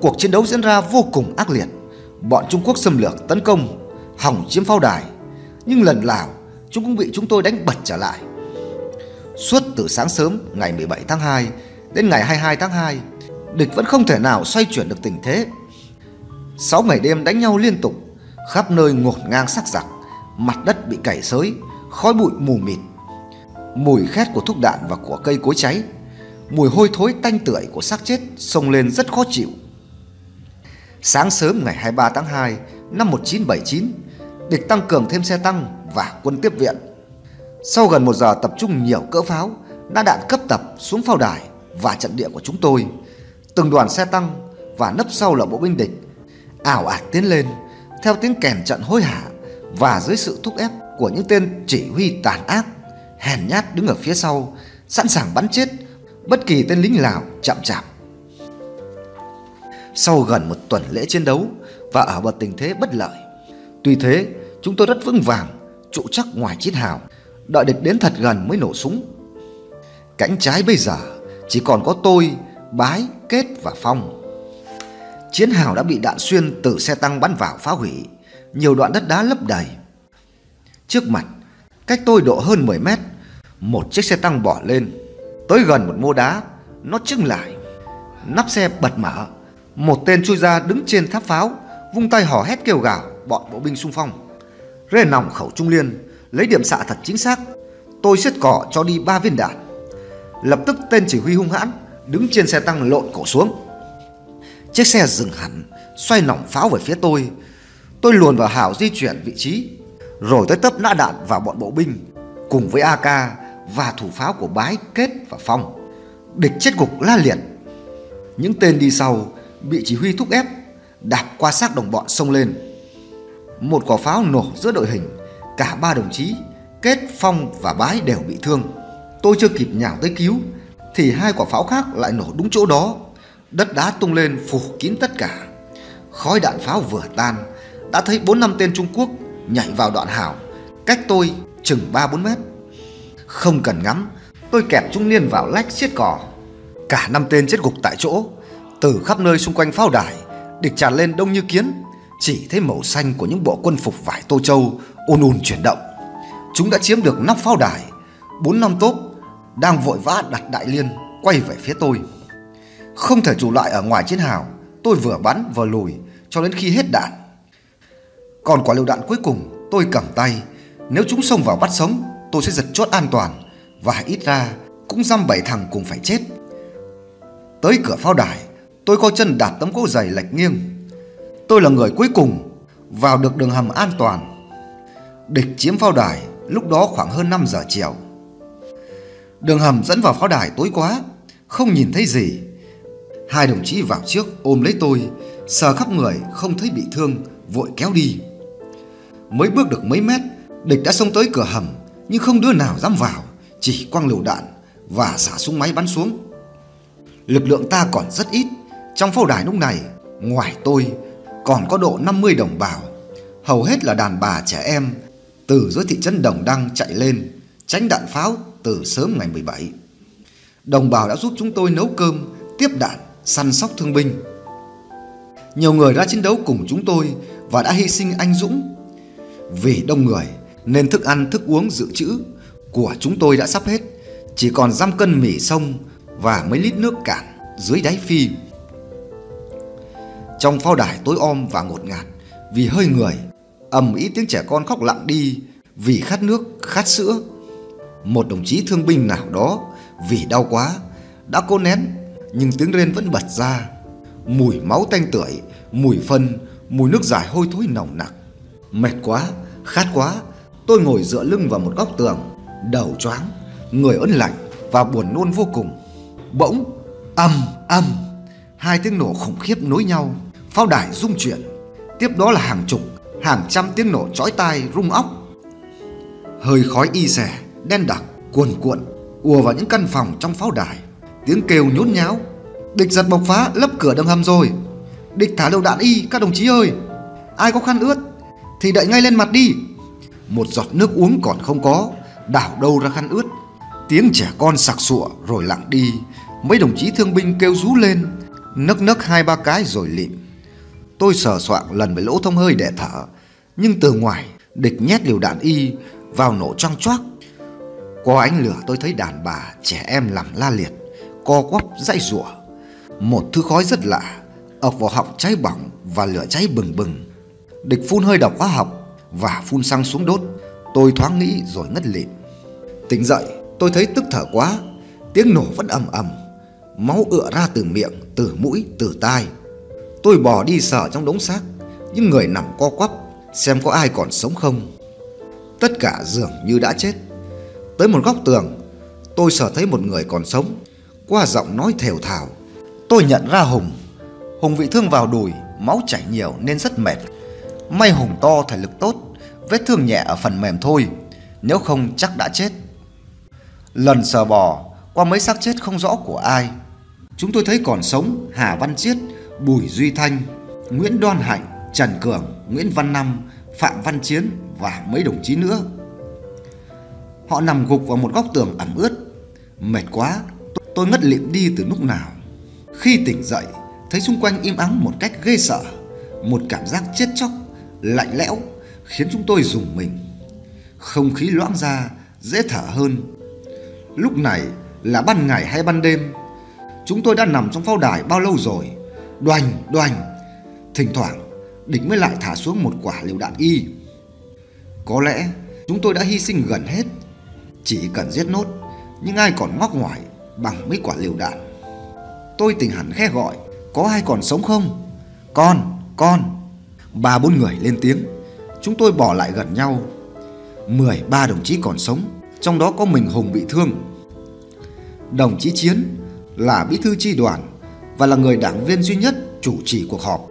Cuộc chiến đấu diễn ra vô cùng ác liệt. Bọn Trung Quốc xâm lược tấn công hỏng chiếm pháo đài. Nhưng lần nào, chúng cũng bị chúng tôi đánh bật trở lại. Suốt từ sáng sớm, ngày 17 tháng 2 đến ngày 22 tháng 2 địch vẫn không thể nào xoay chuyển được tình thế. Sáu ngày đêm đánh nhau liên tục, khắp nơi ngổn ngang sắc giặc, mặt đất bị cày xới khói bụi mù mịt. Mùi khét của thuốc đạn và của cây cối cháy, mùi hôi thối tanh tưởi của xác chết xông lên rất khó chịu. Sáng sớm ngày 23 tháng 2 năm 1979 địch tăng cường thêm xe tăng và quân tiếp viện. Sau gần một giờ tập trung nhiều cỡ pháo, đã đạn cấp tập xuống pháo đài và trận địa của chúng tôi. Từng đoàn xe tăng và nấp sau là bộ binh địch ảo ạt tiến lên theo tiếng kèn trận hối hả và dưới sự thúc ép của những tên chỉ huy tàn ác, hèn nhát đứng ở phía sau, sẵn sàng bắn chết bất kỳ tên lính Lào chậm chạp. Sau gần một tuần lễ chiến đấu và ở một tình thế bất lợi, Tuy thế, chúng tôi rất vững vàng, trụ chắc ngoài chiến hào, đợi địch đến thật gần mới nổ súng. Cánh trái bây giờ chỉ còn có tôi, Bái, Kết và Phong. Chiến hào đã bị đạn xuyên từ xe tăng bắn vào phá hủy, nhiều đoạn đất đá lấp đầy. Trước mặt, cách tôi độ hơn 10 mét, một chiếc xe tăng bỏ lên, tới gần một mô đá, nó chưng lại. Nắp xe bật mở, một tên chui ra đứng trên tháp pháo, vung tay hò hét kêu gào bọn bộ binh xung phong. Rê nòng khẩu trung liên, lấy điểm xạ thật chính xác. Tôi xiết cỏ cho đi ba viên đạn. Lập tức tên chỉ huy hung hãn đứng trên xe tăng lộn cổ xuống. Chiếc xe dừng hẳn, xoay nòng pháo về phía tôi. Tôi luồn vào hào di chuyển vị trí, rồi tới tấp nã đạn vào bọn bộ binh cùng với AK và thủ pháo của Bái, Kết và Phong. Địch chết gục la liệt. Những tên đi sau bị chỉ huy thúc ép đạp qua xác đồng bọn xông lên. Một quả pháo nổ giữa đội hình, cả ba đồng chí Kết, Phong và Bái đều bị thương. Tôi chưa kịp nhào tới cứu thì hai quả pháo khác lại nổ đúng chỗ đó. Đất đá tung lên phủ kín tất cả. Khói đạn pháo vừa tan, đã thấy bốn năm tên Trung Quốc nhảy vào đoạn hào, cách tôi chừng ba bốn mét. Không cần ngắm, tôi kẹp trung niên vào lách xiết cỏ. Cả năm tên chết gục tại chỗ, từ khắp nơi xung quanh pháo đài, địch tràn lên đông như kiến, chỉ thấy màu xanh của những bộ quân phục vải tô châu ôn ùn chuyển động. Chúng đã chiếm được nóc pháo đài, bốn năm tốp đang vội vã đặt đại liên quay về phía tôi. Không thể trụ lại ở ngoài chiến hào, tôi vừa bắn vừa lùi cho đến khi hết đạn. Còn quả lựu đạn cuối cùng tôi cầm tay, nếu chúng xông vào bắt sống, tôi sẽ giật chốt an toàn và ít ra cũng dăm bảy thằng cùng phải chết. Tới cửa pháo đài, tôi co chân đạp tấm gỗ dày lệch nghiêng. Tôi là người cuối cùng vào được đường hầm an toàn. Địch chiếm pháo đài lúc đó khoảng hơn 5 giờ chiều. Đường hầm dẫn vào pháo đài tối quá, không nhìn thấy gì. Hai đồng chí vào trước ôm lấy tôi, sờ khắp người không thấy bị thương, vội kéo đi. Mới bước được mấy mét, địch đã xông tới cửa hầm, nhưng không đứa nào dám vào, chỉ quăng lựu đạn và xả súng máy bắn xuống. Lực lượng ta còn rất ít, trong pháo đài lúc này, ngoài tôi còn có độ 50 đồng bào, hầu hết là đàn bà trẻ em từ dưới thị trấn Đồng Đăng chạy lên tránh đạn pháo từ sớm ngày 17. Đồng bào đã giúp chúng tôi nấu cơm, tiếp đạn, săn sóc thương binh. Nhiều người đã chiến đấu cùng chúng tôi và đã hy sinh anh dũng. Vì đông người nên thức ăn, thức uống dự trữ của chúng tôi đã sắp hết, chỉ còn dăm cân mì sông và mấy lít nước cạn dưới đáy phi. Trong pháo đài tối om và ngột ngạt vì hơi người, ầm ý tiếng trẻ con khóc lặng đi vì khát nước, khát sữa. Một đồng chí thương binh nào đó vì đau quá đã cố nén nhưng tiếng rên vẫn bật ra. Mùi máu tanh tưởi, mùi phân, mùi nước giải hôi thối nồng nặc. Mệt quá, khát quá, tôi ngồi dựa lưng vào một góc tường, đầu choáng, người ớn lạnh và buồn nôn vô cùng. Bỗng, ầm ầm, hai tiếng nổ khủng khiếp nối nhau, pháo đài rung chuyển. Tiếp đó là hàng chục, hàng trăm tiếng nổ chói tai rung óc. Hơi khói y xẻ đen đặc, cuồn cuộn ùa vào những căn phòng trong pháo đài. Tiếng kêu nhốn nháo. Địch giật bộc phá lấp cửa đường hầm rồi. Địch thả đầu đạn y các đồng chí ơi. Ai có khăn ướt thì đậy ngay lên mặt đi. Một giọt nước uống còn không có, đảo đâu ra khăn ướt. Tiếng trẻ con sặc sụa rồi lặng đi. Mấy đồng chí thương binh kêu rú lên, nấc nấc hai ba cái rồi lịm. Tôi sờ soạng lần với lỗ thông hơi để thở, nhưng từ ngoài địch nhét liều đạn y vào nổ choang choác qua ánh lửa tôi thấy đàn bà, trẻ em làm la liệt, co quắp dãy rủa. Một thứ khói rất lạ ập vào họng cháy bỏng và lửa cháy bừng bừng. Địch phun hơi độc hóa học và phun xăng xuống đốt. Tôi thoáng nghĩ rồi ngất lịm. Tỉnh dậy, tôi thấy tức thở quá. Tiếng nổ vẫn ầm ầm, máu ựa ra từ miệng, từ mũi, từ tai. Tôi bò đi sợ trong đống xác, những người nằm co quắp xem có ai còn sống không. Tất cả dường như đã chết. Tới một góc tường Tôi sợ thấy một người còn sống. Qua giọng nói thều thào Tôi nhận ra Hùng. Hùng bị thương vào đùi Máu chảy nhiều nên rất mệt. May Hùng to thể lực tốt Vết thương nhẹ ở phần mềm thôi Nếu không chắc đã chết. Lần sờ bò Qua mấy xác chết không rõ của ai. Chúng tôi thấy còn sống Hà Văn Chiết Bùi Duy Thanh, Nguyễn Đoan Hạnh, Trần Cường, Nguyễn Văn Năm, Phạm Văn Chiến Và mấy đồng chí nữa. Họ nằm gục vào một góc tường ẩm ướt. Mệt quá, Tôi ngất lịm đi từ lúc nào. Khi tỉnh dậy, Thấy xung quanh im ắng một cách ghê sợ, Một cảm giác chết chóc, Lạnh lẽo, Khiến chúng tôi rùng mình. Không khí loãng ra, Dễ thở hơn. Lúc này là ban ngày hay ban đêm, Chúng tôi đã nằm trong pháo đài bao lâu rồi? Đoành đoành. Thỉnh thoảng Địch mới lại thả xuống một quả liều đạn y. Có lẽ chúng tôi đã hy sinh gần hết. Chỉ cần giết nốt Nhưng ai còn ngóc ngoài Bằng mấy quả liều đạn. Tôi tình hẳn khe gọi Có ai còn sống không? Con, con. Ba bốn người lên tiếng. Chúng tôi bỏ lại gần nhau. Mười ba đồng chí còn sống Trong đó có mình Hùng bị thương. Đồng chí Chiến Là bí thư tri đoàn. Và là người đảng viên duy nhất chủ trì cuộc họp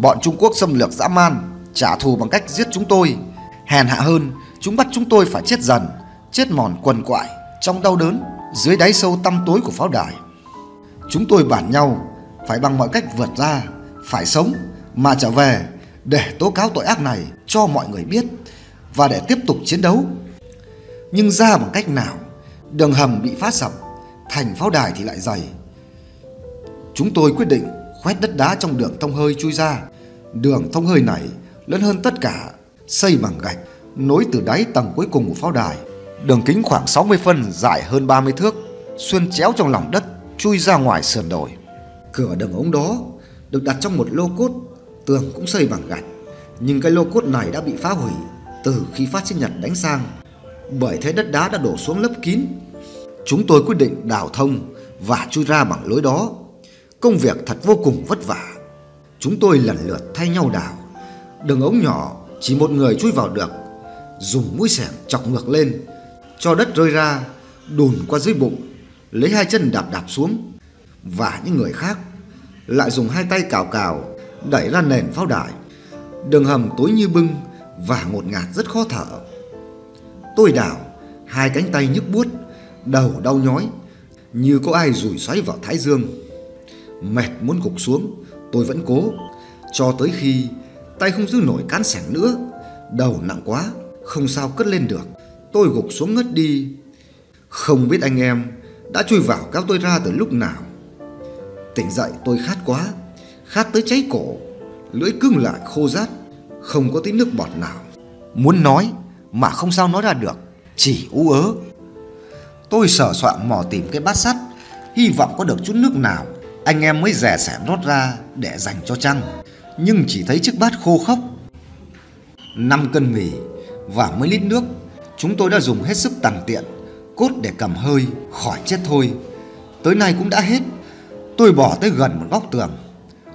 Bọn Trung Quốc xâm lược dã man Trả thù bằng cách giết chúng tôi Hèn hạ hơn Chúng bắt chúng tôi phải chết dần chết mòn quần quại trong đau đớn dưới đáy sâu tăm tối của pháo đài. Chúng tôi bản nhau phải bằng mọi cách vượt ra, phải sống mà trở về để tố cáo tội ác này cho mọi người biết và để tiếp tục chiến đấu. Nhưng ra bằng cách nào Đường hầm bị phá sập, thành pháo đài thì lại dày. Chúng tôi quyết định khoét đất đá trong đường thông hơi chui ra. Đường thông hơi này lớn hơn tất cả, xây bằng gạch, nối từ đáy tầng cuối cùng của pháo đài. Đường kính khoảng 60 phân, dài hơn 30 thước, xuyên chéo trong lòng đất, chui ra ngoài sườn đồi. Cửa đường ống đó được đặt trong một lô cốt, tường cũng xây bằng gạch. Nhưng cái lô cốt này đã bị phá hủy từ khi phát sinh Nhật đánh sang. Bởi thế đất đá đã đổ xuống lấp kín. Chúng tôi quyết định đào thông và chui ra bằng lối đó. Công việc thật vô cùng vất vả. Chúng tôi lần lượt thay nhau đào. Đường ống nhỏ chỉ một người chui vào được. Dùng mũi xẻng chọc ngược lên, cho đất rơi ra, đùn qua dưới bụng, lấy hai chân đạp đạp xuống. Và những người khác lại dùng hai tay cào cào đẩy ra nền pháo đài. Đường hầm tối như bưng và ngột ngạt rất khó thở. Tôi đào, hai cánh tay nhức buốt, đầu đau nhói, như có ai rủi xoáy vào thái dương. Mệt muốn gục xuống, tôi vẫn cố, cho tới khi tay không giữ nổi cán sẻng nữa, đầu nặng quá, không sao cất lên được. Tôi gục xuống ngất đi. Không biết anh em đã chui vào kéo tôi ra từ lúc nào. Tỉnh dậy tôi khát quá, khát tới cháy cổ, lưỡi cứng lại khô rát, không có tí nước bọt nào. Muốn nói mà không sao nói ra được, chỉ ú ớ. Tôi sờ soạn mò tìm cái bát sắt, hy vọng có được chút nước nào. Anh em mới rẻ sẻ rót ra để dành cho Trăng, nhưng chỉ thấy chiếc bát khô khốc. năm cân mì và mấy lít nước, chúng tôi đã dùng hết sức tằn tiện, cốt để cầm hơi, khỏi chết thôi. Tới nay cũng đã hết. Tôi bỏ tới gần một góc tường.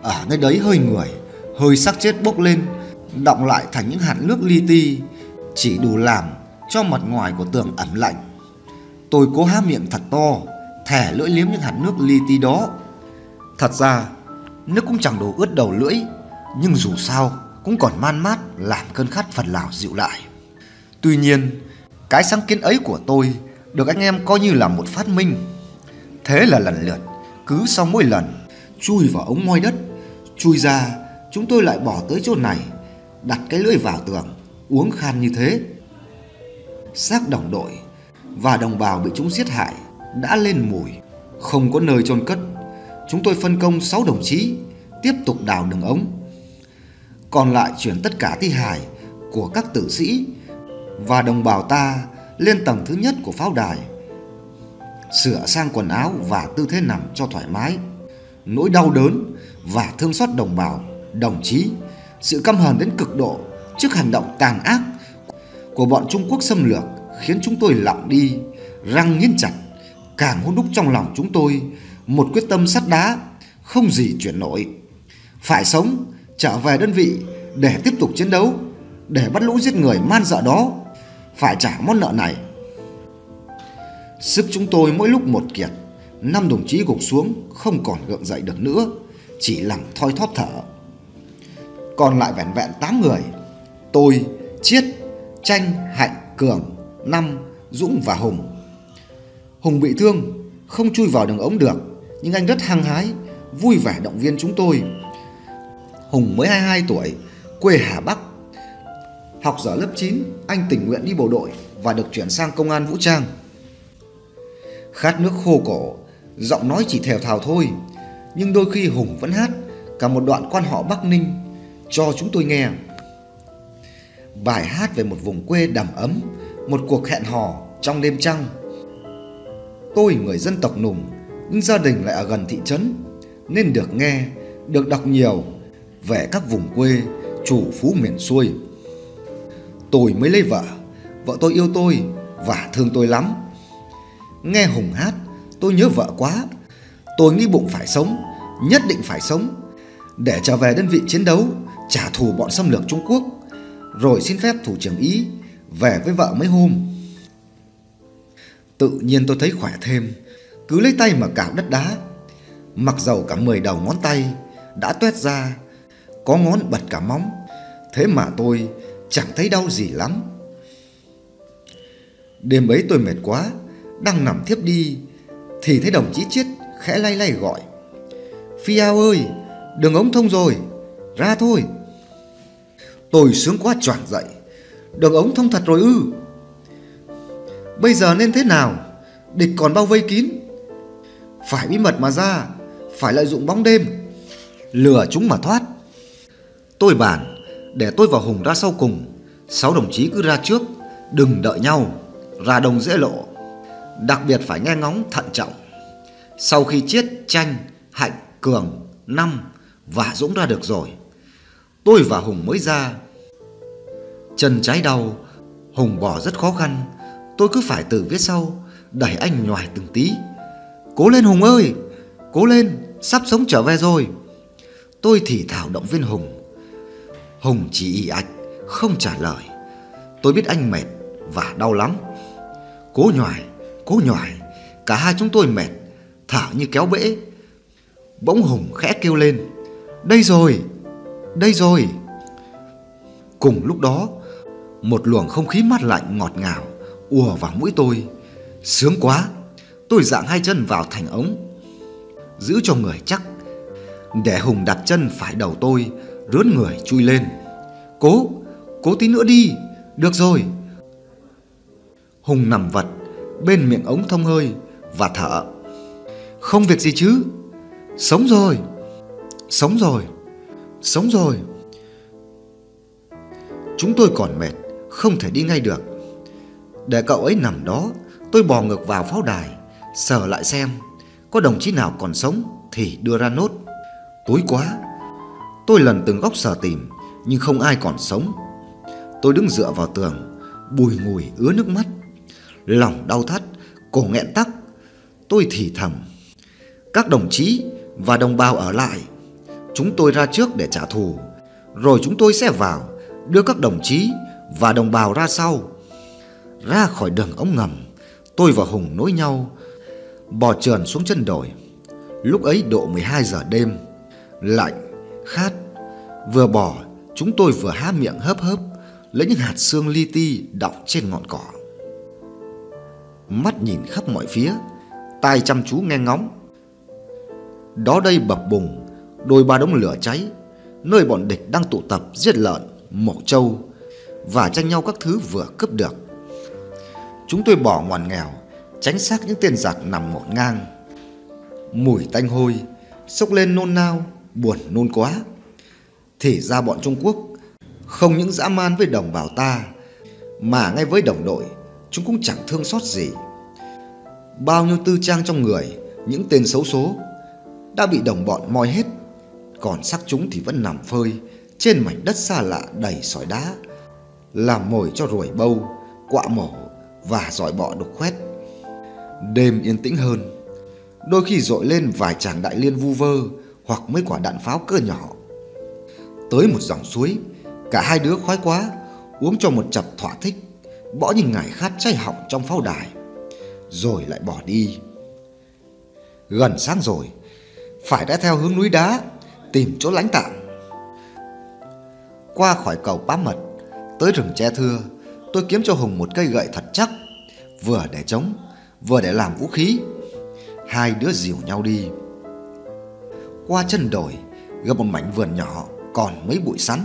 Ở nơi đấy hơi người, hơi xác chết bốc lên, động lại thành những hạt nước li ti, chỉ đủ làm cho mặt ngoài của tường ẩm lạnh. Tôi cố há miệng thật to, thẻ lưỡi liếm những hạt nước li ti đó. Thật ra, nước cũng chẳng đổ ướt đầu lưỡi, nhưng dù sao cũng còn man mát làm cơn khát phần nào dịu lại. Tuy nhiên, cái sáng kiến ấy của tôi được anh em coi như là một phát minh. Thế là lần lượt, cứ sau mỗi lần chui vào ống moi đất, chui ra, chúng tôi lại bỏ tới chỗ này, đặt cái lưỡi vào tường, uống khan như thế. Xác đồng đội và đồng bào bị chúng giết hại đã lên mùi, không có nơi chôn cất. Chúng tôi phân công 6 đồng chí tiếp tục đào đường ống. Còn lại chuyển tất cả thi hài của các tử sĩ và đồng bào ta lên tầng thứ nhất của pháo đài. Sửa sang quần áo và tư thế nằm cho thoải mái. Nỗi đau đớn và thương xót đồng bào, đồng chí, sự căm hờn đến cực độ trước hành động tàn ác của bọn Trung Quốc xâm lược khiến chúng tôi lặng đi, răng nghiến chặt, càng hôn đúc trong lòng chúng tôi một quyết tâm sắt đá, không gì chuyển nổi. Phải sống, trở về đơn vị để tiếp tục chiến đấu, để bắt lũ giết người man dợ đó, phải trả món nợ này. Sức chúng tôi mỗi lúc một kiệt, năm đồng chí gục xuống không còn gượng dậy được nữa, chỉ làm thoi thóp thở. Còn lại vẹn vẹn 8 người, tôi, Chiết, Tranh, Hạnh, Cường, Năm, Dũng và Hùng. Hùng bị thương, không chui vào đường ống được, nhưng anh rất hăng hái, vui vẻ động viên chúng tôi. Hùng mới 22 tuổi, quê Hà Bắc. Học giỏi lớp 9, anh tình nguyện đi bộ đội và được chuyển sang công an vũ trang. Khát nước khô cổ, giọng nói chỉ thèo thào thôi, nhưng đôi khi Hùng vẫn hát cả một đoạn quan họ Bắc Ninh cho chúng tôi nghe. Bài hát về một vùng quê đầm ấm, một cuộc hẹn hò trong đêm trăng. Tôi người dân tộc nùng, nhưng gia đình lại ở gần thị trấn, nên được nghe, được đọc nhiều về các vùng quê chủ phú miền xuôi. Tôi mới lấy vợ, vợ tôi yêu tôi và thương tôi lắm. Nghe Hùng hát, tôi nhớ vợ quá. Tôi nghĩ bụng phải sống, nhất định phải sống để trở về đơn vị chiến đấu, trả thù bọn xâm lược Trung Quốc, rồi xin phép thủ trưởng Ý về với vợ mấy hôm. Tự nhiên tôi thấy khỏe thêm, cứ lấy tay mà cào đất đá. Mặc dầu cả mười đầu ngón tay đã tuét ra, có ngón bật cả móng, thế mà tôi chẳng thấy đau gì lắm. Đêm ấy tôi mệt quá, đang nằm thiếp đi, thì thấy đồng chí Chiết khẽ lay lay gọi. Phi ao ơi, đường ống thông rồi, ra thôi. Tôi sướng quá choảng dậy, đường ống thông thật rồi ư. Bây giờ nên thế nào? Địch còn bao vây kín phải bí mật mà ra Phải lợi dụng bóng đêm Lừa chúng mà thoát. Tôi bàn Để tôi và Hùng ra sau cùng Sáu đồng chí cứ ra trước Đừng đợi nhau Ra đồng dễ lộ. Đặc biệt phải nghe ngóng thận trọng. Sau khi chiết tranh Hạnh, Cường, Năm Và Dũng ra được rồi Tôi và Hùng mới ra. Chân trái đau Hùng bỏ rất khó khăn Tôi cứ phải từ viết sau Đẩy anh nhoài từng tí. Cố lên Hùng ơi, Cố lên, Sắp sống trở về rồi. Tôi thì thảo động viên Hùng. Hùng chỉ ị ạch, Không trả lời. Tôi biết anh mệt và đau lắm. Cố nhòi Cố nhòi Cả hai chúng tôi mệt Thở như kéo bể. Bỗng Hùng khẽ kêu lên, Đây rồi Đây rồi. Cùng lúc đó, Một luồng không khí mát lạnh ngọt ngào ùa vào mũi tôi. Sướng quá Tôi dạng hai chân vào thành ống. Giữ cho người chắc Để Hùng đặt chân phải đầu tôi Rướn người chui lên. Cố, cố tí nữa đi Được rồi. Hùng nằm vật Bên miệng ống thông hơi Và thở. Không việc gì chứ? Sống rồi. Sống rồi. Sống rồi. Chúng tôi còn mệt Không thể đi ngay được. Để cậu ấy nằm đó Tôi bò ngược vào pháo đài. Sờ lại xem, Có đồng chí nào còn sống Thì đưa ra nốt. Tối quá, Tôi lần từng góc sờ tìm, Nhưng không ai còn sống. Tôi đứng dựa vào tường, Bùi ngùi ứa nước mắt. Lòng đau thắt, Cổ nghẹn tắc. Tôi thì thầm, Các đồng chí và đồng bào ở lại, Chúng tôi ra trước để trả thù. Rồi chúng tôi sẽ vào, Đưa các đồng chí và đồng bào ra sau. Ra khỏi đường ống ngầm, Tôi và Hùng nối nhau Bò trườn xuống chân đồi. Lúc ấy độ 12 giờ đêm Lạnh, khát. Vừa bò Chúng tôi vừa há miệng hớp hớp Lấy những hạt xương li ti đọng trên ngọn cỏ. Mắt nhìn khắp mọi phía Tai chăm chú nghe ngóng. Đó đây bập bùng Đôi ba đống lửa cháy Nơi bọn địch đang tụ tập giết lợn Mổ trâu Và tranh nhau các thứ vừa cướp được. Chúng tôi bỏ ngoằn nghèo Tránh xác những tên giặc nằm ngổn ngang. Mùi tanh hôi, sốc lên nôn nao, Buồn nôn quá. Thì ra bọn Trung Quốc Không những dã man với đồng bào ta, Mà ngay với đồng đội, Chúng cũng chẳng thương xót gì. Bao nhiêu tư trang trong người, Những tên xấu số Đã bị đồng bọn moi hết, Còn xác chúng thì vẫn nằm phơi Trên mảnh đất xa lạ đầy sỏi đá, Làm mồi cho ruồi bâu, Quạ mổ Và giỏi bọ đục khoét. Đêm yên tĩnh hơn. Đôi khi dội lên vài tràng đại liên vu vơ Hoặc mấy quả đạn pháo cỡ nhỏ. Tới một dòng suối, Cả hai đứa khoái quá, Uống cho một chập thỏa thích, Bỏ nhìn ngải khát cháy họng trong pháo đài, Rồi lại bỏ đi. Gần sáng rồi, Phải đã theo hướng núi đá, Tìm chỗ lánh tạm Qua khỏi cầu bám mật, Tới rừng tre thưa, Tôi kiếm cho Hùng một cây gậy thật chắc, Vừa để chống Vừa để làm vũ khí, Hai đứa dìu nhau đi. Qua chân đồi, Gặp một mảnh vườn nhỏ Còn mấy bụi sắn.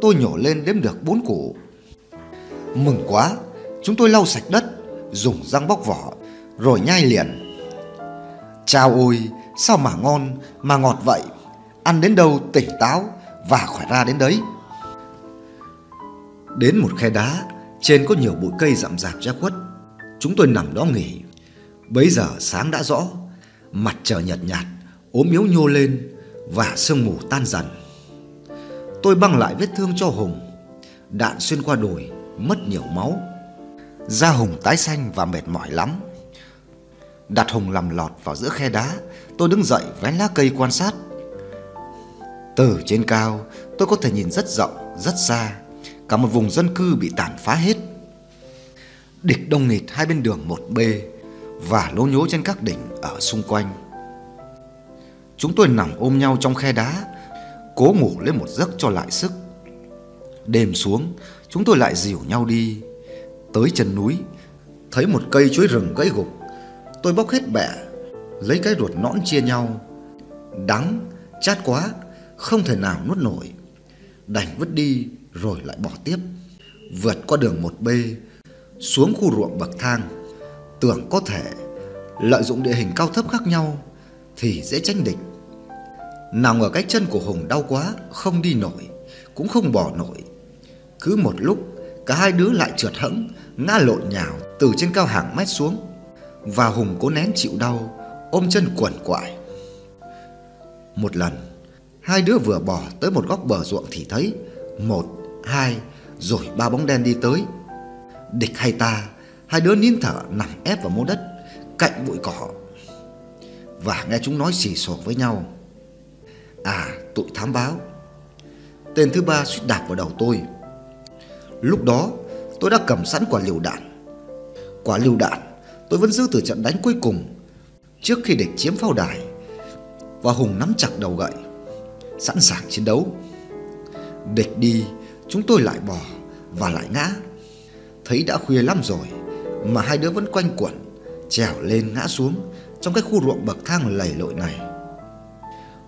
Tôi nhổ lên đếm được bốn củ Mừng quá, Chúng tôi lau sạch đất, Dùng răng bóc vỏ, Rồi nhai liền. Chào ôi, Sao mà ngon, Mà ngọt vậy? Ăn đến đâu tỉnh táo Và khỏe ra đến đấy. Đến một khe đá, Trên có nhiều bụi cây rậm rạp che khuất. Chúng tôi nằm đó nghỉ. Bấy giờ sáng đã rõ Mặt trời nhợt nhạt ốm yếu nhô lên Và sương mù tan dần. Tôi băng lại vết thương cho Hùng. Đạn xuyên qua đùi Mất nhiều máu. Da Hùng tái xanh và mệt mỏi lắm. Đặt Hùng lầm lọt vào giữa khe đá Tôi đứng dậy vén lá cây quan sát. Từ trên cao Tôi có thể nhìn rất rộng, rất xa. Cả một vùng dân cư bị tàn phá hết. Địch đông nghịt hai bên đường một b Và lố nhố trên các đỉnh ở xung quanh. Chúng tôi nằm ôm nhau trong khe đá Cố ngủ lên một giấc cho lại sức. Đêm xuống Chúng tôi lại dìu nhau đi. Tới chân núi Thấy một cây chuối rừng gãy gục. Tôi bóc hết bẹ Lấy cái ruột nõn chia nhau. Đắng, chát quá Không thể nào nuốt nổi. Đành vứt đi rồi lại bỏ tiếp. Vượt qua đường một b xuống khu ruộng bậc thang Tưởng có thể lợi dụng địa hình cao thấp khác nhau thì dễ tranh địch. Nằm ở cái chân của Hùng đau quá, không đi nổi, cũng không bỏ nổi. Cứ một lúc, cả hai đứa lại trượt hẫng, ngã lộn nhào từ trên cao hàng mét xuống. Và Hùng cố nén chịu đau, ôm chân quẩn quại. Một lần, hai đứa vừa bỏ tới một góc bờ ruộng thì thấy một, hai, rồi ba bóng đen đi tới. Địch hay ta, hai đứa nín thở nằm ép vào mố đất, cạnh bụi cỏ. Và nghe chúng nói xì xồ với nhau. À, tụi thám báo. Tên thứ ba suýt đạp vào đầu tôi. Lúc đó, tôi đã cầm sẵn quả liều đạn. Quả liều đạn tôi vẫn giữ từ trận đánh cuối cùng trước khi địch chiếm pháo đài và Hùng nắm chặt đầu gậy, sẵn sàng chiến đấu. Địch đi, chúng tôi lại bỏ và lại ngã. Thấy đã khuya lắm rồi mà hai đứa vẫn quanh quẩn, trèo lên ngã xuống trong cái khu ruộng bậc thang lầy lội này.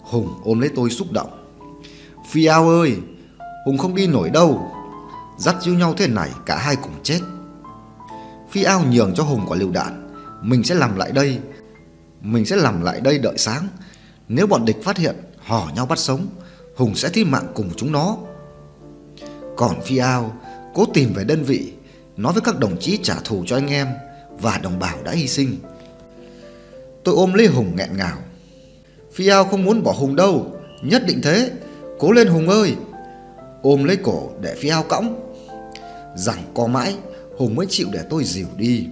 Hùng ôm lấy tôi xúc động. Phi ao ơi, Hùng không đi nổi đâu. Dắt díu nhau thế này cả hai cùng chết. Phi ao nhường cho Hùng quả lựu đạn. Mình sẽ làm lại đây. Mình sẽ làm lại đây đợi sáng. Nếu bọn địch phát hiện, hò nhau bắt sống, Hùng sẽ thi mạng cùng chúng nó. Còn Phi ao cố tìm về đơn vị, nói với các đồng chí trả thù cho anh em và đồng bào đã hy sinh. Tôi ôm lấy Hùng nghẹn ngào. Phi ao không muốn bỏ Hùng đâu, nhất định thế. Cố lên Hùng ơi. Ôm lấy cổ để Phi ao cõng. Rằng co mãi, Hùng mới chịu để tôi dìu đi.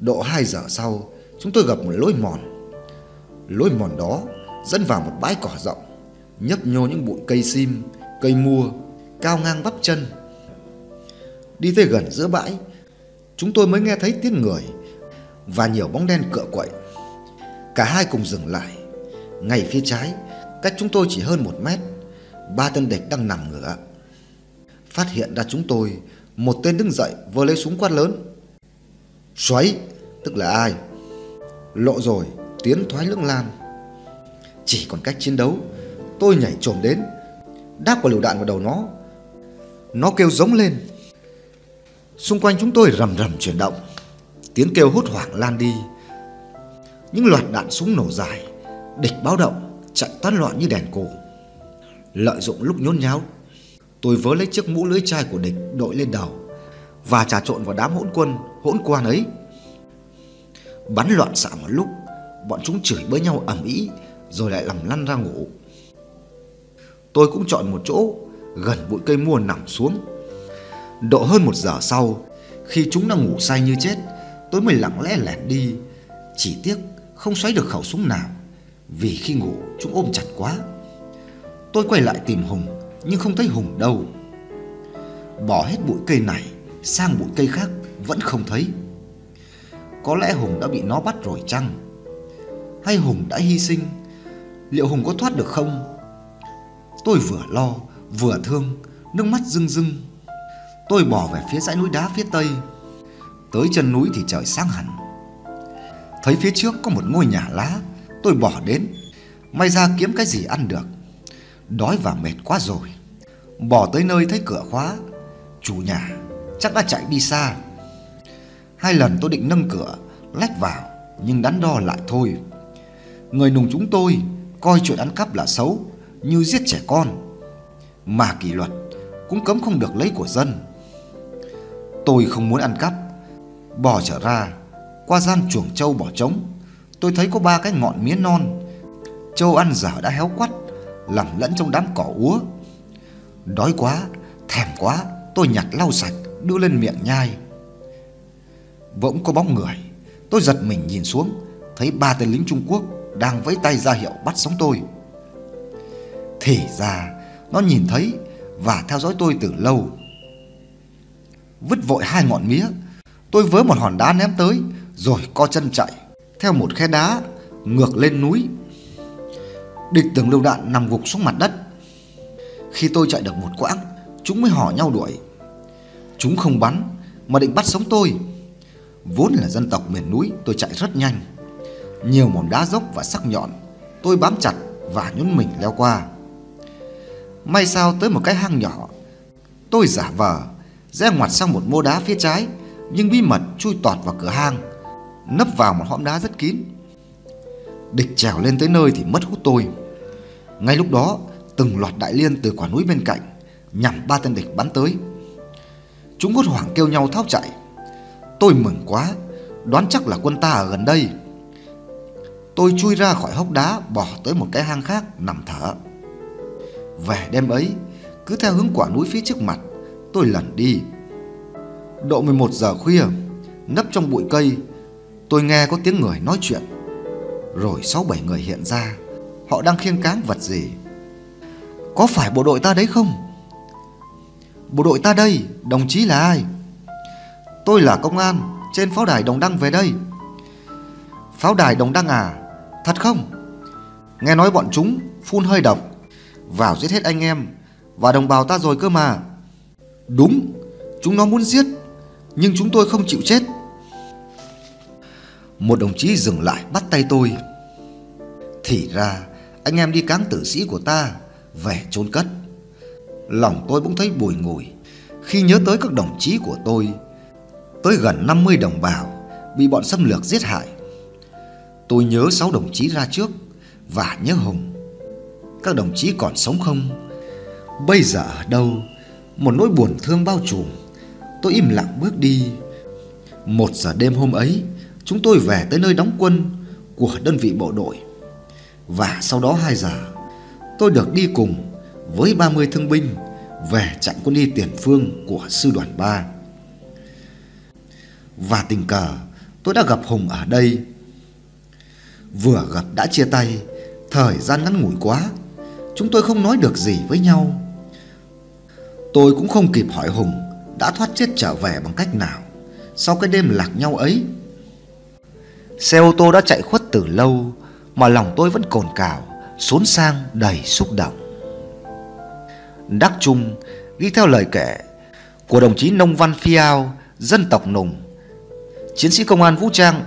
Độ 2 giờ sau, chúng tôi gặp một lối mòn. Lối mòn đó dẫn vào một bãi cỏ rộng, nhấp nhô những bụi cây sim, cây mua, cao ngang bắp chân. Đi tới gần giữa bãi, chúng tôi mới nghe thấy tiếng người và nhiều bóng đen cựa quậy. Cả hai cùng dừng lại. Ngay phía trái, cách chúng tôi chỉ hơn một mét, ba tên địch đang nằm ngửa. Phát hiện ra chúng tôi, một tên đứng dậy vừa lấy súng quát lớn. Xoáy, tức là ai? Lộ rồi, tiến thoái lưỡng lan. Chỉ còn cách chiến đấu, tôi nhảy trồm đến, đáp quả lựu đạn vào đầu nó. Nó kêu giống lên. Xung quanh chúng tôi rầm rầm chuyển động, tiếng kêu hốt hoảng lan đi. Những loạt đạn súng nổ dài, địch báo động, chạy tán loạn như đèn cổ. Lợi dụng lúc nhốn nháo, tôi vớ lấy chiếc mũ lưới chai của địch đội lên đầu và trà trộn vào đám hỗn quân, hỗn quan ấy. Bắn loạn xạ một lúc, bọn chúng chửi bới nhau ầm ĩ rồi lại lầm lăn ra ngủ. Tôi cũng chọn một chỗ gần bụi cây mua nằm xuống. Độ hơn một giờ sau, khi chúng đang ngủ say như chết, tôi mới lặng lẽ lẻn đi. Chỉ tiếc không xoáy được khẩu súng nào, vì khi ngủ chúng ôm chặt quá. Tôi quay lại tìm Hùng, nhưng không thấy Hùng đâu. Bỏ hết bụi cây này sang bụi cây khác vẫn không thấy. Có lẽ Hùng đã bị nó bắt rồi chăng? Hay Hùng đã hy sinh liệu Hùng có thoát được không? Tôi vừa lo, vừa thương, nước mắt rưng rưng. Tôi bỏ về phía dãy núi đá phía tây. Tới chân núi thì trời sáng hẳn. Thấy phía trước có một ngôi nhà lá, tôi bỏ đến. May ra kiếm cái gì ăn được. Đói và mệt quá rồi. Bỏ tới nơi thấy cửa khóa. Chủ nhà chắc đã chạy đi xa. Hai lần tôi định nâng cửa, lách vào, nhưng đắn đo lại thôi. Người nùng chúng tôi coi chuyện ăn cắp là xấu như giết trẻ con mà kỷ luật cũng cấm không được lấy của dân tôi không muốn ăn cắp bỏ trở ra, qua gian chuồng trâu bỏ trống, tôi thấy có ba cái ngọn mía non trâu ăn dở đã héo quắt lầm lẫn trong đám cỏ úa đói quá, thèm quá, tôi nhặt lau sạch, đưa lên miệng nhai bỗng có bóng người, tôi giật mình nhìn xuống, thấy ba tên lính trung quốc đang vẫy tay ra hiệu bắt sống tôi. Thì ra, nó nhìn thấy và theo dõi tôi từ lâu. Vứt vội hai ngọn mía, tôi vớ một hòn đá ném tới rồi co chân chạy theo một khe đá ngược lên núi. Địch tưởng lưu đạn nằm gục xuống mặt đất. Khi tôi chạy được một quãng, chúng mới hò nhau đuổi. Chúng không bắn mà định bắt sống tôi. Vốn là dân tộc miền núi, tôi chạy rất nhanh nhiều mỏm đá dốc và sắc nhọn. Tôi bám chặt và nhún mình leo qua. May sao tới một cái hang nhỏ. Tôi giả vờ, rẽ ngoặt sang một mô đá phía trái, nhưng bí mật chui tọt vào cửa hang. nấp vào một hõm đá rất kín. Địch trèo lên tới nơi thì mất hút tôi. Ngay lúc đó, từng loạt đại liên từ quả núi bên cạnh nhằm ba tên địch bắn tới. Chúng hốt hoảng kêu nhau tháo chạy. Tôi mừng quá, đoán chắc là quân ta ở gần đây. Tôi chui ra khỏi hốc đá bỏ tới một cái hang khác nằm thở. Về đêm ấy, cứ theo hướng quả núi phía trước mặt, tôi lẩn đi. Độ 11 giờ khuya, nấp trong bụi cây, tôi nghe có tiếng người nói chuyện. Rồi sáu bảy người hiện ra, họ đang khiêng cáng vật gì. Có phải bộ đội ta đấy không? Bộ đội ta đây, đồng chí là ai? Tôi là công an, trên pháo đài Đồng Đăng về đây. Pháo đài Đồng Đăng à? Thật không? Nghe nói bọn chúng phun hơi độc, vào giết hết anh em và đồng bào ta rồi cơ mà. Đúng, chúng nó muốn giết, nhưng chúng tôi không chịu chết. Một đồng chí dừng lại bắt tay tôi. Thì ra, anh em đi cáng tử sĩ của ta về chôn cất. Lòng tôi bỗng thấy bùi ngùi khi nhớ tới các đồng chí của tôi, tới gần 50 đồng bào bị bọn xâm lược giết hại. Tôi nhớ sáu đồng chí ra trước và nhớ Hùng. Các đồng chí còn sống không? Bây giờ ở đâu? Một nỗi buồn thương bao trùm. Tôi im lặng bước đi. Một giờ đêm hôm ấy, chúng tôi về tới nơi đóng quân của đơn vị bộ đội. Và sau đó 2 giờ, tôi được đi cùng với 30 thương binh về chặn quân đi tiền phương của sư đoàn 3. Và tình cờ tôi đã gặp Hùng ở đây. Vừa gặp đã chia tay, thời gian ngắn ngủi quá, chúng tôi không nói được gì với nhau. Tôi cũng không kịp hỏi Hùng đã thoát chết trở về bằng cách nào sau cái đêm lạc nhau ấy. Xe ô tô đã chạy khuất từ lâu mà lòng tôi vẫn cồn cào, xốn sang đầy xúc động. Đắc Trung ghi theo lời kể của đồng chí Nông Văn Phiao, dân tộc Nùng, chiến sĩ công an vũ trang,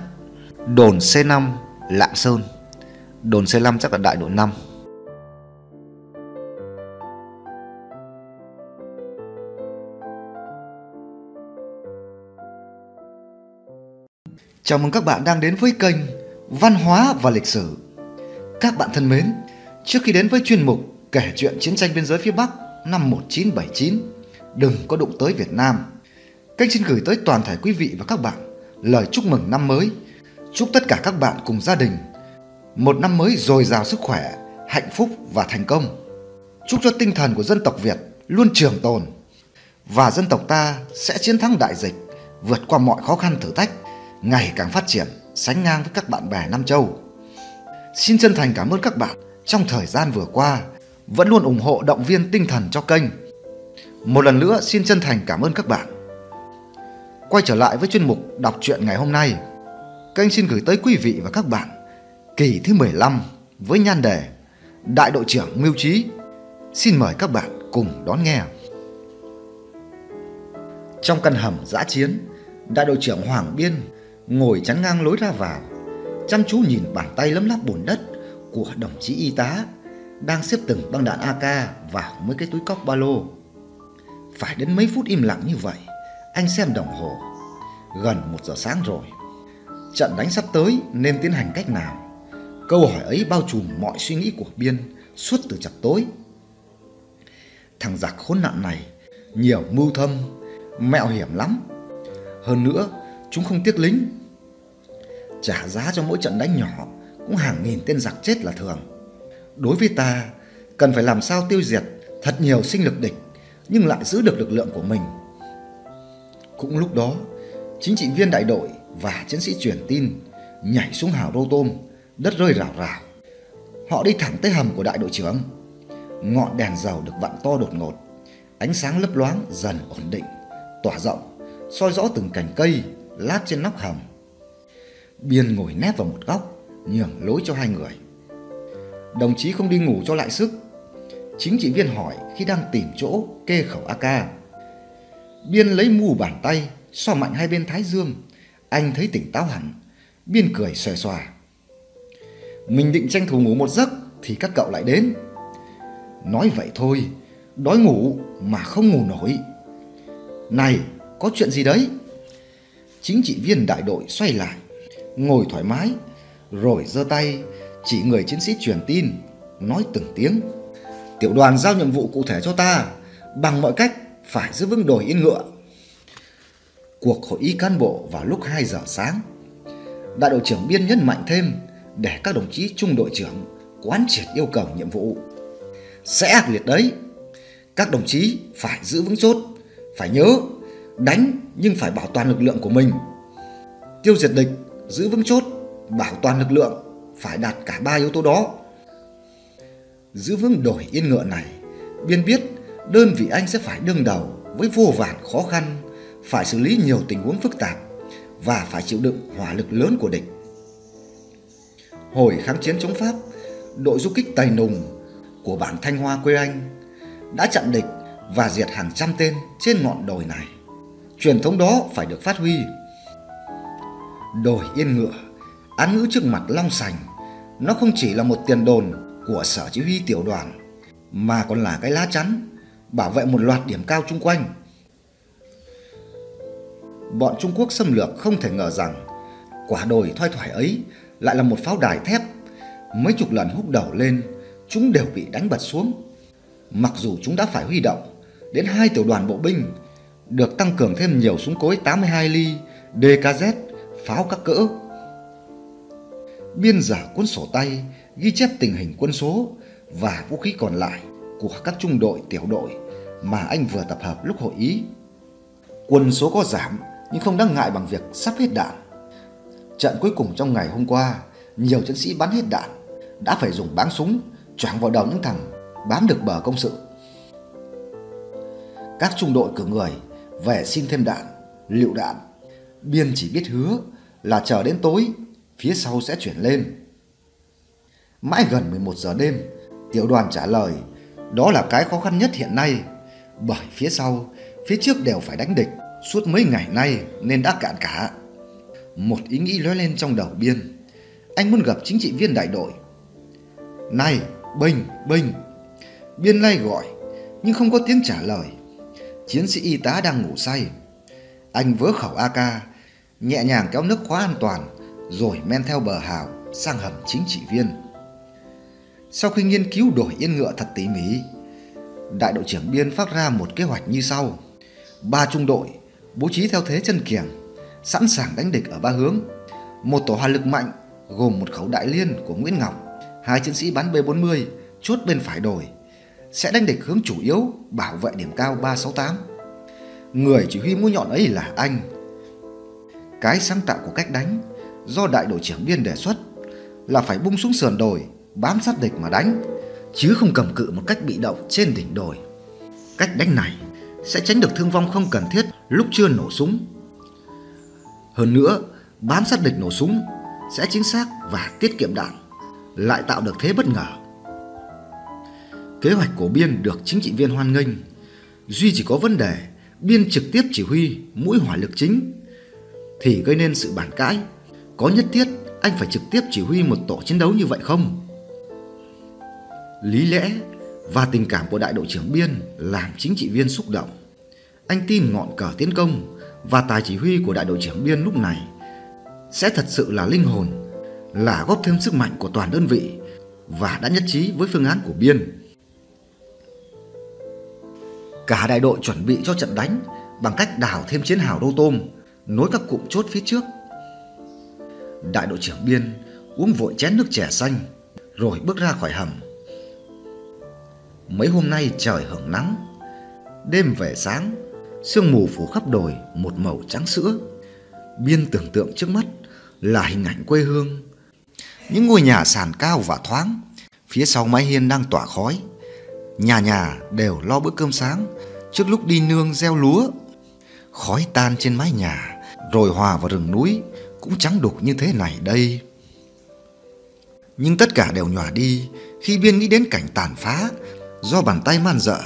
đồn C5 Lạng Sơn. Đồn C5 chắc là đại đội 5. Chào mừng các bạn đang đến với kênh Văn hóa và lịch sử. Các bạn thân mến, trước khi đến với chuyên mục kể chuyện chiến tranh biên giới phía Bắc năm 1979, đừng có đụng tới Việt Nam. Kênh xin gửi tới toàn thể quý vị và các bạn lời chúc mừng năm mới. Chúc tất cả các bạn cùng gia đình một năm mới dồi dào sức khỏe, hạnh phúc và thành công. Chúc cho tinh thần của dân tộc Việt luôn trường tồn và dân tộc ta sẽ chiến thắng đại dịch, vượt qua mọi khó khăn thử thách, ngày càng phát triển, sánh ngang với các bạn bè Nam Châu. Xin chân thành cảm ơn các bạn trong thời gian vừa qua vẫn luôn ủng hộ động viên tinh thần cho kênh. Một lần nữa xin chân thành cảm ơn các bạn. Quay trở lại với chuyên mục đọc truyện ngày hôm nay, kênh xin gửi tới quý vị và các bạn kỳ thứ 15 với nhan đề Đại đội trưởng Mưu Trí. Xin mời các bạn cùng đón nghe. Trong căn hầm giã chiến, đại đội trưởng Hoàng Biên ngồi chắn ngang lối ra vào, chăm chú nhìn bàn tay lấm láp bùn đất của đồng chí y tá đang xếp từng băng đạn AK vào mấy cái túi cóc ba lô. Phải đến mấy phút im lặng như vậy, anh xem đồng hồ. Gần một giờ sáng rồi. Trận đánh sắp tới nên tiến hành cách nào? Câu hỏi ấy bao trùm mọi suy nghĩ của Biên suốt từ chập tối. Thằng giặc khốn nạn này nhiều mưu thâm, mẹo hiểm lắm. Hơn nữa, chúng không tiếc lính. Trả giá cho mỗi trận đánh nhỏ cũng hàng nghìn tên giặc chết là thường. Đối với ta, cần phải làm sao tiêu diệt thật nhiều sinh lực địch nhưng lại giữ được lực lượng của mình. Cũng lúc đó, chính trị viên đại đội và chiến sĩ truyền tin nhảy xuống hào rô tôm, đất rơi rào rào. Họ đi thẳng tới hầm của đại đội trưởng. Ngọn đèn dầu được vặn to đột ngột, ánh sáng lấp loáng dần ổn định, tỏa rộng, soi rõ từng cành cây lát trên nóc hầm. Biên ngồi nép vào một góc, nhường lối cho hai người. Đồng chí không đi ngủ cho lại sức. Chính trị viên hỏi khi đang tìm chỗ kê khẩu AK. Biên lấy mù bàn tay, so mạnh hai bên thái dương. Anh thấy tỉnh táo hẳn. Biên cười xòe xòa. Mình định tranh thủ ngủ một giấc thì các cậu lại đến. Nói vậy thôi, đói ngủ mà không ngủ nổi. Này, có chuyện gì đấy? Chính trị viên đại đội xoay lại, ngồi thoải mái, rồi giơ tay chỉ người chiến sĩ truyền tin, nói từng tiếng. Tiểu đoàn giao nhiệm vụ cụ thể cho ta, bằng mọi cách phải giữ vững đồi yên ngựa. Cuộc hội ý cán bộ vào lúc 2 giờ sáng. Đại đội trưởng biên nhấn mạnh thêm để các đồng chí trung đội trưởng quán triệt yêu cầu nhiệm vụ. Sẽ ác liệt đấy. Các đồng chí phải giữ vững chốt, phải nhớ đánh nhưng phải bảo toàn lực lượng của mình. Tiêu diệt địch, giữ vững chốt, bảo toàn lực lượng phải đạt cả ba yếu tố đó. Giữ vững đổi yên ngựa này, biên biết đơn vị anh sẽ phải đương đầu với vô vàn khó khăn, phải xử lý nhiều tình huống phức tạp và phải chịu đựng hỏa lực lớn của địch. Hồi kháng chiến chống Pháp, đội du kích tài Nùng của bản Thanh Hoa quê anh đã chặn địch và diệt hàng trăm tên trên ngọn đồi này. Truyền thống đó phải được phát huy. Đồi yên ngựa, án ngữ trước mặt long sành, nó không chỉ là một tiền đồn của sở chỉ huy tiểu đoàn, mà còn là cái lá chắn bảo vệ một loạt điểm cao chung quanh. Bọn Trung Quốc xâm lược không thể ngờ rằng quả đồi thoai thoải ấy lại là một pháo đài thép. Mấy chục lần húc đầu lên, chúng đều bị đánh bật xuống. Mặc dù chúng đã phải huy động đến hai tiểu đoàn bộ binh, được tăng cường thêm nhiều súng cối 82 ly, DKZ, pháo các cỡ. Biên giả cuốn sổ tay ghi chép tình hình quân số và vũ khí còn lại của các trung đội tiểu đội mà anh vừa tập hợp lúc hội ý. Quân số có giảm nhưng không đáng ngại bằng việc sắp hết đạn. Trận cuối cùng trong ngày hôm qua, nhiều chiến sĩ bắn hết đạn, đã phải dùng báng súng choáng vào đầu những thằng bám được bờ công sự. Các trung đội cử người về xin thêm đạn, lựu đạn. Biên chỉ biết hứa là chờ đến tối, phía sau sẽ chuyển lên. Mãi gần 11 giờ đêm, tiểu đoàn trả lời đó là cái khó khăn nhất hiện nay bởi phía sau, phía trước đều phải đánh địch suốt mấy ngày nay nên đã cạn cả. Một ý nghĩ lóe lên trong đầu Biên. Anh muốn gặp chính trị viên đại đội. Này, Bình, Bình. Biên lay gọi, nhưng không có tiếng trả lời. Chiến sĩ y tá đang ngủ say. Anh vớ khẩu AK, nhẹ nhàng kéo nước khóa an toàn, rồi men theo bờ hào sang hầm chính trị viên. Sau khi nghiên cứu đổi yên ngựa thật tỉ mỉ, đại đội trưởng Biên phát ra một kế hoạch như sau. Ba trung đội bố trí theo thế chân kiềng, sẵn sàng đánh địch ở ba hướng. Một tổ hỏa lực mạnh gồm một khẩu đại liên của Nguyễn Ngọc, hai chiến sĩ bắn B40 chốt bên phải đồi, sẽ đánh địch hướng chủ yếu bảo vệ điểm cao 368. Người chỉ huy mũi nhọn ấy là anh. Cái sáng tạo của cách đánh do đại đội trưởng Biên đề xuất là phải bung xuống sườn đồi, bám sát địch mà đánh, chứ không cầm cự một cách bị động trên đỉnh đồi. Cách đánh này sẽ tránh được thương vong không cần thiết lúc chưa nổ súng. Hơn nữa, bám sát địch nổ súng sẽ chính xác và tiết kiệm đạn, lại tạo được thế bất ngờ. Kế hoạch của Biên được chính trị viên hoan nghênh. Duy chỉ có vấn đề Biên trực tiếp chỉ huy mũi hỏa lực chính thì gây nên sự bàn cãi. Có nhất thiết anh phải trực tiếp chỉ huy một tổ chiến đấu như vậy không? Lý lẽ và tình cảm của đại đội trưởng Biên làm chính trị viên xúc động. Anh tin ngọn cờ tiến công và tài chỉ huy của đại đội trưởng Biên lúc này sẽ thật sự là linh hồn, là góp thêm sức mạnh của toàn đơn vị và đã nhất trí với phương án của Biên. Cả đại đội chuẩn bị cho trận đánh bằng cách đào thêm chiến hào đô tôm, nối các cụm chốt phía trước. Đại đội trưởng Biên uống vội chén nước chè xanh, rồi bước ra khỏi hầm. Mấy hôm nay trời hưởng nắng, đêm về sáng, sương mù phủ khắp đồi một màu trắng sữa. Biên tưởng tượng trước mắt là hình ảnh quê hương. Những ngôi nhà sàn cao và thoáng, phía sau mái hiên đang tỏa khói. Nhà nhà đều lo bữa cơm sáng trước lúc đi nương gieo lúa. Khói tan trên mái nhà, rồi hòa vào rừng núi cũng trắng đục như thế này đây. Nhưng tất cả đều nhòa đi khi Biên nghĩ đến cảnh tàn phá do bàn tay man dợ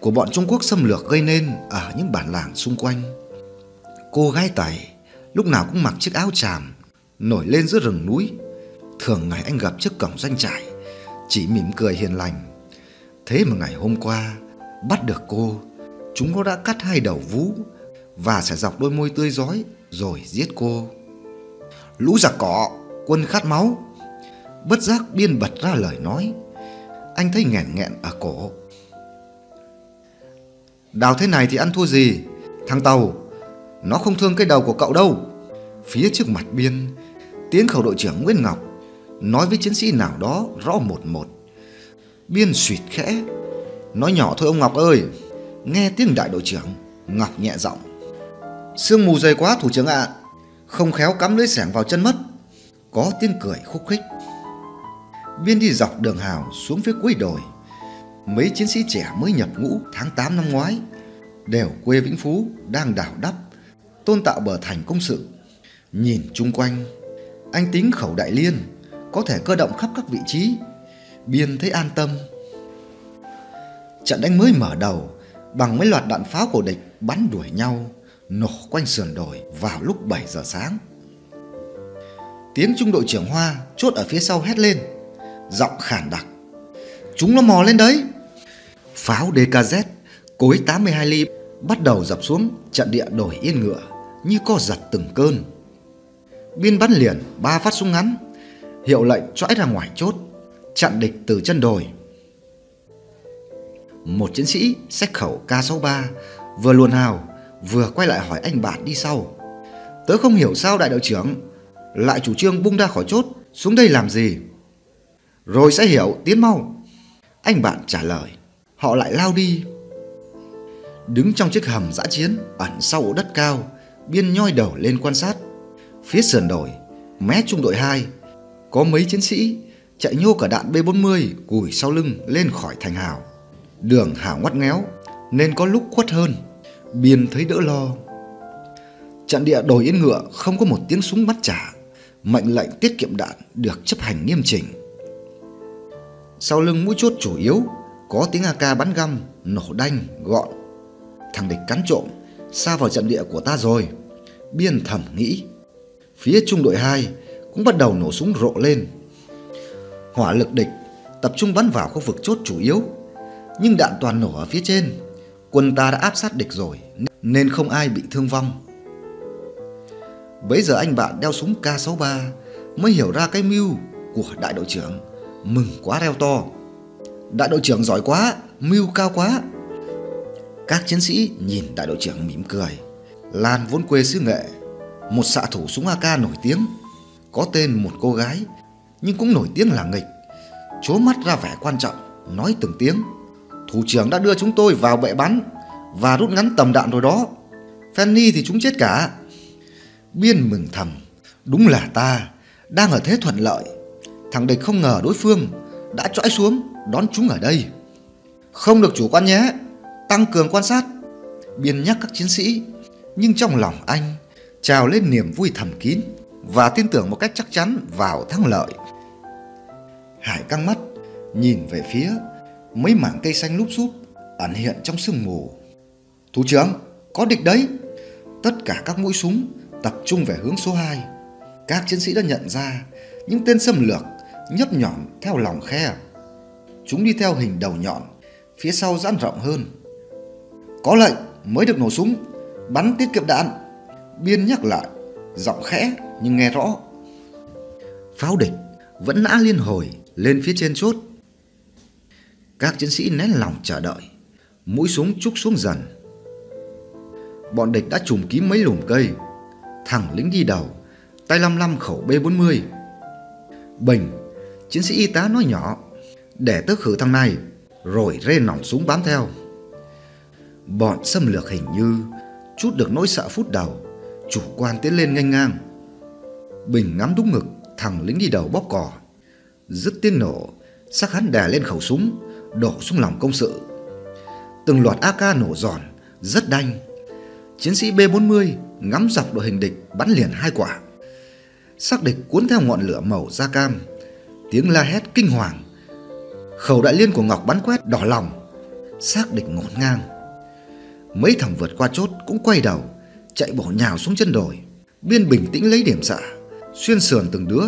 của bọn Trung Quốc xâm lược gây nên ở những bản làng xung quanh. Cô gái Tày lúc nào cũng mặc chiếc áo tràm nổi lên giữa rừng núi. Thường ngày anh gặp trước cổng doanh trại chỉ mỉm cười hiền lành. Thế mà ngày hôm qua bắt được cô, chúng nó đã cắt hai đầu vú và sẽ dọc đôi môi tươi rói rồi giết cô. Lũ giặc cỏ, quân khát máu. Bất giác Biên bật ra lời nói. Anh thấy nghẹn nghẹn ở cổ. Đào thế này thì ăn thua gì? Thằng Tàu, nó không thương cái đầu của cậu đâu. Phía trước mặt Biên, tiếng khẩu đội trưởng Nguyễn Ngọc nói với chiến sĩ nào đó rõ một một. Biên suyệt khẽ, nói nhỏ thôi ông Ngọc ơi. Nghe tiếng đại đội trưởng, Ngọc nhẹ giọng. Sương mù dày quá thủ trưởng ạ, không khéo cắm lưới sẻng vào chân mất. Có tiếng cười khúc khích. Biên đi dọc đường hào xuống phía cuối đồi. Mấy chiến sĩ trẻ mới nhập ngũ tháng 8 năm ngoái đều quê Vĩnh Phú đang đào đắp tôn tạo bờ thành công sự. Nhìn chung quanh, anh tính khẩu đại liên có thể cơ động khắp các vị trí, biên thấy an tâm. Trận đánh mới mở đầu bằng mấy loạt đạn pháo của địch bắn đuổi nhau, nổ quanh sườn đồi vào lúc 7 giờ sáng. Tiếng trung đội trưởng Hoa chốt ở phía sau hét lên, giọng khản đặc. Chúng nó mò lên đấy. Pháo DKZ cối 82 ly bắt đầu dập xuống trận địa đổi yên ngựa như co giật từng cơn. Biên bắn liền ba phát súng ngắn, hiệu lệnh trõi ra ngoài chốt, chặn địch từ chân đồi. Một chiến sĩ xách khẩu K63 vừa luồn hào, vừa quay lại hỏi anh bạn đi sau. Tớ không hiểu sao đại đội trưởng lại chủ trương bung ra khỏi chốt, xuống đây làm gì. Rồi sẽ hiểu, tiến mau. Anh bạn trả lời. Họ lại lao đi. Đứng trong chiếc hầm dã chiến, ẩn sau ổ đất cao, Biên nhoi đầu lên quan sát Phía sườn đồi, Mé trung đội 2 Có mấy chiến sĩ chạy nhô cả đạn B40 cùi sau lưng lên khỏi thành hào. Đường hào ngoắt ngéo Nên có lúc khuất hơn. Biên thấy đỡ lo. Trận địa đồi yên ngựa không có một tiếng súng bắt trả. Mệnh lệnh tiết kiệm đạn được chấp hành nghiêm chỉnh. Sau lưng mũi chốt chủ yếu Có tiếng AK bắn găm, nổ đanh, gọn. Thằng địch cắn trộm Xa vào trận địa của ta rồi. Biên thầm nghĩ. Phía trung đội 2 cũng bắt đầu nổ súng rộ lên. Hỏa lực địch tập trung bắn vào khu vực chốt chủ yếu. Nhưng đạn toàn nổ ở phía trên Quân ta đã áp sát địch rồi Nên không ai bị thương vong. Bấy giờ anh bạn đeo súng K63 Mới hiểu ra cái mưu của đại đội trưởng. Mừng quá reo to. Đại đội trưởng giỏi quá Mưu cao quá. Các chiến sĩ nhìn đại đội trưởng mỉm cười. Lan vốn quê xứ nghệ, một xạ thủ súng AK nổi tiếng, có tên một cô gái, nhưng cũng nổi tiếng là nghịch. Chố mắt ra vẻ quan trọng, nói từng tiếng. Thủ trưởng đã đưa chúng tôi vào bệ bắn và rút ngắn tầm đạn rồi đó. Fanny thì chúng chết cả. Biên mừng thầm, đúng là ta, đang ở thế thuận lợi. Thằng địch không ngờ đối phương đã trõi xuống đón chúng ở đây. Không được chủ quan nhé tăng cường quan sát, biên nhắc các chiến sĩ, nhưng trong lòng anh trào lên niềm vui thầm kín và tin tưởng một cách chắc chắn vào thắng lợi. Hải căng mắt, nhìn về phía mấy mảng cây xanh lúp xúp ẩn hiện trong sương mù. Thủ trưởng, có địch đấy. Tất cả các mũi súng tập trung về hướng số 2. Các chiến sĩ đã nhận ra những tên xâm lược nhấp nhọn theo lòng khe. Chúng đi theo hình đầu nhọn, phía sau giãn rộng hơn. Có lệnh mới được nổ súng Bắn tiết kiệm đạn Biên nhắc lại Giọng khẽ nhưng nghe rõ Pháo địch vẫn nã liên hồi lên phía trên chốt Các chiến sĩ nén lòng chờ đợi Mũi súng trúc xuống dần Bọn địch đã trùm kín mấy lùm cây Thằng lính đi đầu Tay lăm lăm khẩu B40 Bình Chiến sĩ y tá nói nhỏ Để tớ khử thằng này Rồi rê nòng súng bám theo Bọn xâm lược hình như chút được nỗi sợ phút đầu, chủ quan tiến lên nhanh ngang. Bình ngắm đúng ngực, thằng lính đi đầu bóp cò. Dứt tiếng nổ, sắc hắn đè lên khẩu súng, đổ xuống lòng công sự. Từng loạt AK nổ giòn, rất đanh. Chiến sĩ B40 ngắm dọc đội hình địch bắn liền hai quả. Sắc địch cuốn theo ngọn lửa màu da cam, tiếng la hét kinh hoàng. Khẩu đại liên của Ngọc bắn quét đỏ lòng, xác địch ngổn ngang. Mấy thằng vượt qua chốt cũng quay đầu Chạy bỏ nhào xuống chân đồi Biên bình tĩnh lấy điểm xạ Xuyên sườn từng đứa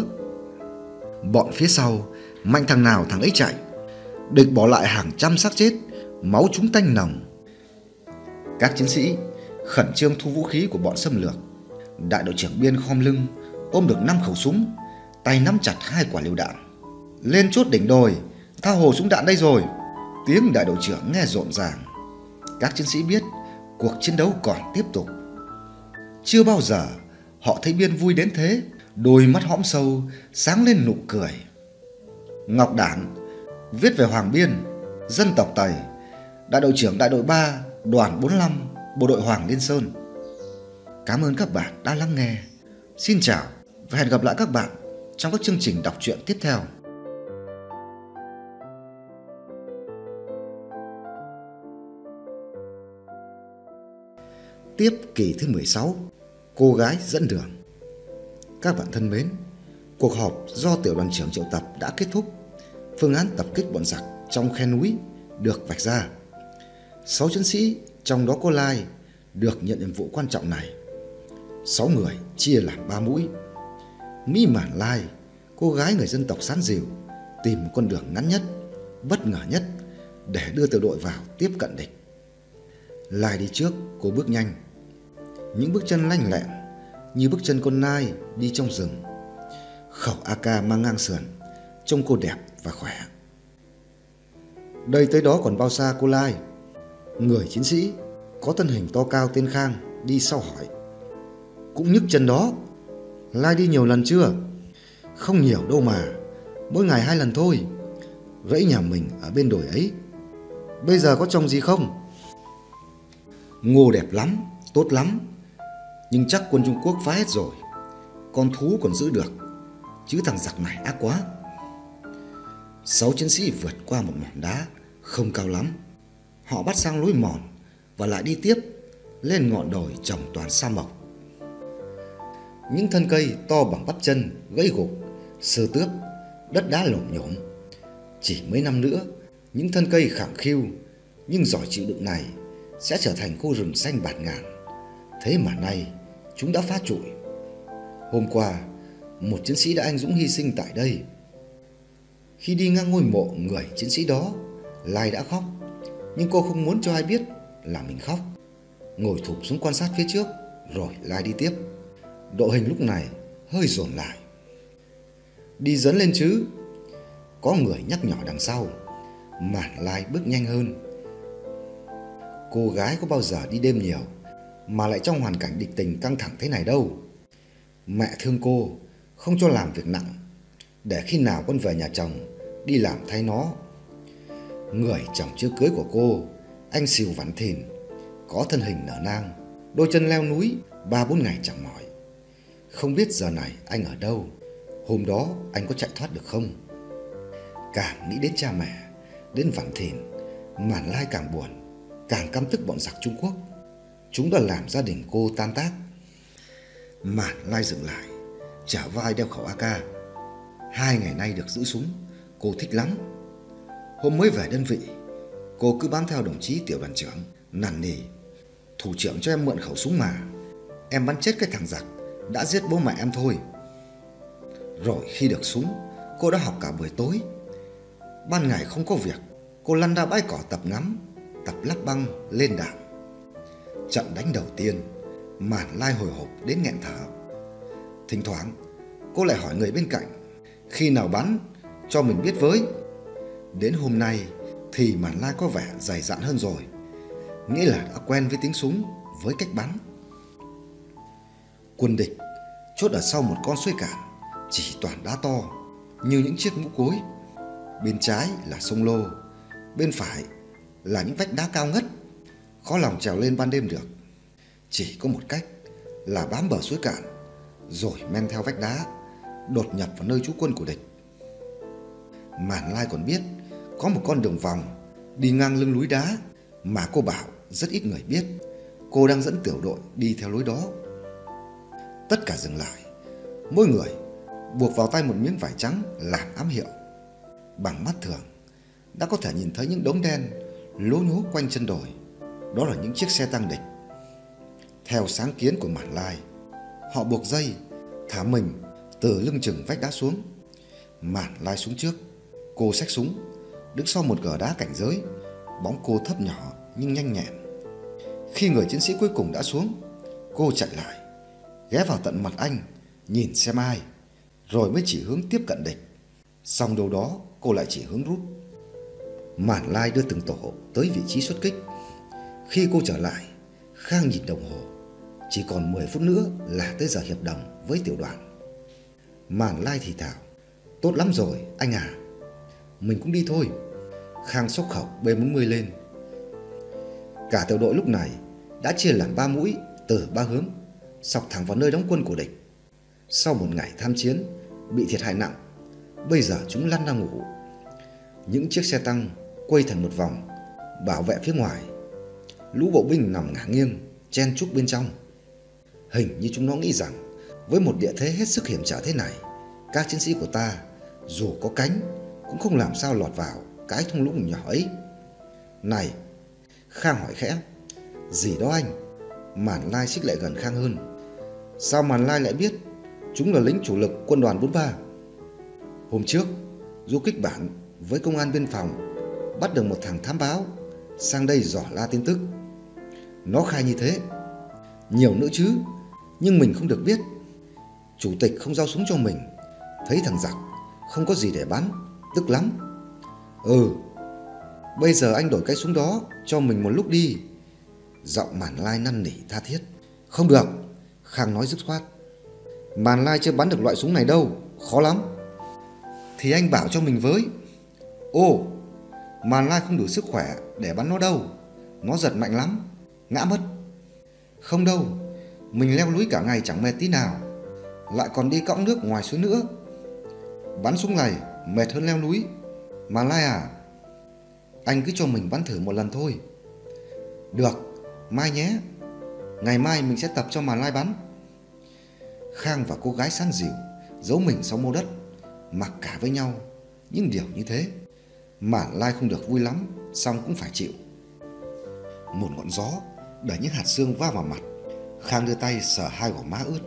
Bọn phía sau Mạnh thằng nào thằng ấy chạy Địch bỏ lại hàng trăm xác chết Máu chúng tanh nồng Các chiến sĩ khẩn trương thu vũ khí của bọn xâm lược Đại đội trưởng Biên khom lưng ôm được năm khẩu súng, tay nắm chặt hai quả lựu đạn. Lên chốt đỉnh đồi, tha hồ súng đạn đây rồi. Tiếng đại đội trưởng nghe rộn ràng. Các chiến sĩ biết cuộc chiến đấu còn tiếp tục. Chưa bao giờ họ thấy Biên vui đến thế, đôi mắt hõm sâu sáng lên nụ cười. Ngọc Đản viết về Hoàng Biên, dân tộc Tây, đại đội trưởng đại đội 3, đoàn 45, bộ đội Hoàng Liên Sơn. Cảm ơn các bạn đã lắng nghe. Xin chào và hẹn gặp lại các bạn trong các chương trình đọc truyện tiếp theo. Tiếp kỳ thứ 16 Cô gái dẫn đường các bạn thân mến, Cuộc họp do tiểu đoàn trưởng triệu tập đã kết thúc. Phương án tập kích bọn giặc trong khe núi được vạch ra. Sáu chiến sĩ, trong đó có Lai, được nhận nhiệm vụ quan trọng này. Sáu người chia làm ba mũi. Mỹ Mản Lai, Cô gái người dân tộc sán dìu, Tìm một con đường ngắn nhất, Bất ngờ nhất Để đưa tiểu đội vào tiếp cận địch. Lai đi trước, cô bước nhanh. Những bước chân lanh lẹn như bước chân con nai đi trong rừng. Khẩu AK mang ngang sườn, trông cô đẹp và khỏe. Đây tới đó còn bao xa cô Lai? Người chiến sĩ có thân hình to cao tên Khang đi sau hỏi. Cũng nhức chân đó. Lai đi nhiều lần chưa? Không nhiều đâu mà, mỗi ngày hai lần thôi. Rẫy nhà mình ở bên đồi ấy. Bây giờ có trồng gì không? Ngô đẹp lắm, tốt lắm, nhưng chắc quân Trung Quốc phá hết rồi. Con thú còn giữ được. Chứ thằng giặc này ác quá. Sáu chiến sĩ vượt qua một mỏm đá, Không cao lắm. Họ bắt sang lối mòn Và lại đi tiếp, Lên ngọn đồi trồng toàn sa mộc. Những thân cây to bằng bắp chân, Gãy gục, Sơ tước, Đất đá lổm nhổm Chỉ mấy năm nữa, Những thân cây khẳng khiu, Nhưng giỏi chịu đựng này Sẽ trở thành khu rừng xanh bạt ngàn. Thế mà nay chúng đã phá trụi. Hôm qua, một chiến sĩ đã anh dũng hy sinh tại đây. Khi đi ngang ngôi mộ người chiến sĩ đó, Lai đã khóc, nhưng cô không muốn cho ai biết là mình khóc. Ngồi thụp xuống quan sát phía trước, rồi Lai đi tiếp. Độ hình lúc này hơi dồn lại. Đi dấn lên chứ. Có người nhắc nhỏ đằng sau. Mản Lai bước nhanh hơn. Cô gái có bao giờ đi đêm nhiều mà lại trong hoàn cảnh địch tình căng thẳng thế này đâu. Mẹ thương cô, không cho làm việc nặng, để khi nào con về nhà chồng đi làm thay nó. Người chồng chưa cưới của cô, anh xìu vắn thìn, có thân hình nở nang, đôi chân leo núi, ba bốn ngày chẳng mỏi. Không biết giờ này anh ở đâu, hôm đó anh có chạy thoát được không? Càng nghĩ đến cha mẹ, đến vắn thìn, màn lai càng buồn, càng căm tức bọn giặc Trung Quốc. Chúng đã làm gia đình cô tan tác. Mản lai dựng lại Trả vai đeo khẩu AK Hai ngày nay được giữ súng, Cô thích lắm. Hôm mới về đơn vị, Cô cứ bám theo đồng chí tiểu đoàn trưởng Nằn nỉ. Thủ trưởng cho em mượn khẩu súng mà. Em bắn chết cái thằng giặc, Đã giết bố mẹ em thôi. Rồi khi được súng, Cô đã học cả buổi tối. Ban ngày không có việc, Cô lăn ra bãi cỏ tập ngắm, Tập lắp băng, lên đạn Trận đánh đầu tiên, Mản Lai hồi hộp đến nghẹn thở. Thỉnh thoảng, cô lại hỏi người bên cạnh, khi nào bắn, cho mình biết với. Đến hôm nay thì Mản Lai có vẻ dày dặn hơn rồi, nghĩa là đã quen với tiếng súng, với cách bắn. Quân địch chốt ở sau một con suối cạn, chỉ toàn đá to, như những chiếc mũ cối. Bên trái là sông Lô, bên phải là những vách đá cao ngất khó lòng trèo lên ban đêm được. Chỉ có một cách là bám bờ suối cạn, rồi men theo vách đá, đột nhập vào nơi trú quân của địch. Màn Lai còn biết có một con đường vòng đi ngang lưng núi đá mà cô bảo rất ít người biết. Cô đang dẫn tiểu đội đi theo lối đó. Tất cả dừng lại, mỗi người buộc vào tay một miếng vải trắng làm ám hiệu. Bằng mắt thường, đã có thể nhìn thấy những đống đen lố nhố quanh chân đồi đó là những chiếc xe tăng địch. Theo sáng kiến của Mản Lai, họ buộc dây, thả mình từ lưng chừng vách đá xuống. Mản Lai xuống trước, cô xách súng, đứng sau một gờ đá cảnh giới, bóng cô thấp nhỏ nhưng nhanh nhẹn. Khi người chiến sĩ cuối cùng đã xuống, cô chạy lại, ghé vào tận mặt anh, nhìn xem ai, rồi mới chỉ hướng tiếp cận địch. Xong đâu đó cô lại chỉ hướng rút. Mản Lai đưa từng tổ tới vị trí xuất kích. Khi cô trở lại, Khang nhìn đồng hồ. Chỉ còn 10 phút nữa là tới giờ hiệp đồng với tiểu đoàn. Màn Lai thì thảo. Tốt lắm rồi, anh à. Mình cũng đi thôi. Khang sốc khẩu B40 lên. Cả tiểu đội lúc này đã chia làm ba mũi từ ba hướng, sọc thẳng vào nơi đóng quân của địch. Sau một ngày tham chiến, bị thiệt hại nặng, bây giờ chúng lăn ra ngủ. Những chiếc xe tăng quay thành một vòng, bảo vệ phía ngoài. Lũ bộ binh nằm ngả nghiêng, chen chúc bên trong. Hình như chúng nó nghĩ rằng với một địa thế hết sức hiểm trở thế này, các chiến sĩ của ta dù có cánh cũng không làm sao lọt vào cái thung lũng nhỏ ấy. Này, Khang hỏi khẽ, gì đó anh? Màn Lai xích lại gần Khang hơn. Sao Màn Lai lại biết chúng là lính chủ lực quân đoàn 43? Hôm trước, du kích bản với công an biên phòng bắt được một thằng thám báo sang đây dò la tin tức. Nó khai như thế. Nhiều nữa chứ, nhưng mình không được biết. Chủ tịch không giao súng cho mình, thấy thằng giặc không có gì để bắn, tức lắm. Ừ, bây giờ anh đổi cái súng đó cho mình một lúc đi. Giọng màn lai năn nỉ tha thiết. Không được, Khang nói dứt khoát. Màn lai chưa bắn được loại súng này đâu, khó lắm. Thì anh bảo cho mình với. Ô, màn lai không đủ sức khỏe để bắn nó đâu. Nó giật mạnh lắm, ngã mất. Không đâu, mình leo núi cả ngày chẳng mệt tí nào. Lại còn đi cõng nước ngoài suối nữa. Bắn súng này mệt hơn leo núi. mà lai à, anh cứ cho mình bắn thử một lần thôi. Được, mai nhé. Ngày mai mình sẽ tập cho mà lai bắn. Khang và cô gái săn dịu giấu mình sau mô đất, mặc cả với nhau những điều như thế. mà lai không được vui lắm, xong cũng phải chịu. Một ngọn gió đẩy những hạt xương va vào mặt. Khang đưa tay sờ hai gò má ướt.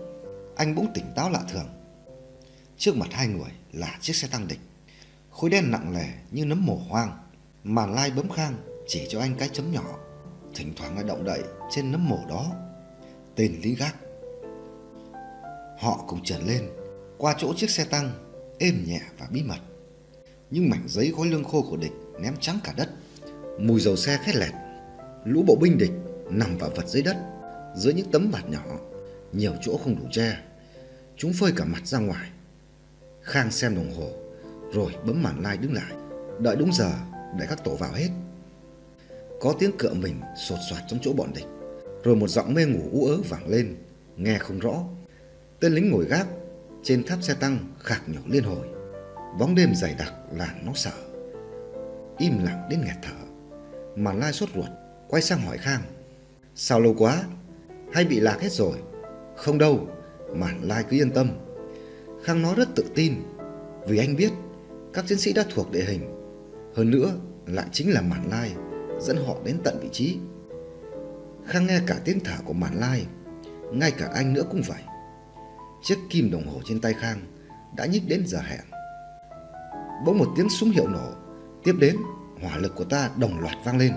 Anh bỗng tỉnh táo lạ thường. Trước mặt hai người là chiếc xe tăng địch. Khối đen nặng nề như nấm mồ hoang. Màn lai bấm Khang chỉ cho anh cái chấm nhỏ. Thỉnh thoảng lại động đậy trên nấm mồ đó. Tên Lý Gác. Họ cùng trần lên, qua chỗ chiếc xe tăng, êm nhẹ và bí mật. Những mảnh giấy gói lương khô của địch ném trắng cả đất. Mùi dầu xe khét lẹt. Lũ bộ binh địch nằm vào vật dưới đất dưới những tấm bạt nhỏ, nhiều chỗ không đủ che. Chúng phơi cả mặt ra ngoài. Khang xem đồng hồ, rồi bấm màn lai đứng lại. Đợi đúng giờ để các tổ vào hết. Có tiếng cựa mình sột soạt trong chỗ bọn địch, rồi một giọng mê ngủ ú ớ vang lên, nghe không rõ. Tên lính ngồi gác trên tháp xe tăng khạc nhổ liên hồi. Bóng đêm dày đặc làm nó sợ. Im lặng đến nghẹt thở. Màn lai sốt ruột, quay sang hỏi khang sao lâu quá? Hay bị lạc hết rồi? Không đâu Mản lai cứ yên tâm. Khang nói rất tự tin, vì anh biết các chiến sĩ đã thuộc địa hình. Hơn nữa, lại chính là Mản lai, dẫn họ đến tận vị trí. Khang nghe cả tiếng thở của Mản lai, ngay cả anh nữa cũng vậy. Chiếc kim đồng hồ trên tay khang đã nhích đến giờ hẹn. Bỗng một tiếng súng hiệu nổ, tiếp đến hỏa lực của ta đồng loạt vang lên.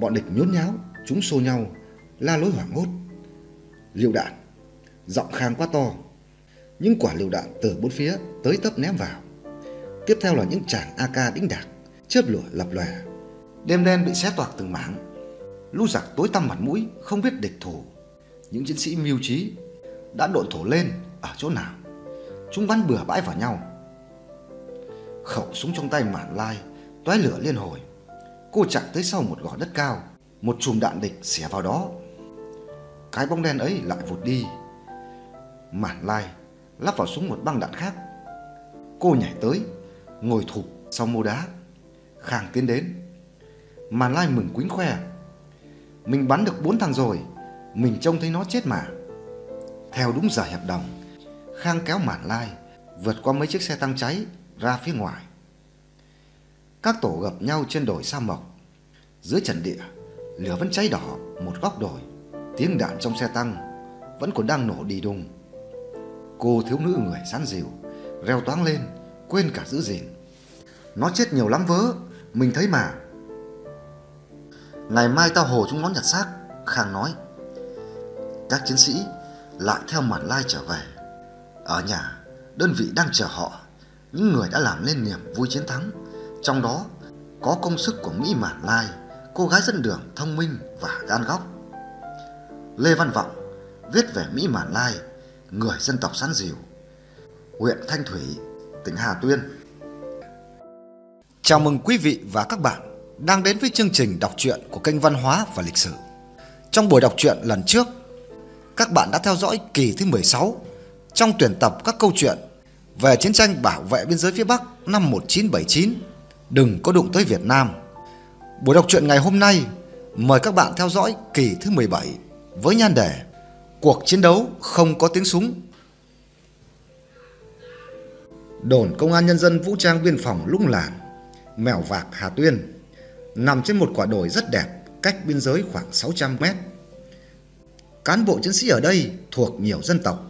Bọn địch nhốn nháo chúng xô nhau, la lối hoảng hốt. Liều đạn, giọng khang quá to. Những quả liều đạn từ bốn phía tới tấp ném vào. Tiếp theo là những tràng ak đĩnh đạc, chớp lửa lập lòe. Đêm đen bị xé toạc từng mảng. Lũ giặc tối tăm mặt mũi, không biết địch thủ. Những chiến sĩ mưu trí đã độn thổ lên ở chỗ nào. Chúng bắn bừa bãi vào nhau. Khẩu súng trong tay mản lai toái lửa liên hồi. Cô chạm tới sau một gò đất cao một chùm đạn địch xẻ vào đó. Cái bóng đen ấy lại vụt đi. Mản lai lắp vào súng một băng đạn khác. Cô nhảy tới, ngồi thụp sau mô đá. Khang tiến đến. Mản lai mừng quýnh khoe. Mình bắn được bốn thằng rồi, mình trông thấy nó chết mà. Theo đúng giờ hiệp đồng, khang kéo mản lai vượt qua mấy chiếc xe tăng cháy ra phía ngoài. Các tổ gặp nhau trên đồi sa mộc, dưới trần địa lửa vẫn cháy đỏ một góc đồi. Tiếng đạn trong xe tăng vẫn còn đang nổ đi đùng. Cô thiếu nữ người sán dịu reo toáng lên quên cả giữ gìn. Nó chết nhiều lắm vớ mình thấy mà. Ngày mai tao hồ chúng nó nhặt xác khang nói. Các chiến sĩ lại theo màn lai trở về. Ở nhà, đơn vị đang chờ họ, những người đã làm nên niềm vui chiến thắng. Trong đó có công sức của Mỹ màn Lai, cô gái dân đường thông minh và gan góc. Lê Văn Vọng viết về Mỹ Mản Lai, người dân tộc Sán Dìu, huyện Thanh Thủy, tỉnh Hà Tuyên. Chào mừng quý vị và các bạn đang đến với chương trình đọc truyện của kênh Văn hóa và Lịch sử. Trong buổi đọc truyện lần trước, các bạn đã theo dõi kỳ thứ 16 trong tuyển tập các câu chuyện về chiến tranh bảo vệ biên giới phía Bắc năm 1979, đừng có đụng tới Việt Nam. Buổi đọc truyện ngày hôm nay mời các bạn theo dõi kỳ thứ 17 với nhan đề Cuộc chiến đấu không có tiếng súng. Đồn Công an Nhân dân Vũ trang Biên phòng Lũng Làn, Mèo Vạc, Hà Tuyên nằm trên một quả đồi rất đẹp cách biên giới khoảng 600 mét. Cán bộ chiến sĩ ở đây thuộc nhiều dân tộc,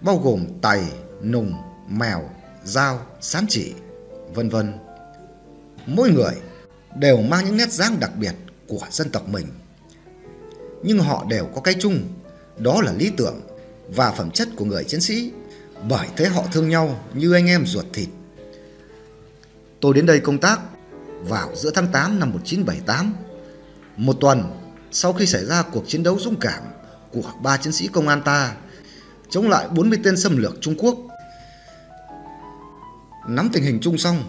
bao gồm Tày, Nùng, Mèo, Giao, Sán Chỉ, vân vân. Mỗi người đều mang những nét dáng đặc biệt của dân tộc mình. Nhưng họ đều có cái chung, đó là lý tưởng và phẩm chất của người chiến sĩ, bởi thế họ thương nhau như anh em ruột thịt. Tôi đến đây công tác vào giữa tháng 8 năm 1978, một tuần sau khi xảy ra cuộc chiến đấu dũng cảm của ba chiến sĩ công an ta chống lại 40 tên xâm lược Trung Quốc. Nắm tình hình chung xong,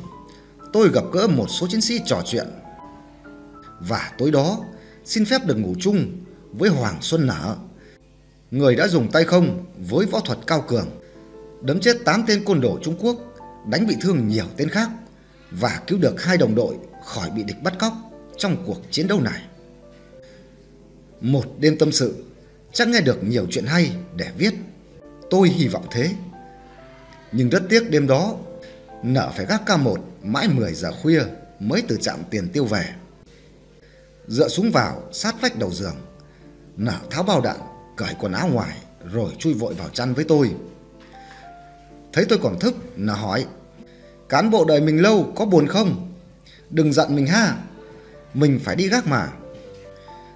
tôi gặp gỡ một số chiến sĩ trò chuyện. Và tối đó, xin phép được ngủ chung với Hoàng Xuân Nở, người đã dùng tay không với võ thuật cao cường, đấm chết 8 tên côn đồ Trung Quốc, đánh bị thương nhiều tên khác và cứu được hai đồng đội khỏi bị địch bắt cóc trong cuộc chiến đấu này. Một đêm tâm sự, chắc nghe được nhiều chuyện hay để viết. Tôi hy vọng thế. Nhưng rất tiếc đêm đó, nợ phải gác ca một mãi 10 giờ khuya mới từ trạm tiền tiêu về. Dựa súng vào sát vách đầu giường, nợ tháo bao đạn, cởi quần áo ngoài rồi chui vội vào chăn với tôi. Thấy tôi còn thức, nợ hỏi, cán bộ đợi mình lâu có buồn không? Đừng giận mình ha, mình phải đi gác mà.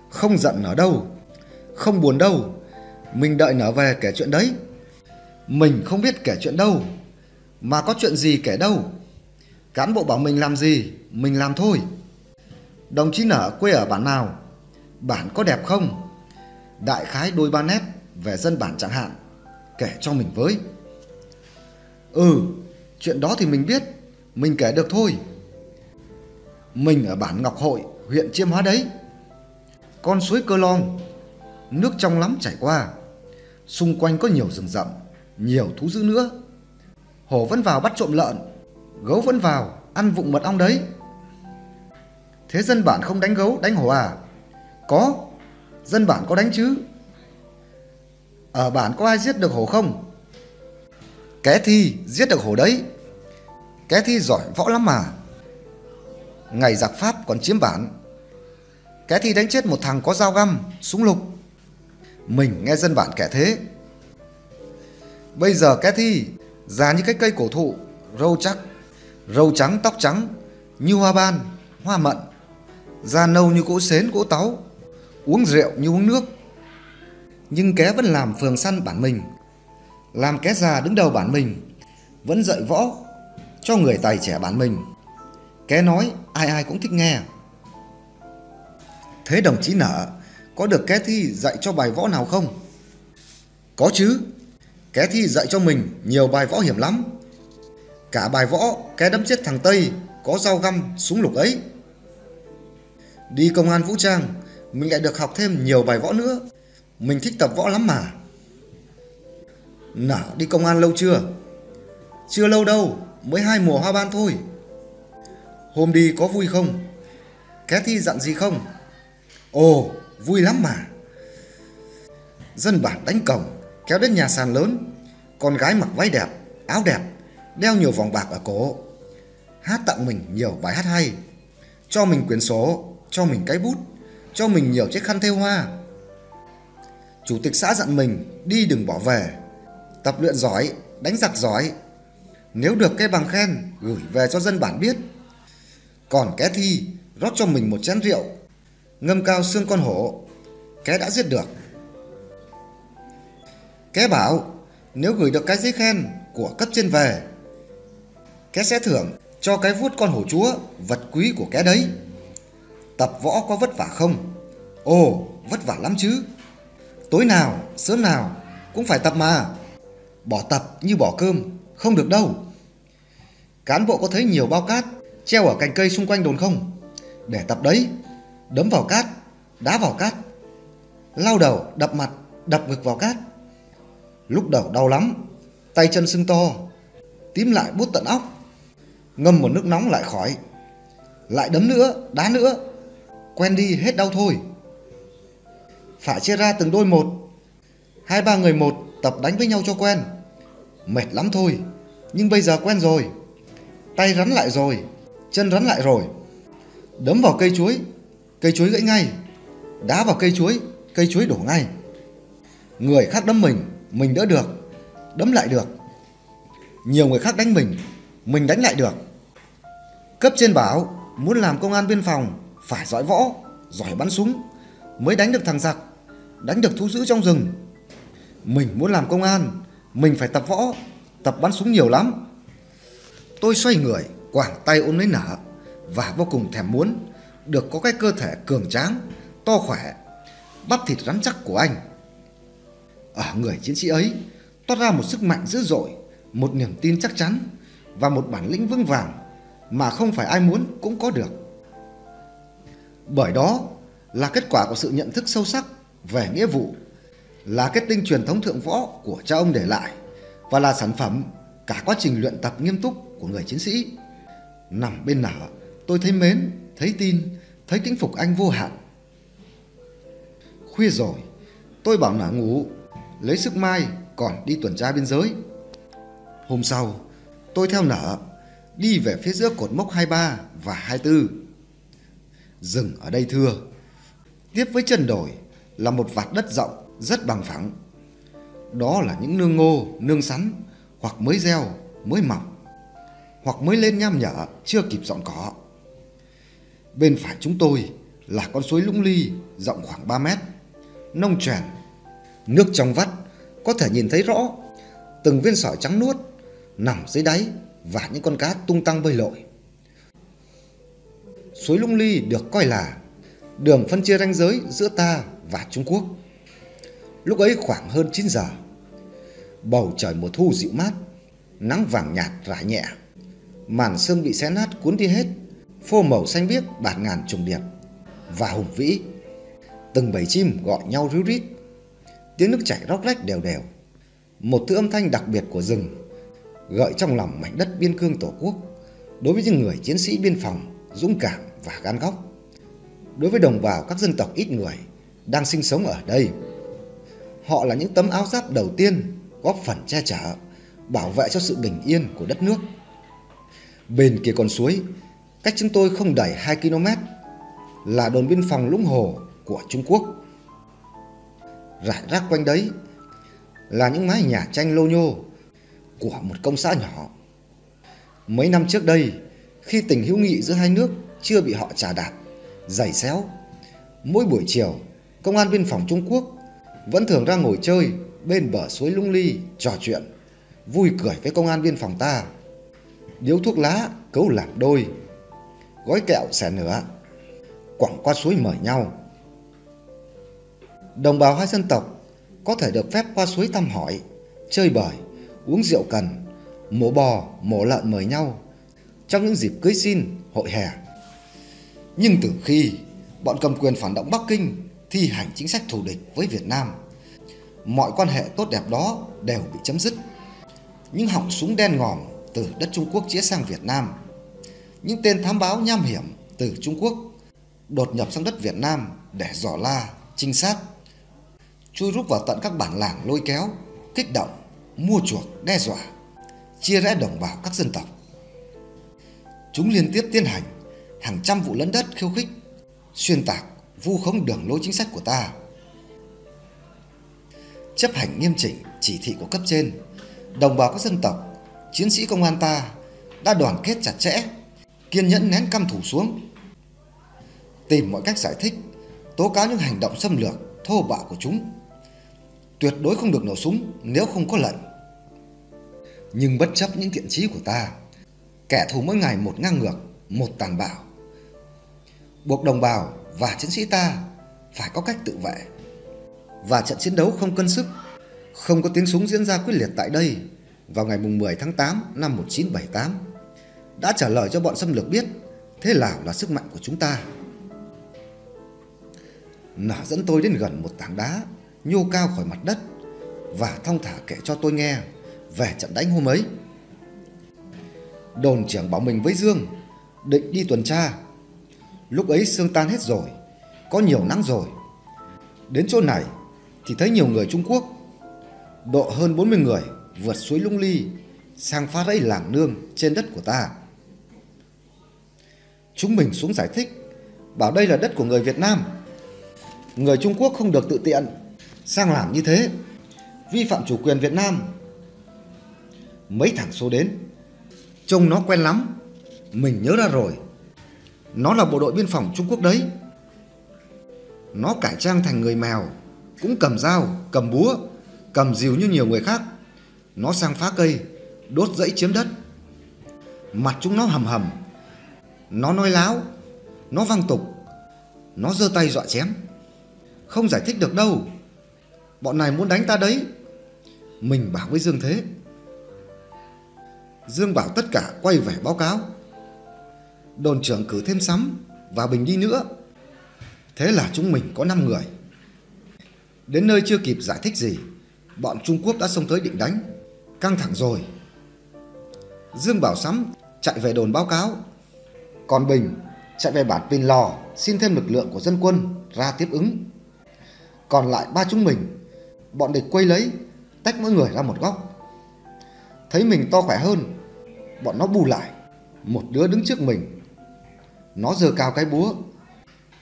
Không giận ở đâu, không buồn đâu, mình đợi nở về kể chuyện đấy. Mình không biết kể chuyện đâu, mà có chuyện gì kể đâu. Cán bộ bảo mình làm gì, mình làm thôi. Đồng chí nở quê ở bản nào? Bản có đẹp không? Đại khái đôi ba nét về dân bản chẳng hạn, kể cho mình với. Ừ, chuyện đó thì mình biết, mình kể được thôi. Mình ở bản Ngọc Hội, huyện Chiêm Hóa đấy. Con suối Cơ Long, nước trong lắm chảy qua. Xung quanh có nhiều rừng rậm, nhiều thú dữ nữa. Hổ vẫn vào bắt trộm lợn, gấu vẫn vào ăn vụng mật ong đấy. Thế dân bản không đánh gấu, đánh hổ à? Có, dân bản có đánh chứ. Ở bản có ai giết được hổ không? Ké thi giết được hổ đấy. Ké thi giỏi võ lắm mà. Ngày giặc Pháp còn chiếm bản. Ké thi đánh chết một thằng có dao găm, súng lục. Mình nghe dân bản kẻ thế. Bây giờ ké thi già như cái cây cổ thụ, râu chắc, râu trắng tóc trắng, như hoa ban, hoa mận, da nâu như gỗ sến gỗ táo, uống rượu như uống nước. Nhưng ké vẫn làm phường săn bản mình, làm ké già đứng đầu bản mình, vẫn dạy võ cho người tài trẻ bản mình. Ké nói ai ai cũng thích nghe. Thế đồng chí nở có được ké thi dạy cho bài võ nào không? Có chứ. Ké thi dạy cho mình nhiều bài võ hiểm lắm. Cả bài võ ké đấm chết thằng Tây có dao găm súng lục ấy. Đi công an vũ trang, mình lại được học thêm nhiều bài võ nữa. Mình thích tập võ lắm mà. Nở đi công an lâu chưa? Chưa lâu đâu, mới hai mùa hoa ban thôi. Hôm đi có vui không? Ké thi dặn gì không? Ồ, vui lắm mà. Dân bản đánh cổng, kéo đến nhà sàn lớn. Con gái mặc váy đẹp, áo đẹp, đeo nhiều vòng bạc ở cổ. Hát tặng mình nhiều bài hát hay. Cho mình quyển sổ, cho mình cái bút, cho mình nhiều chiếc khăn thêu hoa. Chủ tịch xã dặn mình đi đừng bỏ về. Tập luyện giỏi, đánh giặc giỏi. Nếu được cái bằng khen, gửi về cho dân bản biết. Còn ké thi, rót cho mình một chén rượu, ngâm cao xương con hổ. Ké đã giết được. Ké bảo, Nếu gửi được cái giấy khen của cấp trên về, ké sẽ thưởng cho cái vuốt con hổ chúa vật quý của ké đấy. Tập võ có vất vả không? Ồ, vất vả lắm chứ. Tối nào, sớm nào cũng phải tập mà. Bỏ tập như bỏ cơm, không được đâu. Cán bộ có thấy nhiều bao cát treo ở cành cây xung quanh đồn không? Để tập đấy, đấm vào cát, đá vào cát, lau đầu, đập mặt, đập ngực vào cát. Lúc đầu đau lắm, tay chân sưng to, tím lại bút tận óc. Ngâm một nước nóng lại khỏi. Lại đấm nữa, đá nữa. Quen đi hết đau thôi. Phải chia ra từng đôi một. Hai ba người một tập đánh với nhau cho quen. Mệt lắm thôi, nhưng bây giờ quen rồi. Tay rắn lại rồi, chân rắn lại rồi. Đấm vào cây chuối, cây chuối gãy ngay. Đá vào cây chuối, cây chuối đổ ngay. Người khác đấm mình, mình đỡ được, đấm lại được. Nhiều người khác đánh mình, mình đánh lại được. Cấp trên bảo muốn làm công an biên phòng phải giỏi võ, giỏi bắn súng mới đánh được thằng giặc, đánh được thú dữ trong rừng. Mình muốn làm công an, mình phải tập võ, tập bắn súng nhiều lắm. Tôi xoay người, quảng tay ôm lấy nở và vô cùng thèm muốn được có cái cơ thể cường tráng, to khỏe, bắp thịt rắn chắc của anh. Ở người chiến sĩ ấy toát ra một sức mạnh dữ dội, một niềm tin chắc chắn và một bản lĩnh vững vàng mà không phải ai muốn cũng có được. Bởi đó là kết quả của sự nhận thức sâu sắc về nghĩa vụ, là kết tinh truyền thống thượng võ của cha ông để lại và là sản phẩm cả quá trình luyện tập nghiêm túc của người chiến sĩ. Nằm bên nở, tôi thấy mến, thấy tin, thấy kính phục anh vô hạn. Khuya rồi, tôi bảo nở ngủ, lấy sức mai còn đi tuần tra biên giới. Hôm sau, tôi theo nở đi về phía giữa cột mốc 23 và 24. dừng ở đây thưa. Tiếp với chân đồi là một vạt đất rộng rất bằng phẳng. Đó là những nương ngô, nương sắn hoặc mới gieo, mới mọc hoặc mới lên nham nhở chưa kịp dọn cỏ. Bên phải chúng tôi là con suối Lũng Ly rộng khoảng 3 mét, nông tràn, nước trong vắt có thể nhìn thấy rõ từng viên sỏi trắng nuốt nằm dưới đáy và những con cá tung tăng bơi lội. Suối Lung Ly được coi là đường phân chia ranh giới giữa ta và Trung Quốc. Lúc ấy khoảng hơn 9 giờ, bầu trời mùa thu dịu mát, nắng vàng nhạt rải nhẹ, màn sương bị xé nát cuốn đi hết, phô màu xanh biếc bạt ngàn trùng điệp và hùng vĩ. Từng bầy chim gọi nhau ríu rít, tiếng nước chảy róc rách đều đều. Một thứ âm thanh đặc biệt của rừng gợi trong lòng mảnh đất biên cương tổ quốc đối với những người chiến sĩ biên phòng dũng cảm và gan góc. Đối với đồng bào các dân tộc ít người đang sinh sống ở đây, họ là những tấm áo giáp đầu tiên góp phần che chở, bảo vệ cho sự bình yên của đất nước. Bên kia con suối, cách chúng tôi không đầy 2 km, là đồn biên phòng Lũng Hồ của Trung Quốc. Rải rác quanh đấy là những mái nhà tranh lô nhô của một công xã nhỏ. Mấy năm trước đây, khi tình hữu nghị giữa hai nước chưa bị họ trà đạp, giày xéo, mỗi buổi chiều, công an biên phòng Trung Quốc vẫn thường ra ngồi chơi bên bờ suối Lung Ly trò chuyện, vui cười với công an biên phòng ta. Điếu thuốc lá cấu làm đôi, gói kẹo xẻ nửa, quẳng qua suối mời nhau. Đồng bào hai dân tộc có thể được phép qua suối thăm hỏi, chơi bời, uống rượu cần, mổ bò, mổ lợn mời nhau trong những dịp cưới xin, hội hè. Nhưng từ khi bọn cầm quyền phản động Bắc Kinh thi hành chính sách thù địch với Việt Nam, mọi quan hệ tốt đẹp đó đều bị chấm dứt. Những họng súng đen ngòm từ đất Trung Quốc chĩa sang Việt Nam, những tên thám báo nham hiểm từ Trung Quốc đột nhập sang đất Việt Nam để dò la, trinh sát, chui rút vào tận các bản làng lôi kéo, kích động, mua chuộc, đe dọa, chia rẽ đồng bào các dân tộc. Chúng liên tiếp tiến hành hàng trăm vụ lấn đất khiêu khích, xuyên tạc, vu khống đường lối chính sách của ta. Chấp hành nghiêm chỉnh chỉ thị của cấp trên, đồng bào các dân tộc, chiến sĩ công an ta đã đoàn kết chặt chẽ, kiên nhẫn nén căm thủ xuống, tìm mọi cách giải thích, tố cáo những hành động xâm lược, thô bạo của chúng. Tuyệt đối không được nổ súng nếu không có lệnh, Nhưng bất chấp những thiện chí của ta Kẻ thù mỗi ngày một ngang ngược Một tàn bạo. Buộc đồng bào và chiến sĩ ta Phải có cách tự vệ. Và trận chiến đấu không cân sức Không có tiếng súng diễn ra quyết liệt tại đây Vào ngày 10 tháng 8 năm 1978 Đã trả lời cho bọn xâm lược biết Thế nào là sức mạnh của chúng ta. Nở dẫn tôi đến gần một tảng đá. Nhô cao khỏi mặt đất Và thong thả kể cho tôi nghe Về trận đánh hôm ấy. Đồn trưởng bảo mình với Dương Định đi tuần tra. Lúc ấy sương tan hết rồi, Có nhiều nắng rồi. Đến chỗ này thì thấy nhiều người Trung Quốc, Độ hơn 40 người Vượt suối Lung Ly Sang phá rẫy làng nương trên đất của ta. Chúng mình xuống giải thích, Bảo đây là đất của người Việt Nam. Người Trung Quốc không được tự tiện Sang làm như thế. Vi phạm chủ quyền Việt Nam. Mấy thằng số đến. Trông nó quen lắm. Mình nhớ ra rồi. Nó là bộ đội biên phòng Trung Quốc đấy. Nó cải trang thành người mèo. Cũng cầm dao, cầm búa Cầm dìu như nhiều người khác. Nó sang phá cây Đốt dãy chiếm đất. Mặt chúng nó hầm hầm. Nó nói láo Nó văng tục. Nó giơ tay dọa chém. Không giải thích được đâu. Bọn này muốn đánh ta đấy. Mình bảo với Dương thế. Dương bảo tất cả quay về báo cáo. Đồn trưởng cử thêm sắm Và Bình đi nữa. Thế là chúng mình có 5 người. Đến nơi chưa kịp giải thích gì, Bọn Trung Quốc đã xông tới định đánh. Căng thẳng rồi. Dương bảo sắm chạy về đồn báo cáo. Còn Bình chạy về bản Pin Lò Xin thêm lực lượng của dân quân ra tiếp ứng. Còn lại ba chúng mình Bọn địch quay lấy, Tách mỗi người ra một góc. Thấy mình to khỏe hơn, Bọn nó bù lại. Một đứa đứng trước mình, Nó giơ cao cái búa.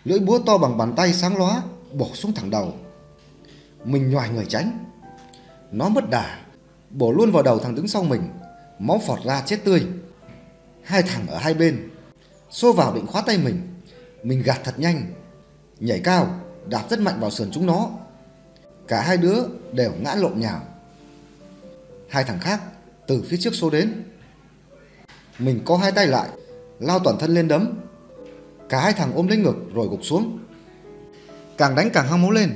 Lưỡi búa to bằng bàn tay sáng lóa Bổ xuống thẳng đầu. Mình nhòi người tránh. Nó mất đà, Bổ luôn vào đầu thằng đứng sau mình, Máu phọt ra chết tươi. Hai thằng ở hai bên, Xô vào định khóa tay mình. Mình gạt thật nhanh, Nhảy cao, Đạp rất mạnh vào sườn chúng nó. Cả hai đứa đều ngã lộn nhào. Hai thằng khác từ phía trước xô đến. Mình co hai tay lại, Lao toàn thân lên đấm. Cả hai thằng ôm lấy ngực rồi gục xuống. Càng đánh càng hăng máu lên.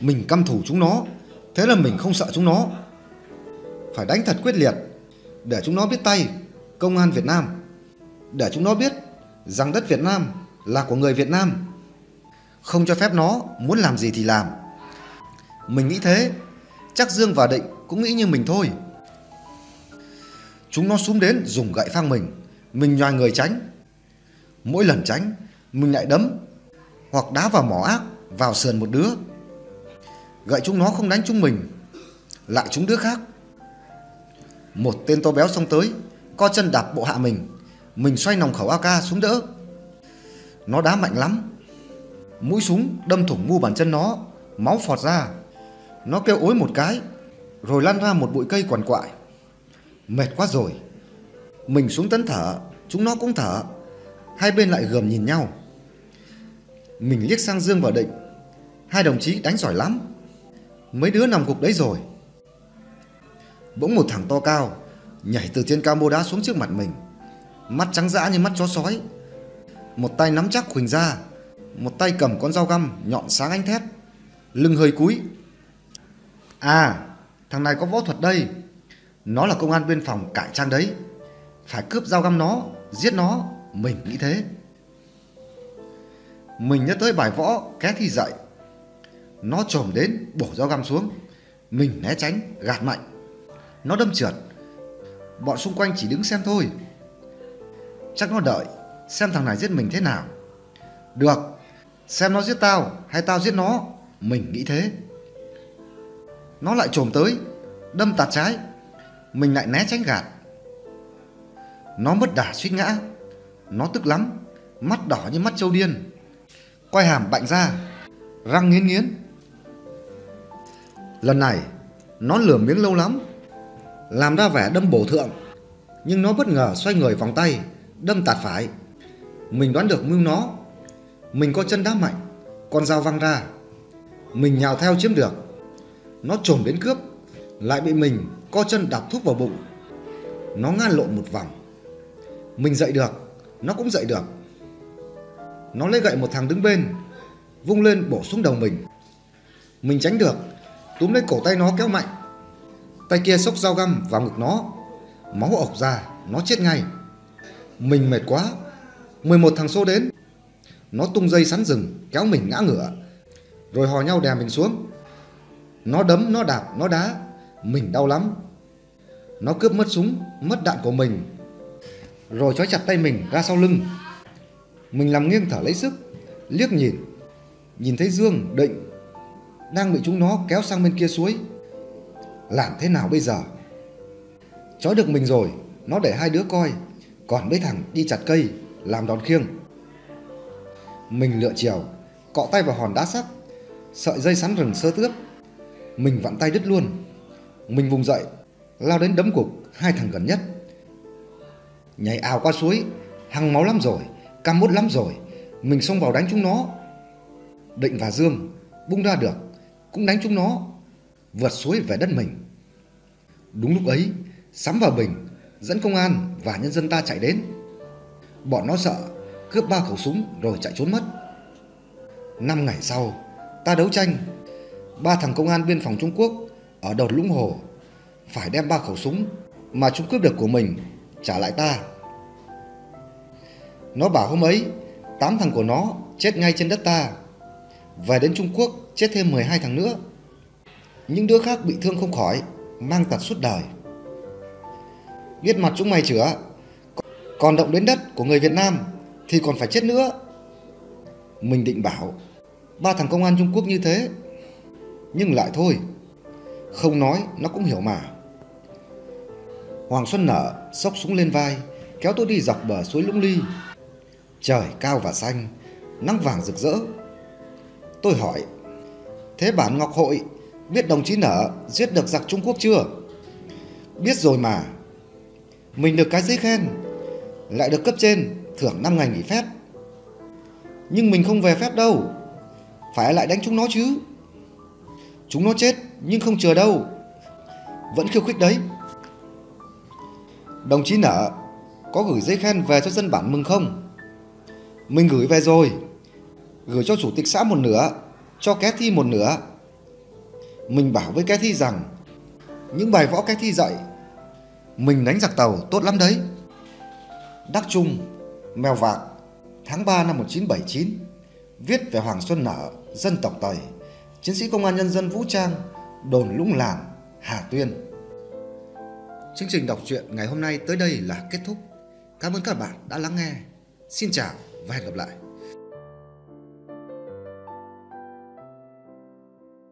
Mình căm thủ chúng nó, Thế là mình không sợ chúng nó. Phải đánh thật quyết liệt, Để chúng nó biết tay, Công an Việt Nam. Để chúng nó biết rằng đất Việt Nam là của người Việt Nam. Không cho phép nó muốn làm gì thì làm. Mình nghĩ thế. Chắc Dương và Định cũng nghĩ như mình thôi. Chúng nó xuống đến dùng gậy phang mình. Mình nhoài người tránh. Mỗi lần tránh, Mình lại đấm Hoặc đá vào mỏ ác, Vào sườn một đứa. Gậy chúng nó không đánh chúng mình, Lại chúng đứa khác. Một tên to béo xông tới, Co chân đạp bộ hạ mình. Mình xoay nòng khẩu AK xuống đỡ. Nó đá mạnh lắm. Mũi súng đâm thủng mu bàn chân nó, Máu phọt ra. Nó kêu ối một cái, Rồi lăn ra một bụi cây quằn quại. Mệt quá rồi. Mình xuống tấn thở, Chúng nó cũng thở. Hai bên lại gườm nhìn nhau. Mình liếc sang Dương và Định. Hai đồng chí đánh giỏi lắm. Mấy đứa nằm gục đấy rồi. Bỗng một thằng to cao, Nhảy từ trên cao mô đá xuống trước mặt mình. Mắt trắng dã như mắt chó sói. Một tay nắm chắc Huỳnh ra Một tay cầm con dao găm nhọn sáng ánh thép Lưng hơi cúi À thằng này có võ thuật đây. Nó là công an biên phòng cải trang đấy. Phải cướp dao găm nó, Giết nó, Mình nghĩ thế. Mình nhớ tới bài võ ké thi dậy Nó trồm đến, bổ dao găm xuống. Mình né tránh, gạt mạnh. Nó đâm trượt. Bọn xung quanh chỉ đứng xem thôi. Chắc nó đợi, Xem thằng này giết mình thế nào. Được, Xem nó giết tao hay tao giết nó, Mình nghĩ thế. Nó lại trồm tới, Đâm tạt trái. Mình lại né tránh gạt. Nó mất đà suýt ngã. Nó tức lắm, Mắt đỏ như mắt trâu điên. Quay hàm bạnh ra, Răng nghiến nghiến. Lần này, Nó lửa miếng lâu lắm, Làm ra vẻ đâm bổ thượng. Nhưng nó bất ngờ xoay người vòng tay, Đâm tạt phải. Mình đoán được mưu nó. Mình có chân đá mạnh, Con dao văng ra. Mình nhào theo chiếm được. Nó trồm đến cướp Lại bị mình co chân đạp thuốc vào bụng Nó ngăn lộn một vòng. Mình dậy được, nó cũng dậy được. Nó lấy gậy một thằng đứng bên, vung lên bổ xuống đầu mình. Mình tránh được, túm lấy cổ tay nó kéo mạnh. Tay kia xốc dao găm vào ngực nó, máu ọc ra, nó chết ngay. Mình mệt quá, 11 thằng xô đến. Nó tung dây sắn rừng, kéo mình ngã ngửa, rồi hò nhau đè mình xuống. Nó đấm, nó đạp, nó đá, mình đau lắm. Nó cướp mất súng, mất đạn của mình, rồi trói chặt tay mình ra sau lưng. Mình làm nghiêng thở lấy sức, liếc nhìn, nhìn thấy Dương, Định đang bị chúng nó kéo sang bên kia suối. Làm thế nào bây giờ? trói được mình rồi, nó để hai đứa coi, còn mấy thằng đi chặt cây, làm đòn khiêng. Mình lựa chiều, cọ tay vào hòn đá sắt, sợi dây sắn rừng sơ tước. Mình vặn tay đứt luôn. Mình vùng dậy, lao đến đấm cục hai thằng gần nhất. Nhảy ào qua suối, hăng máu lắm rồi, cam mốt lắm rồi. Mình xông vào đánh chúng nó. Định và Dương bung ra được, cũng đánh chúng nó, vượt suối về đất mình. Đúng lúc ấy, sắm vào bình, dẫn công an và nhân dân ta chạy đến. Bọn nó sợ, cướp ba khẩu súng rồi chạy trốn mất. Năm ngày sau, ta đấu tranh. Ba thằng công an biên phòng Trung Quốc ở đột Lũng Hồ phải đem ba khẩu súng mà chúng cướp được của mình trả lại ta. Nó bảo hôm ấy, tám thằng của nó chết ngay trên đất ta. Về đến Trung Quốc chết thêm 12 thằng nữa. Những đứa khác bị thương không khỏi, mang tật suốt đời. Biết mặt chúng mày chữa, còn động đến đất của người Việt Nam thì còn phải chết nữa. Mình định bảo ba thằng công an Trung Quốc như thế, nhưng lại thôi, không nói nó cũng hiểu mà. Hoàng Xuân Nở xốc súng lên vai, kéo tôi đi dọc bờ suối Lũng Ly. Trời cao và xanh, nắng vàng rực rỡ. Tôi hỏi, thế bản Ngọc Hội biết đồng chí Nở giết được giặc Trung Quốc chưa? Biết rồi mà. Mình được cái giấy khen, lại được cấp trên thưởng 5 ngày nghỉ phép. Nhưng mình không về phép đâu, phải lại đánh chúng nó chứ. Chúng nó chết nhưng không chờ đâu, vẫn khiêu khích đấy. Đồng chí Nở có gửi giấy khen về cho dân bản mừng không? Mình gửi về rồi. Gửi cho chủ tịch xã một nửa, cho ké thi một nửa. Mình bảo với ké thi rằng những bài võ ké thi dạy mình đánh giặc tàu tốt lắm đấy. Đắc Trung, Mèo Vạc, tháng 3 năm 1979, viết về Hoàng Xuân Nở, dân tộc Tây, chiến sĩ công an nhân dân vũ trang, đồn Lũng Lảng, Hà Tuyên. Chương trình đọc truyện ngày hôm nay tới đây là kết thúc. Cảm ơn các bạn đã lắng nghe. Xin chào và hẹn gặp lại.